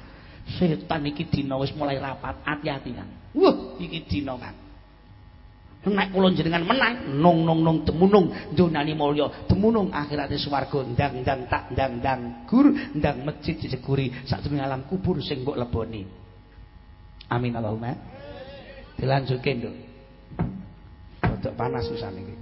Speaker 1: Setan iki dina wis mulai rapat. Ati-ati kan wah iki dina kan nek kula jenengan menang nung nung nung demunung donani mulya demunung akhirate swarga ndang ndang tak ndang ndang gur ndang masjid dijeguri sadurunge alam kubur sing mbok leboni. Amin Allahumma. Dilanjutke nduk panas susah iki.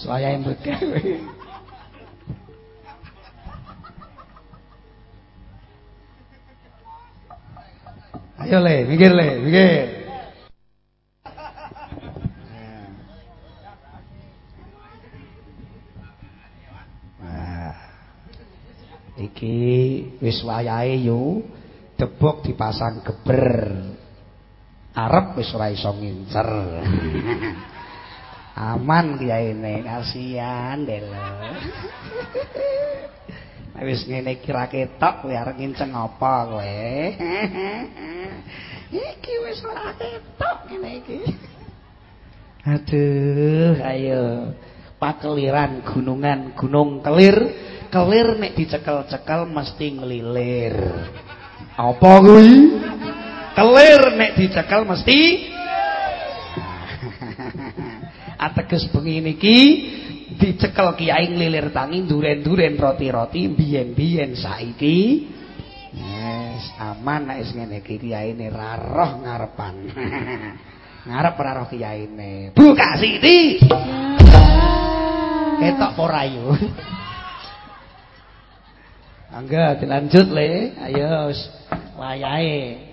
Speaker 1: Saya yang bergawe. Ayo le, mikir le, mikir. Nah, iki wis wayahe yo debok dipasang geber. Arep wis ora iso. aman kiyaine kasihan delo nek wis ngene iki ra ketok kowe arep nginceng apa kowe? Iki wis ora ketok ngene iki. Aduh ayo. Pakeliran gunungan gunung kelir. Kelir nek dicekel-cekel mesti ngelilir. Apa kuwi? Kelir nek dicekel mesti ateges bengi niki dicekel kiai nglilir tangi duren-duren roti-roti biyen-biyen saiki. Yes aman nek wis ngene iki kiyaine ra ngarepan. Ngarep ora roh kiyaine. Buka siti! Ketok ora yo? Angga dilanjut le. Ayo wayahe.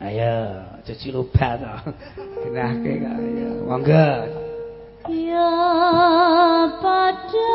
Speaker 1: Ayo cuci lupa to. Kenake ayo. Monggo.
Speaker 2: Ya pada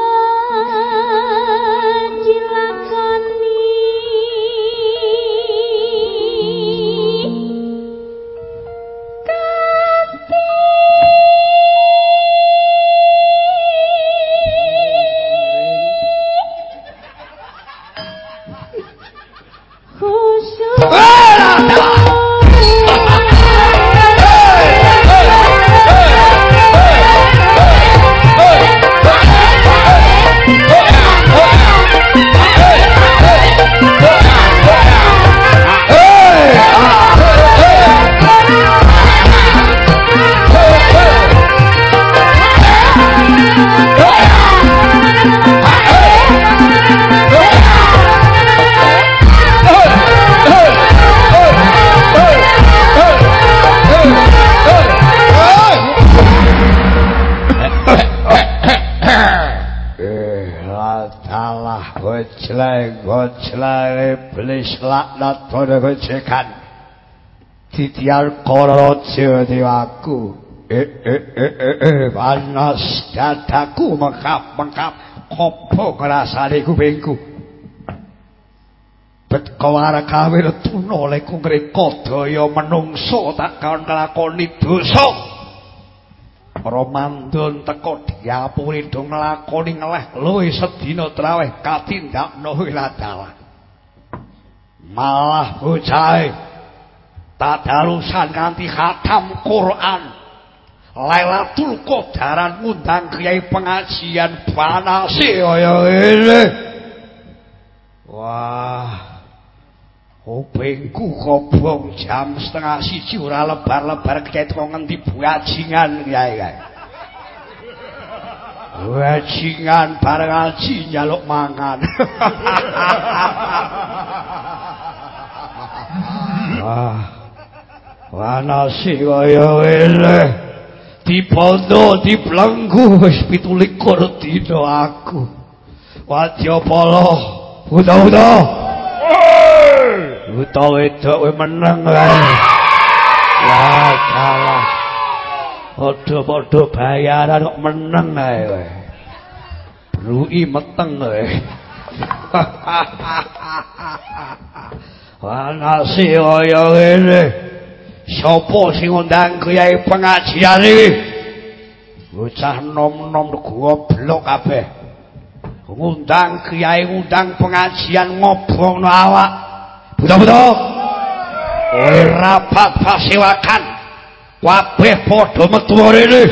Speaker 2: selar
Speaker 1: iblis laknat para kejekan titial korot diwaku. eh eh eh eh eh panas dadaku mengkap mengkap kopo kerasa di kupingku bet kawar kawir tuno leku ngreka daya menungso tak kaon kelakoni dosa. Romandon teko diapuri do nglakoni ngleh luwe sedina traweh katindakno dalan malah bocah tadarusan kanthi khatam Quran. Lailatul Qadaran ngundang kiai pengajian panase kaya ngene wah. Kupingku kobong jam setengah siji ora lebar-lebar kiai kok ngendi bajingan kiai kiai. Bajingan bareng ngaji njaluk mangan Wah. Wanasi kaya ngene. Dipondo diplengku wis 17 dina aku. Wadyapala. Buta-buta. Buta wedok kowe meneng kae. Wah, salah. Padha-padha bayaran kok meneng kae kowe. Bruki meteng kowe. Wanasi kaya ngene. Sopo sing ngundang kiai pengajian iki? Bocah nom-nom goblok kabeh. Ngundang kiai ngundang pengajian ngobongno awak. Buta-buta. Kowe rapat pasewakan. Kabeh padha metu rene.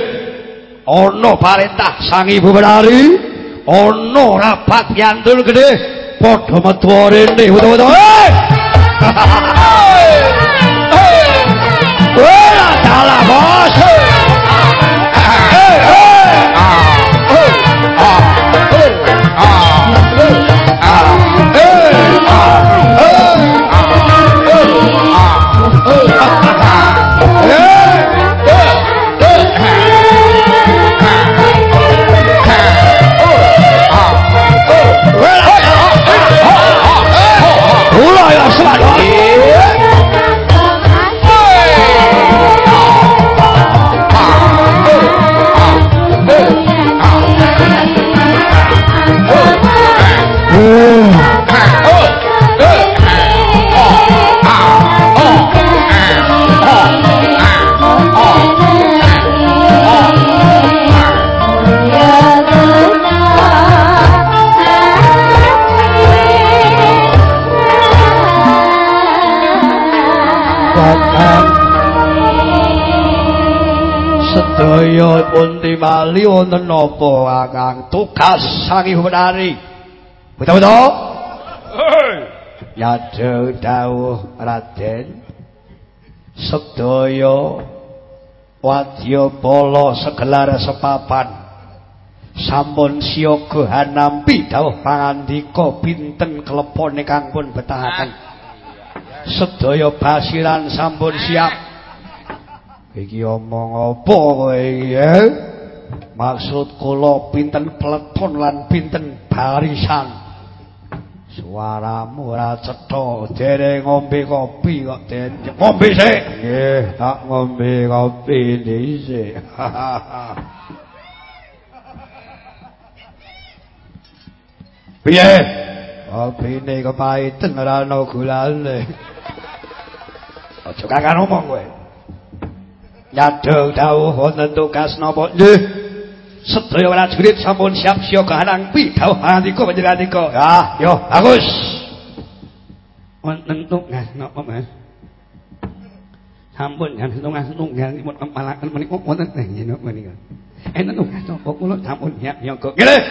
Speaker 1: Ana perintah Sang Ibu Benari. Ana rapat yandul gede. Padha metu rene. Buta-buta. Buena tala sedaya pun timali wonten napa? Kakang tugas sangi menari. Betul-betul? Nyadeng dawuh Raden. Sedaya wadya pala segelar sepapan. Sampun siyaga hanampi dawuh pangandika pinten klepone kang pun betahaken. Sedaya basiran sampun siap iki omong apa kowe iki Maksud kula pinten peleton lan pinten barisan. Suaramu ora cetha, dereng ngombe kopi kok den. Ngombe sik. Nggih, tak ngombe kopi dhisik. Piye? Kopine kepaiten ora ana gulane. Aja kakang ngomong kowe. Nyadong dawuh wonten tugas napa? Nggih. sedaya prajurit sampun siap siaga nampi dawuh andika panjenengan ya yo bagus. Wonten tugas napa Mas? Sampun kan tugas tunggal pun kepalaken menika wonten yen menika? Enten tugas napa kula? Sampun siap siaga nggih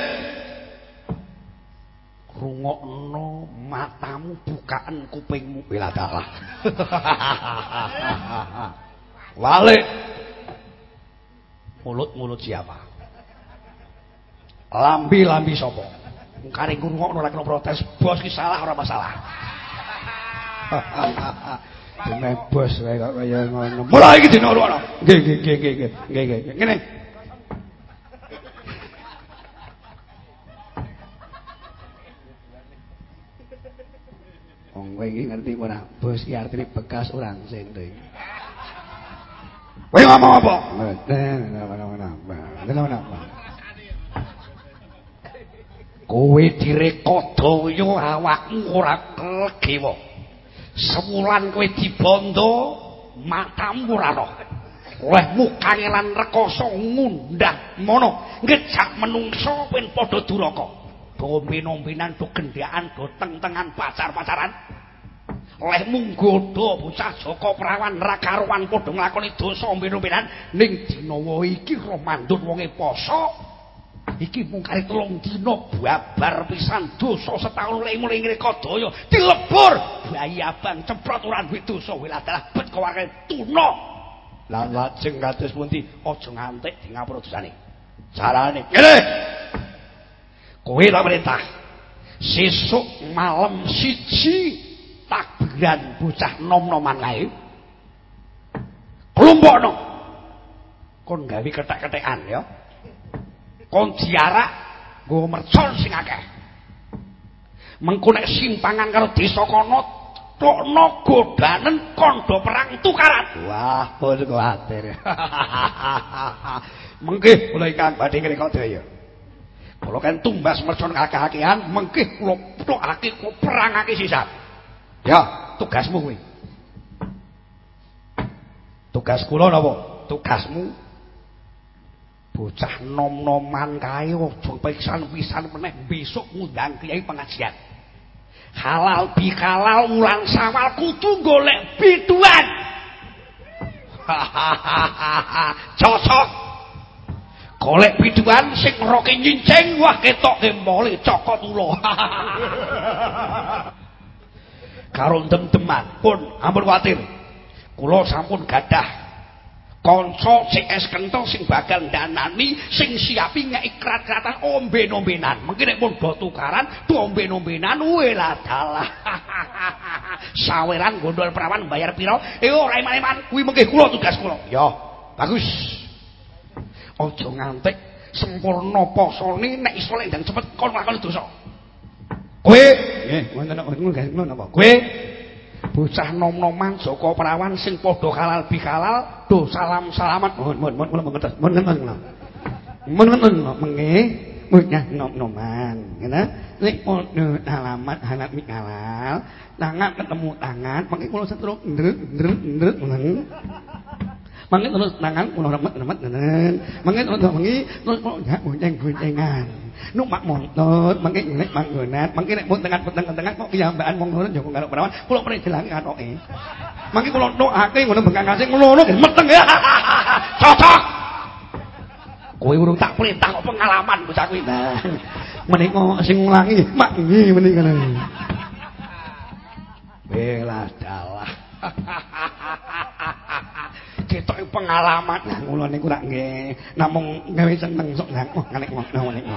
Speaker 1: rungokno matamu bukaan kupingmu. Bela dalah wale mulut-mulut siapa Lambi-lambi sapa? Karing ngrungokno ora kena protes, bos ki salah ora masalah. Dene bos wae kok kaya ngono. Mulai iki dina ora. Nggih nggih nggih nggih nggih nggih. Ngene. Wong kowe iki ngerti ora? Bos ki artine bekas orang sendiri. Kowe ngomong apa? Kowe direkada yo awakmu ora klegewa sewulan kowe dibondo matamu ora roh. Lehmu kangelan rekoso ngundang mono. Ngejak menungso pen padha duraka. Dombe-nombenan do gendaan do teng-tengan pacar-pacaran lehmu nggodha bocah Joko Prawan ra karuan padha nglakoni dosa ombe-ombenan ning dina iki romandut wonge poso. Iki mung kari telung dina babar pisan dosa setahun lek mulai ngrekodaya dilebur. Bayi abang ceprot ora duwe dosa wiladalah bet kawake tuna. Lan lajeng kados pundi? Aja ngantek di ngapura dosane. Carane ngene! Kowe tak perintah. Sesuk malam siji takbiran bocah nom-noman kae kelompokno. Kon gawe ketek-ketekan ya. Kon diarak nggo mercon sing akeh. Mengko simpangan karo desa kono tokno godanen kondo perang tukaran. Wah pun kuwatir mengke kula ingkang badhe ngreka daya. Kula kan tumbas mercon akeh-akehan mengke kula tokake kula perangake sisa ya tugasmu kuwi tugas kula napa tugasmu bocah nom-noman kae aja pisan-pisan meneh besok ngundang kiai pengajian. Halal bihalal ulang sawal kudu golek biduan. Cocok. Golek biduan sing roke nyincing wah ketok kembole cokot ulo. Karo dem-deman. Pun ampun kuwatir. Kula sampun gadah. Kanca sing es kenthel sing bakal danani sing siapi ngikrat-kratan omben-ombenan. Mengki nek pun do tukaran do omben-ombenan wela dalah. Saweran gondol perawan bayar pira? Eh ora iman-iman kuwi mengki kula tugas kula. Ya bagus. Aja ngantek sempurna posone nek iso lek ndang cepet kon lakoni dosa Kowe, Kowe bocah nom-noman saka perawan sing padha halal bi halal, do salam salamat. Mun-mun-mun nom-noman, ngene. Nek padha alamat halal bi halal, tangan ketemu tangan, mengko kula setruk ndr ndr ndr Mangit terus tangan kula remet-remet nenen. Mangit terus mengi terus kok ya bonceng-boncengan numpak motor mangke nek manggonat mangit nek pun tengah-tengah kok kiyambaan wong ngono Joko karo perawan kula pernah dilangi katoke mangke kula nokake ngono bengkang kasih ngono meteng ya cocok kowe urung tak perintah kok pengalaman bocah kuwi nah menika sing ngulangi mak nggih menika Belas dalah ketok pengalaman nah kula niku rak nggih namung gawe seneng sok nang ngono niku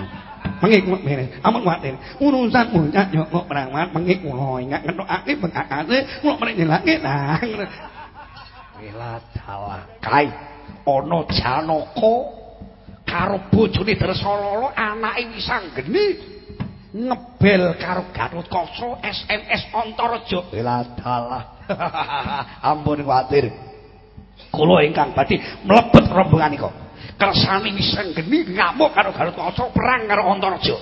Speaker 1: mengik mene amun kuwatir urusan muncak yo kok perawat mengik kula ingat ngetokake bengakase kula mrene nyelake nah wela dalah kai ana janaka karo bojone Dresalala anake Wisanggeni ngebel karo Gatotkaca SMS Antaraja. Eladalah. Ampun kuwatir. Kula ingkang badhe mlebet rombongan nika. Kersane Wisanggeni ngamuk karo Gatotkaca perang karo Antaraja.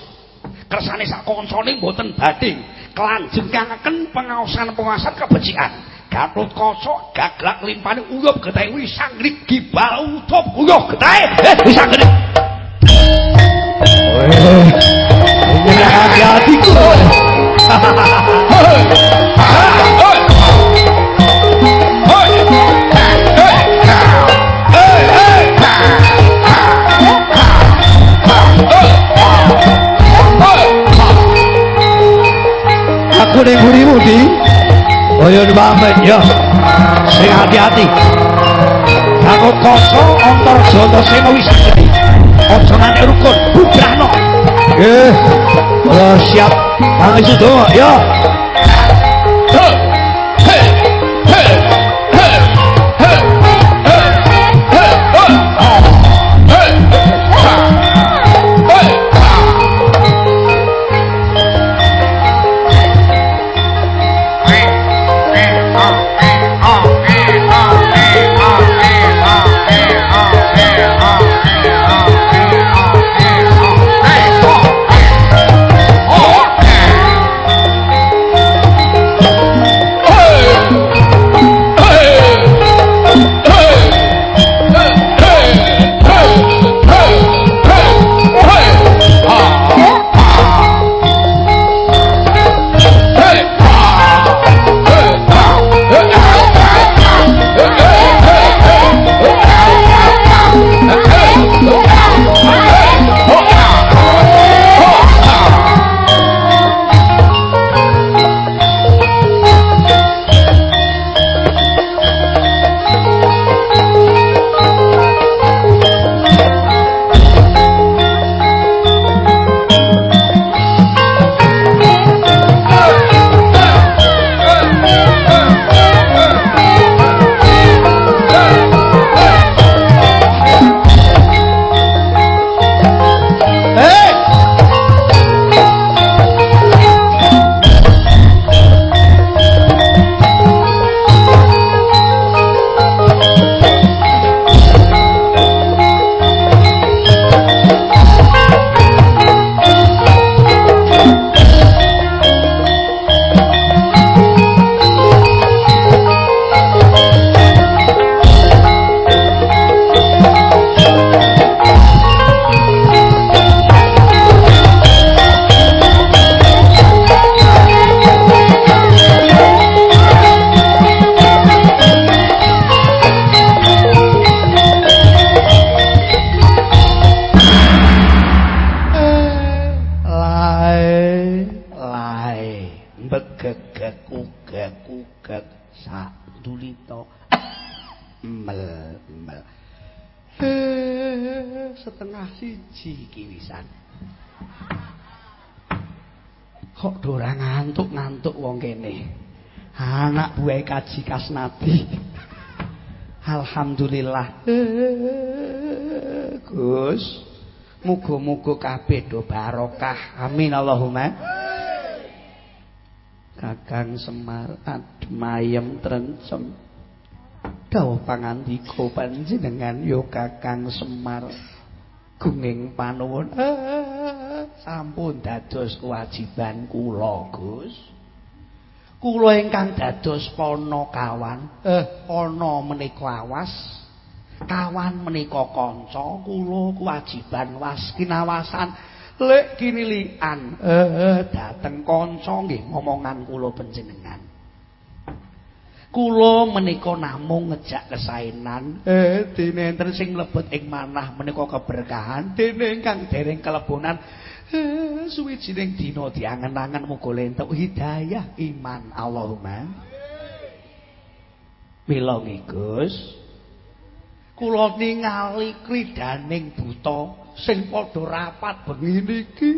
Speaker 1: Kersane sak kancane mboten badhe kelanjengaken pengaosan-pengaosan kebecikan. Gatut kosok gaglak limpane uyup getahe Wisanggeni gibal utup uyuh getahe eh Wisanggeni. Ini hati-hati Aku ning burimu di. Ayo pamit ya. Sing hati-hati. Aku kosong antar jono sing wis gede. Aja nganti rukun, bubrahno. Eh, oh, siap. Sudo, ya. Alhamdulillah. Gus Muga-muga kabeh do barokah. Amin Allahumma. Kakang Semar admayem trencem Dawa pangandika panjenengan yo Kakang Semar. Gunging panuwun. Sampun dados kewajiban kula Gus kula ingkang dados pana kawan. Eh. Ana menika awas. Kawan menika kanca kula kewajiban was kinawasan. Lek kinilian eh dateng kanca nggih ngomongan kula panjenengan. Kula menika namung ngejak kesaenan eh dene enten sing mlebet ing manah menika keberkahan. Dene ingkang dereng kelebonan suwijining dina diangen-angen muga lentuk hidayah iman Allahumma. Mila Gus kula ningali kridaning buta sing padha rapat bengi niki.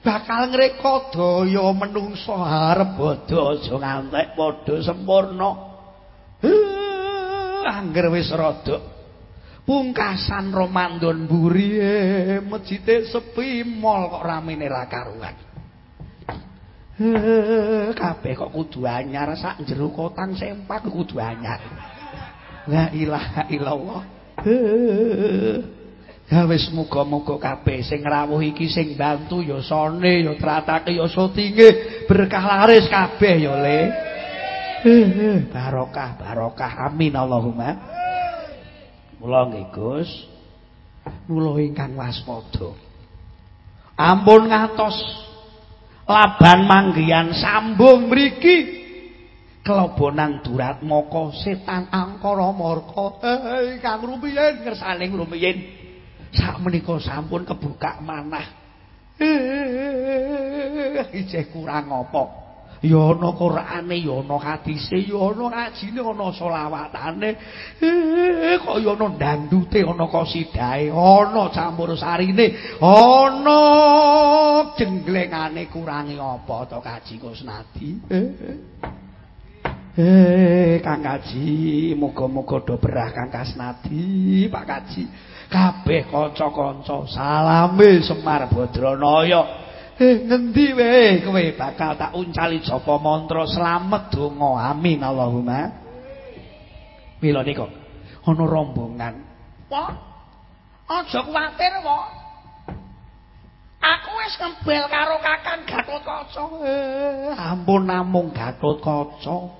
Speaker 1: Bakal ngreka daya menungsa arep bodho aja ngantek padha sempurna. Angger wis rada Pungkasan Ramadan mburi eh, masjide sepi mall kok ramene ra karuan. Eh, kabeh kok kudu anyar sak jero kotang sempak kudu anyar. La ilaha illallah. Eh, ya wis muga-muga kabeh sing rawuh iki sing bantu ya sone ya tratake ya sotinge berkah laris kabeh ya le. Barokah barokah amin Allahumma. Mula nggih Gus. Mula ingkang waspada. Ampun ngantos laban manggihan sambung mriki kelobonan durat moko setan angkara marka eh kang rumiyin ngersaning rumiyin sak menika sampun kebuka manah eh ijeh kurang apa ya ana Qur'ane ya ana hadise ya ana ngajine ana selawatane eh kaya ana dandute ana kosidae ana campur sarine ana jenglengane kurangi apa to kaji Kusnadi eh Eh, Kang Kaji, muga-muga do berah Kang Kasnadi, Pak Kaji. Kabeh kanca-kanca salame Semar Badranaya. Eh ngendi wae kowe bakal tak uncali japa mantra slamet donga. Amin Allahumma. Mila nika ana rombongan. Wah. Aja kuwatir, Wak. Aku wis ngembel karo Kakang Gatotkaca. Eh, ampun namung Gatotkaca.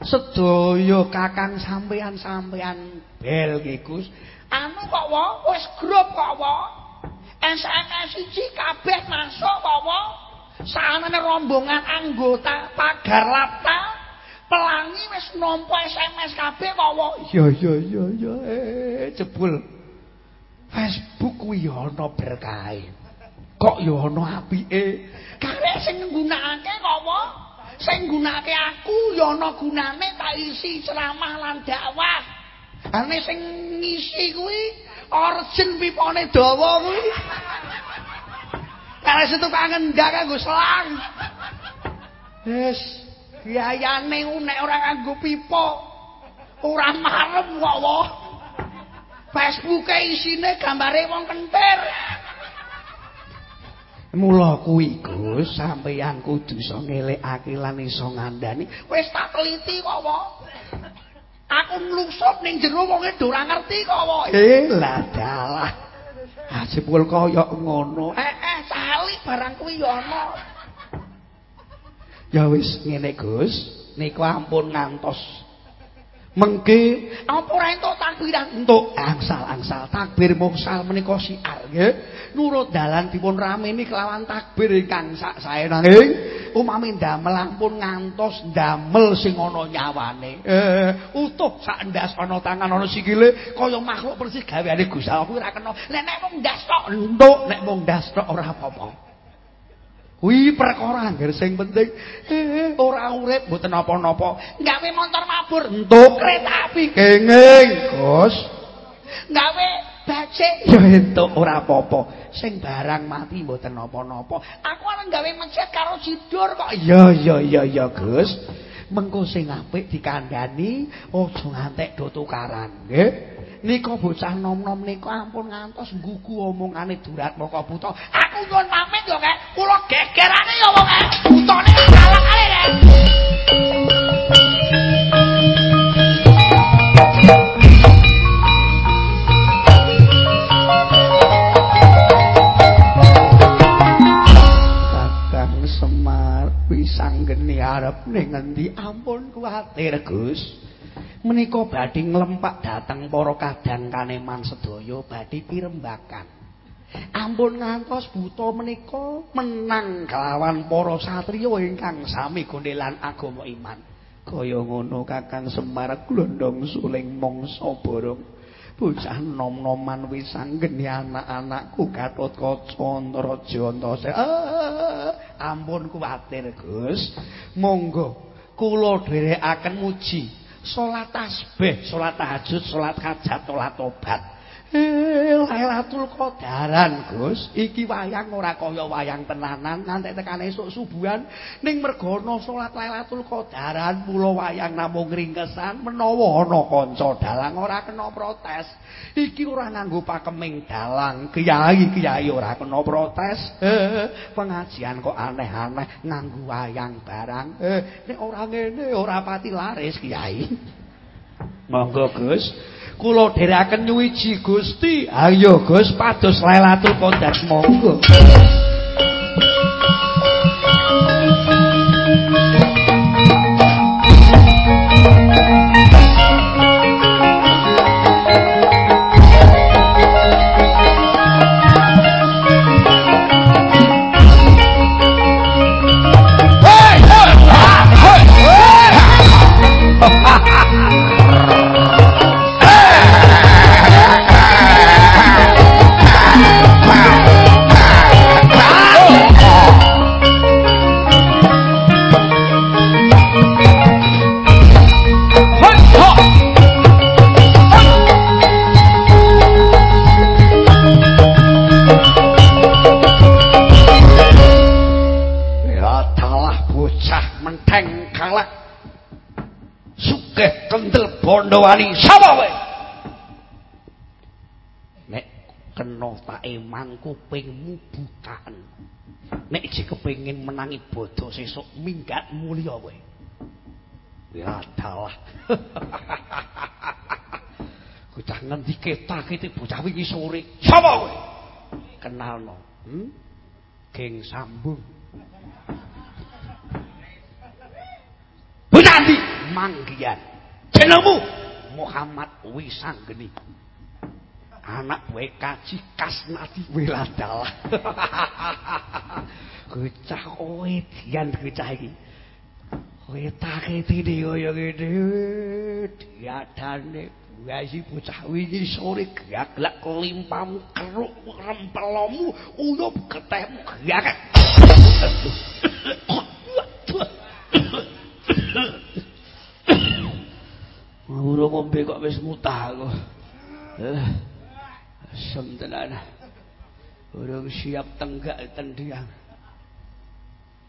Speaker 1: Sedaya Kakang sampean-sampean bel ki Gus. Anu kok, Wak, wis grup kok, Wak. SMS siji kabeh masuk apa? Sanane rombongan anggota pagar lapta pelangi wis nampa SMS kabeh apa? Iya iya iya iya eh, jebul. Facebook kuwi ana berkahe. Kok ya ana apike? Karek sing nggunakake apa? Sing nggunakake aku ya ana gunane tak isi ceramah lan dakwah. Ane sing ngisi kuwi Orjen pipone dawa kuwi. Kare situ kangen ndak kanggo selang. Wis biayane nek ora kanggo pipa ora marem kok wae. Facebook isine gambare wong kentir. Mula kuwi Gus, sampeyan kudu iso ngelekake lan iso ngandani. Wis tak teliti kok wae. Aku nlusup ning jero wong e ora ngerti kok wae. Eh, lah dalah. Asipul kaya ngono. Eh, eh, sali barang kuwi ya ana. Ya wis ngene, Gus. Niku ampun ngantos mengke apa ora entuk takbiran entuk angsal-angsal takbir muksal menika siar nggih. Nurut dalan dipun rameni kelawan takbir ingkang sak sae nanging umami ndamel ampun ngantos ndamel sing ana nyawane. Eh utuh sak ndas ana tangan ana sikile kaya makhluk persis gaweane Gusti Allah kuwi ora kena. Nek mung ndas tok entuk. Nek mung ndas tok ora apa-apa Wih perkara anggar sing penting eh, ora urip mboten napa-napa. Gawe motor mabur entuk kereta api kenging, Gus. Gawe bajik ya entuk ora apa-apa. Sing barang mati mboten napa-napa. Aku arep gawe masjid karo sidur kok. Iya iya iya iya, Gus. Mengko sing apik dikandani aja ngantek do tukaran, nggih. nika bocah nom-nom nika ampun ngantos nggugu omongane durat moko buta aku nyuwun pamit yo kek. Kula gegerane yo kek. Butane galakane kek Semar pisang geni arep ning ngendi? Ampun kuwatir Gus. Menika badhe nglempak dhateng para kadang kaneman sedaya badhe pirembakan. Ampun ngantos buta menika menang kelawan para satriya ingkang sami gondelan agama iman. Kaya ngono kakang semar glondong suling mangsa borong bocah nom-noman wis anggeni anak-anakku Gatot Kaca Antaraja Antase ah, ampun kuwatir Gus. Monggo kula dherekaken muji. Salat tasbih, salat tahajud, salat hajat, salat tobat. Lailatul Qadaran, Gus. Iki wayang ora kaya wayang tenanan nganti tekan esuk subuhan ning mergo ana salat Lailatul Qadaran mula wayang namung ringkesan menawa ana kanca dalang ora kena protes. Iki ora nganggo pakeming dalang, kiai-kiai ora kena protes. Eh, pengajian kok aneh-aneh nganggo wayang barang. Eh, nek ora ngene ora pati laris, Kiai. Monggo, Gus. Kula dherekaken nyuwiji Gusti. Ayo Gus pados Lailatul Qadar monggo Bondowani sapa kowe? Nek kena tak eman kupingmu bukaan. Nek iki kepengin menangi bodho sesuk minggat mulya kowe. Ya dalah. Bocah ngendi ketak-ketik bocah wingi sore. Sapa kowe? Kenalno. Hmm? Geng sambung. Bocah ndi? Manggian. jenengmu Muhammad Wisanggeni anak wae kaji kasnati weladalah gocah kowe dian gocah iki. Kowe taketi kaya ngene diadane. Wasi bocah wingi sore gaglak kelimpamu keruk rempelomu uyup ketemu gak Urung ngombe kok wis mutah aku. Eh. Asem tenan. Urung siap tenggak tendiang.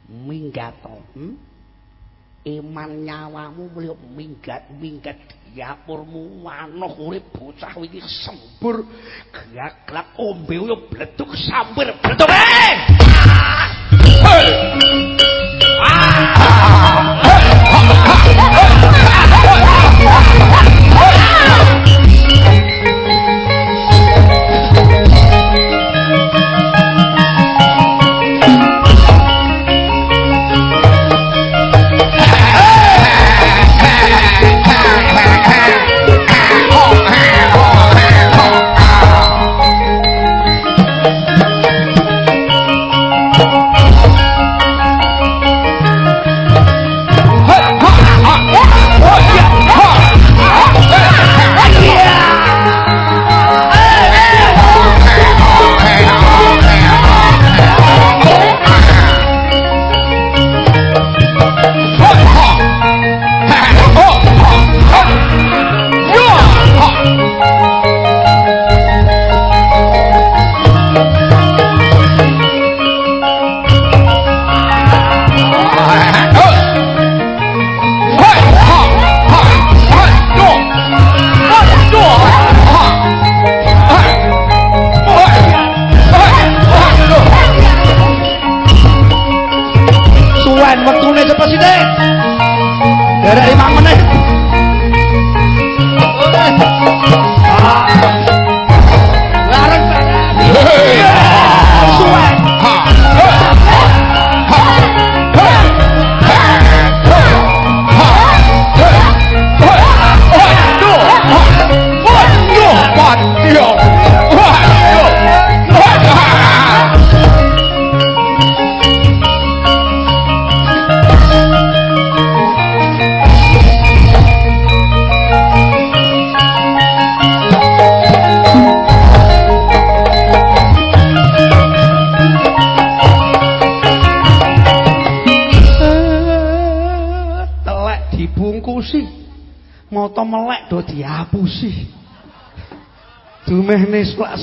Speaker 1: Minggat to. Hmm? Iman nyawamu mulih minggat-minggat yapurmu wanoh urip bocah iki sembur gaglak ombe yo bleduk sambur bleduk eh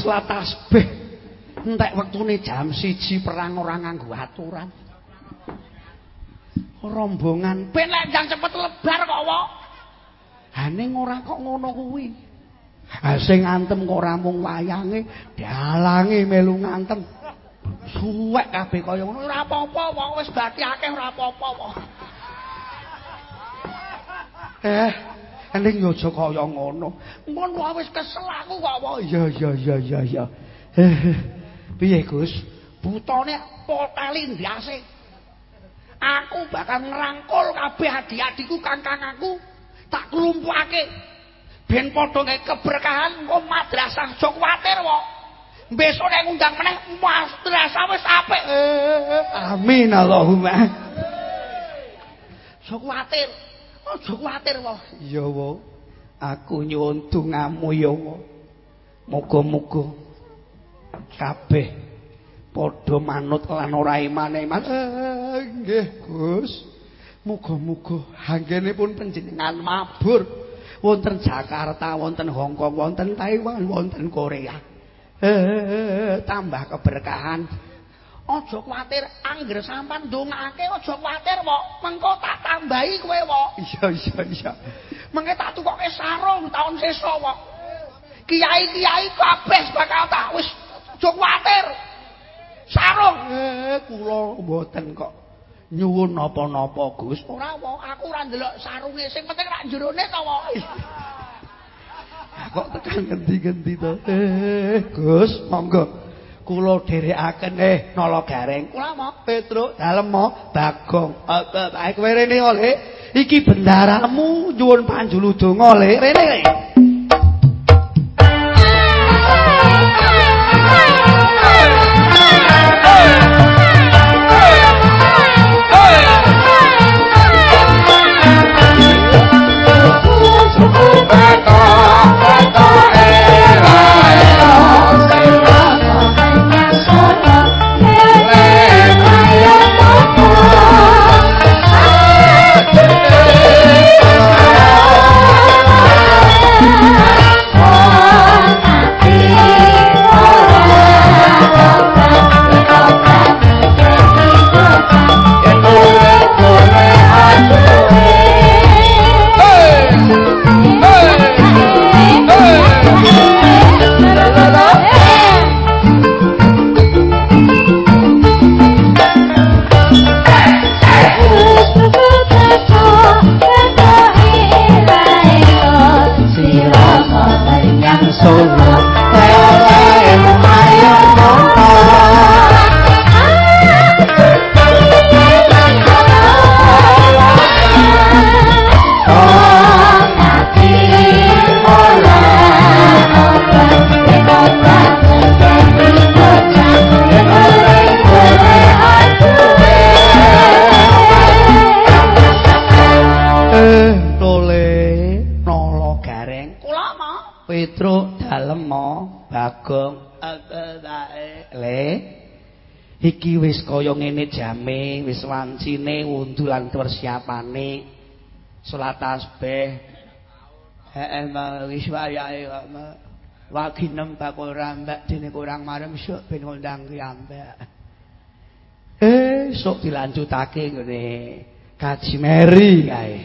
Speaker 1: Selat-selat tasbih. Entek wektune jam siji perang ora nganggo aturan. Rombongan ben lek cepet lebar kok wong. Ha ning ora kok ngono kuwi. Ha sing ngantem kok ora mung wayange, dalange melu ngantem. Suwek kabeh kaya ngono ora apa-apa wong wis bati akeh ora apa-apa. Eh, eling yo aja kaya ngono. Mun wis kesel aku kok wong. Iya iya iya iya iya. Eh, piye Gus? Butone poteli ndase. Aku bakal ngerangkul kabeh adik-adikku kangkang aku tak klumpukake ben padha ngek keberkahan engko madrasah aja kuwatir kok. Besok nek ngundang meneh madrasah wis apik. Amin Allahumma. Aja kuwatir. Aja kuwatir kok. Iya, Wo. Aku nyuwun dongamu ya, Wo. Muga-muga kabeh padha manut lan ora iman-iman. Eh, nggih, Gus. Muga-muga anggenipun panjenengan mabur wonten Jakarta, wonten Hong Kong, wonten Taiwan, wonten Korea. Eh, tambah keberkahan. Aja kuwatir angger sampean ndongake aja kuwatir kok. Mengko tak tambahi kowe kok. Iya iya iya. Mengke tak tukoke sarung taun sesuk kok. Kiai-kiai kabeh bakal tak wis aja kuwatir. sarung. Eh, kula mboten kok nyuwun napa-napa, Gus. Ora wae, aku ora ndelok sarunge, sing penting rak jerone to wae. kok tekan gendi-gendi to. Eh, Gus, monggo. Kula dherekaken eh nala gareng. Kula mau Petruk dalem mau Bagong. Eh, kowe rene oleh iki bendaramu nyuwun panjuludonga le. Rene kaya ngene jame wis wancine wundu lan persiapane. Salat tasbih. Heeh wis wayahe kok wagi nembak ora mbak. Dene kurang marem sok ben ngundang kiambak eh sok dilanjutake ngene. Kaji meri kae.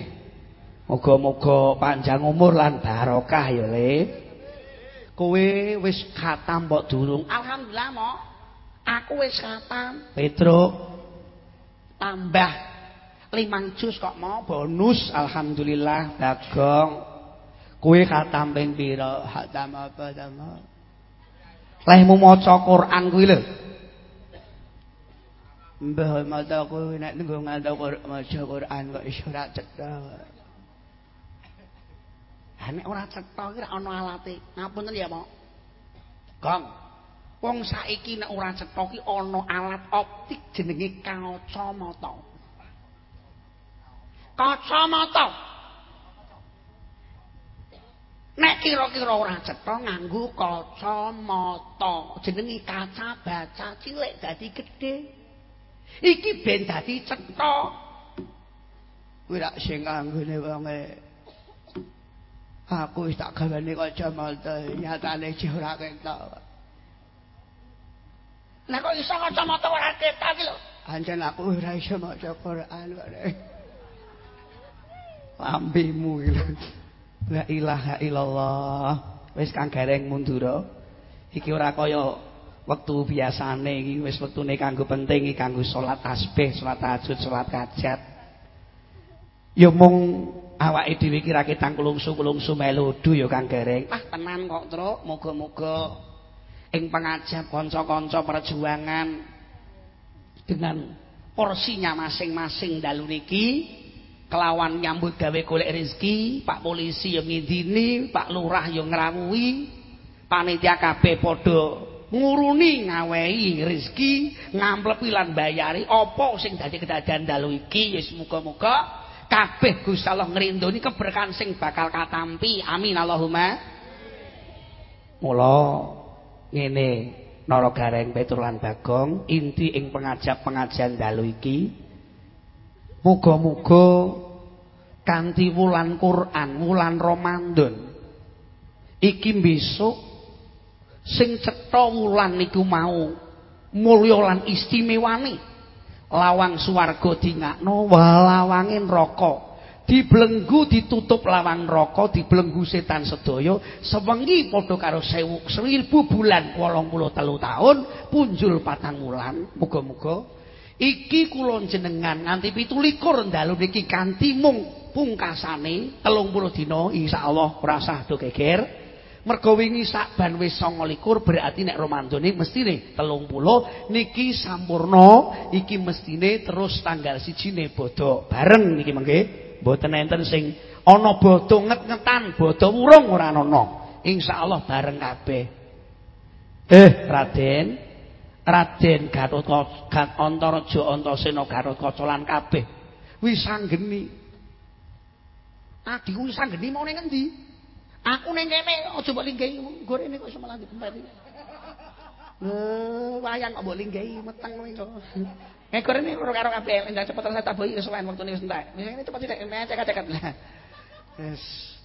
Speaker 1: Muga-muga panjang umur lan barokah ya le. Kowe wis khatam mbok durung. Alhamdulillah mo Aku wis kapan? Petruk. Tambah limang jus kok mau bonus alhamdulillah Bagong. Kowe khatam ping pira? Khatam apa sama? Lehmu maca Quran kuwi lho. Mbah maca kuwi nek nggo ngaca maca Quran kok iso ora cetha. Ha nek ora cetha ki ora ana alate. Ngapunten ya, Pak. Gong. Wong saiki nek ora cetha ki ana alat optik jenenge kacamata. Kacamata. Nek kira-kira ora cetha nganggo kacamata, jenenge kaca baca cilik dadi gedhe. Iki ben dadi cetha. Kuwi rak sing kanggone wonge Aku wis tak gawane kacamata, nyatane jek ora ketok. Lah kok iso kacamata ora ketok iki lho? Anjen aku ora iso maca Quran kok. Lambimu iki La ilaha illallah. Wis kang gareng mundura. Iki ora kaya wektu biasane iki wis wektune kanggo penting iki kanggo salat tasbih, salat tahajud, salat hajat. Ya mung awake dhewe kira ketang kulungsu-kulungsu melodu ya Kang Gareng. Ah tenan kok, Truk. Muga-muga ing pengajap kanca-kanca perjuangan dengan porsinya masing-masing dalu niki kelawan nyambut gawe golek rezeki, Pak polisi yang ngidini, Pak lurah yang ngrawuhi, panitia kabeh padha nguruni ngawehi rezeki, ngamplepi lan bayari apa sing dadi kedadian dalu iki ya muga-muga kabeh Gusti Allah ngrindoni keberkahan sing bakal katampi. Amin Allahumma. Mula ngene Nara Gareng Petur lan Bagong inti ing pengajap-pengajian dalu iki muga-muga kanthi wulan Quran, wulan Ramadan iki besok sing cetha wulan niku mau mulya lan istimewane lawang swarga dingakno walawange neraka dibelenggu ditutup lawang neraka dibelenggu setan sedaya. Sewengi padha karo 1000 bulan 83 tahun punjul patang wulan. Muga-muga. Iki kula jenengan nganti 17 dalu niki kanthi mung pungkasane 30 dina insyaallah ora usah do geger. Mergo wingi Saban wis 29 berarti nek iki mestine 30 niki sampurna. Iki mestine terus tanggal 1 ne bodho bareng niki mengke mboten enten sing ana bodho nget-ngetan bodho wurung ora ana insyaallah bareng kabeh. Eh. Raden Raden Gatot Antaraja Antasena Gatot Kaca lan kabeh. Wis sanggeni Adiku wis sanggeni mau ning endi? Aku ning kene aja mbok linggahi gorene kok iso malah Eh, wayang kok mbok linggahi meteng kowe kok. Eh gorene karo kabeh ndang cepet tak boyi kesuwen wektune wis entek. Ini cepet sithik lah. Wis.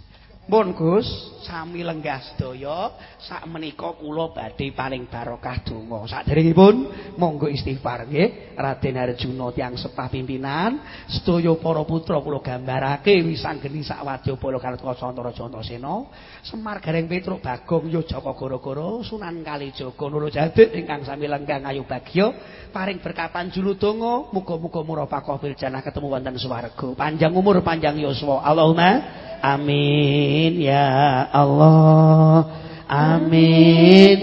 Speaker 1: Mun Gus, sami lenggah sedaya, sak menika kula badhe paling barokah donga. Saderengipun monggo istighfar nggih. Raden Arjuna tiyang sepah pimpinan, sedaya para putra kula gambarake wisanggeni sak wadyabala Kartosantara Jantasena, Semar Gareng Petruk Bagong Yojaka Goro-goro, Sunan Kalijaga Nurajadit ingkang sami lenggah ayu bagya, paring berkah panjulu donga, muga-muga murafaqah fil jannah ketemu wonten swarga. Panjang umur, panjang yuswa. Allahumma Amin ya Allah. Amin.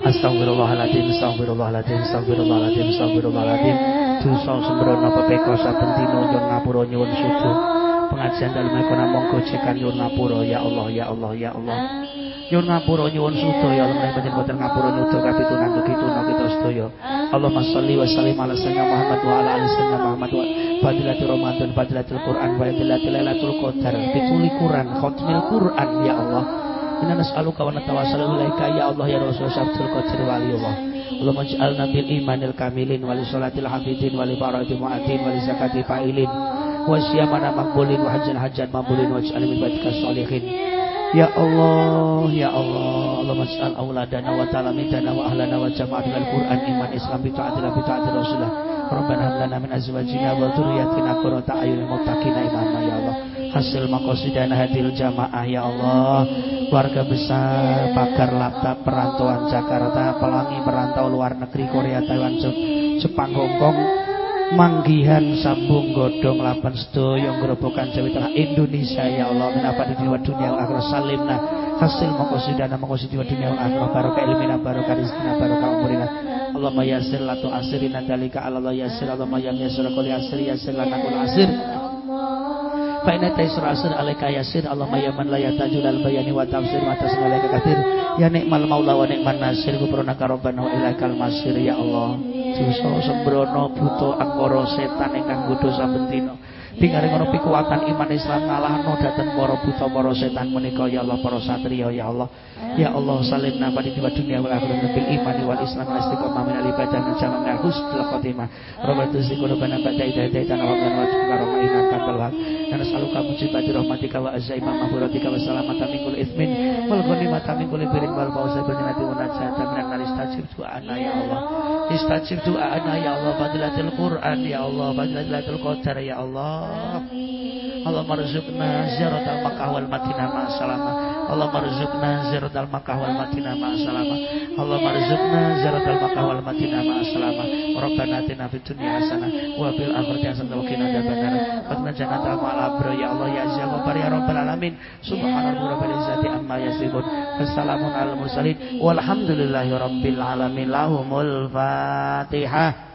Speaker 1: Astagfirullahaladzim, astagfirullahaladzim, astagfirullahaladzim, astagfirullahaladzim. Dosa sembrono pepeka saben dina nyuwun ngapura nyuwun sujud. Pengajian dalem mekona monggo jekan nyuwun ngapura ya Allah ya Allah ya Allah. Nyuwun ngapura nyuwun sedaya lemah panjenengan boten ngapura nyuda kapitunan kituna kita sedaya. Allahumma sholli wa sallim ala sayyidina Muhammad wa ala ali sayyidina Muhammad wa fadilatul Ramadan fadilatul Quran fadilatul Lailatul Qadar Quran khatmil Quran ya Allah. Inna nas'aluka wa natawassalu ilaika ya Allah ya Rasul sabtul qadir wa Allah. Allahumma ij'alna bil imanil kamilin wa li salatil hafidin wa li farati mu'atin wa li zakati fa'ilin wa siyamana maqbulin wa hajjan hajjan maqbulin wa ij'alna min baitika sholihin. Ya Allah, Ya Allah, Allahumma ij'al auladana wa talamidana wa ahlana wa jama'atil Qur'an iman Islam bi ta'atil bi Rasulullah. Rabbana hab lana min azwajina wa dhurriyyatina qurrata a'yunin muttaqina imama ya Allah. Hasil maqasidana hadil jamaah ya Allah. Keluarga besar pakar laptop perantauan Jakarta, pelangi perantau luar negeri Korea, Taiwan, Jepang, Hong Kong, manggihan sambung godong lapan yang gerobokan jawi tengah Indonesia ya Allah. Menapa di dunia akhirah salimna hasil makosidana makosidiwa dunia akhirah barokah ilmina barokah rizkina barokah umurina Allahumma yasir latu asirina dalika Allah yasir Allahumma yam yasir kuli asir yasir lana kul asir Fa inna taysir asir alaika yasir. Allahumma ya man la yatajul al bayani wa tafsir wa tasmi alaika kathir. Ya nikmal maula wa nasir. Gubernaka karobbana wa ilaikal masir. Ya Allah. Dosa sembrono buta angkara setan ingkang godho saben Pingaring ana pikuwatan iman Islam ngalahno dhateng para buta para setan menika ya Allah para satriya ya Allah. Ya Allah salimna pada dunia wal akhirat bil iman wal Islam wal istiqamah min al ibadah min jamak min husnul khotimah. Rabbana tuzi qulubana ba'da idh hadaitana wa hab lana wa innaka antal wahhab. Dan as'aluka mujibati rahmatika wa azaima mahfuratika wa salamata min kulli itsmin wal ghanimata min kulli birrin wal fawza bil jannati wa najata min an-nar istajib ya Allah. Istajib du'ana ya Allah fadilatul Quran ya Allah fadilatul qadar ya Allah. Allah marzuqna ziyaratal Makkah wal Madinah ma salama. Allah marzuqna ziyaratal Makkah wal Madinah ma salama. Allah marzuqna ziyaratal Makkah wal Madinah ma salama. Rabbana atina fid dunya hasanah wa fil akhirati hasanah wa qina adzabannar. Fatna jannata ma'al abrar ya Allah ya azza wa ya rabbal alamin. Subhana rabbil izzati amma yasifun. Wassalamun alal mursalin walhamdulillahi rabbil alamin. Lahumul Fatihah.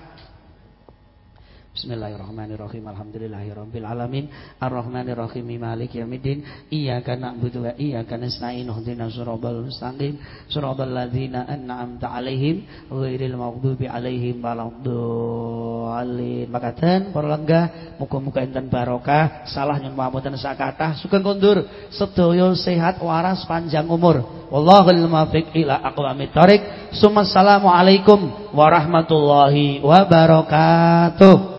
Speaker 1: Bismillahirrahmanirrahim. Alhamdulillahirabbil alamin. Arrahmanirrahim. Maliki yaumiddin. Iyyaka na'budu wa iyyaka nasta'in. Ihdinas siratal mustaqim. Siratal ladzina an'amta 'alaihim ghairil maghdubi 'alaihim waladdallin. Makaten para lenggah muga-muga enten barokah, salah nyuwun pamunten sakatah, sugeng kondur, sedaya sehat waras panjang umur. Wallahul muwaffiq ila aqwamit thoriq. Assalamualaikum warahmatullahi wabarakatuh.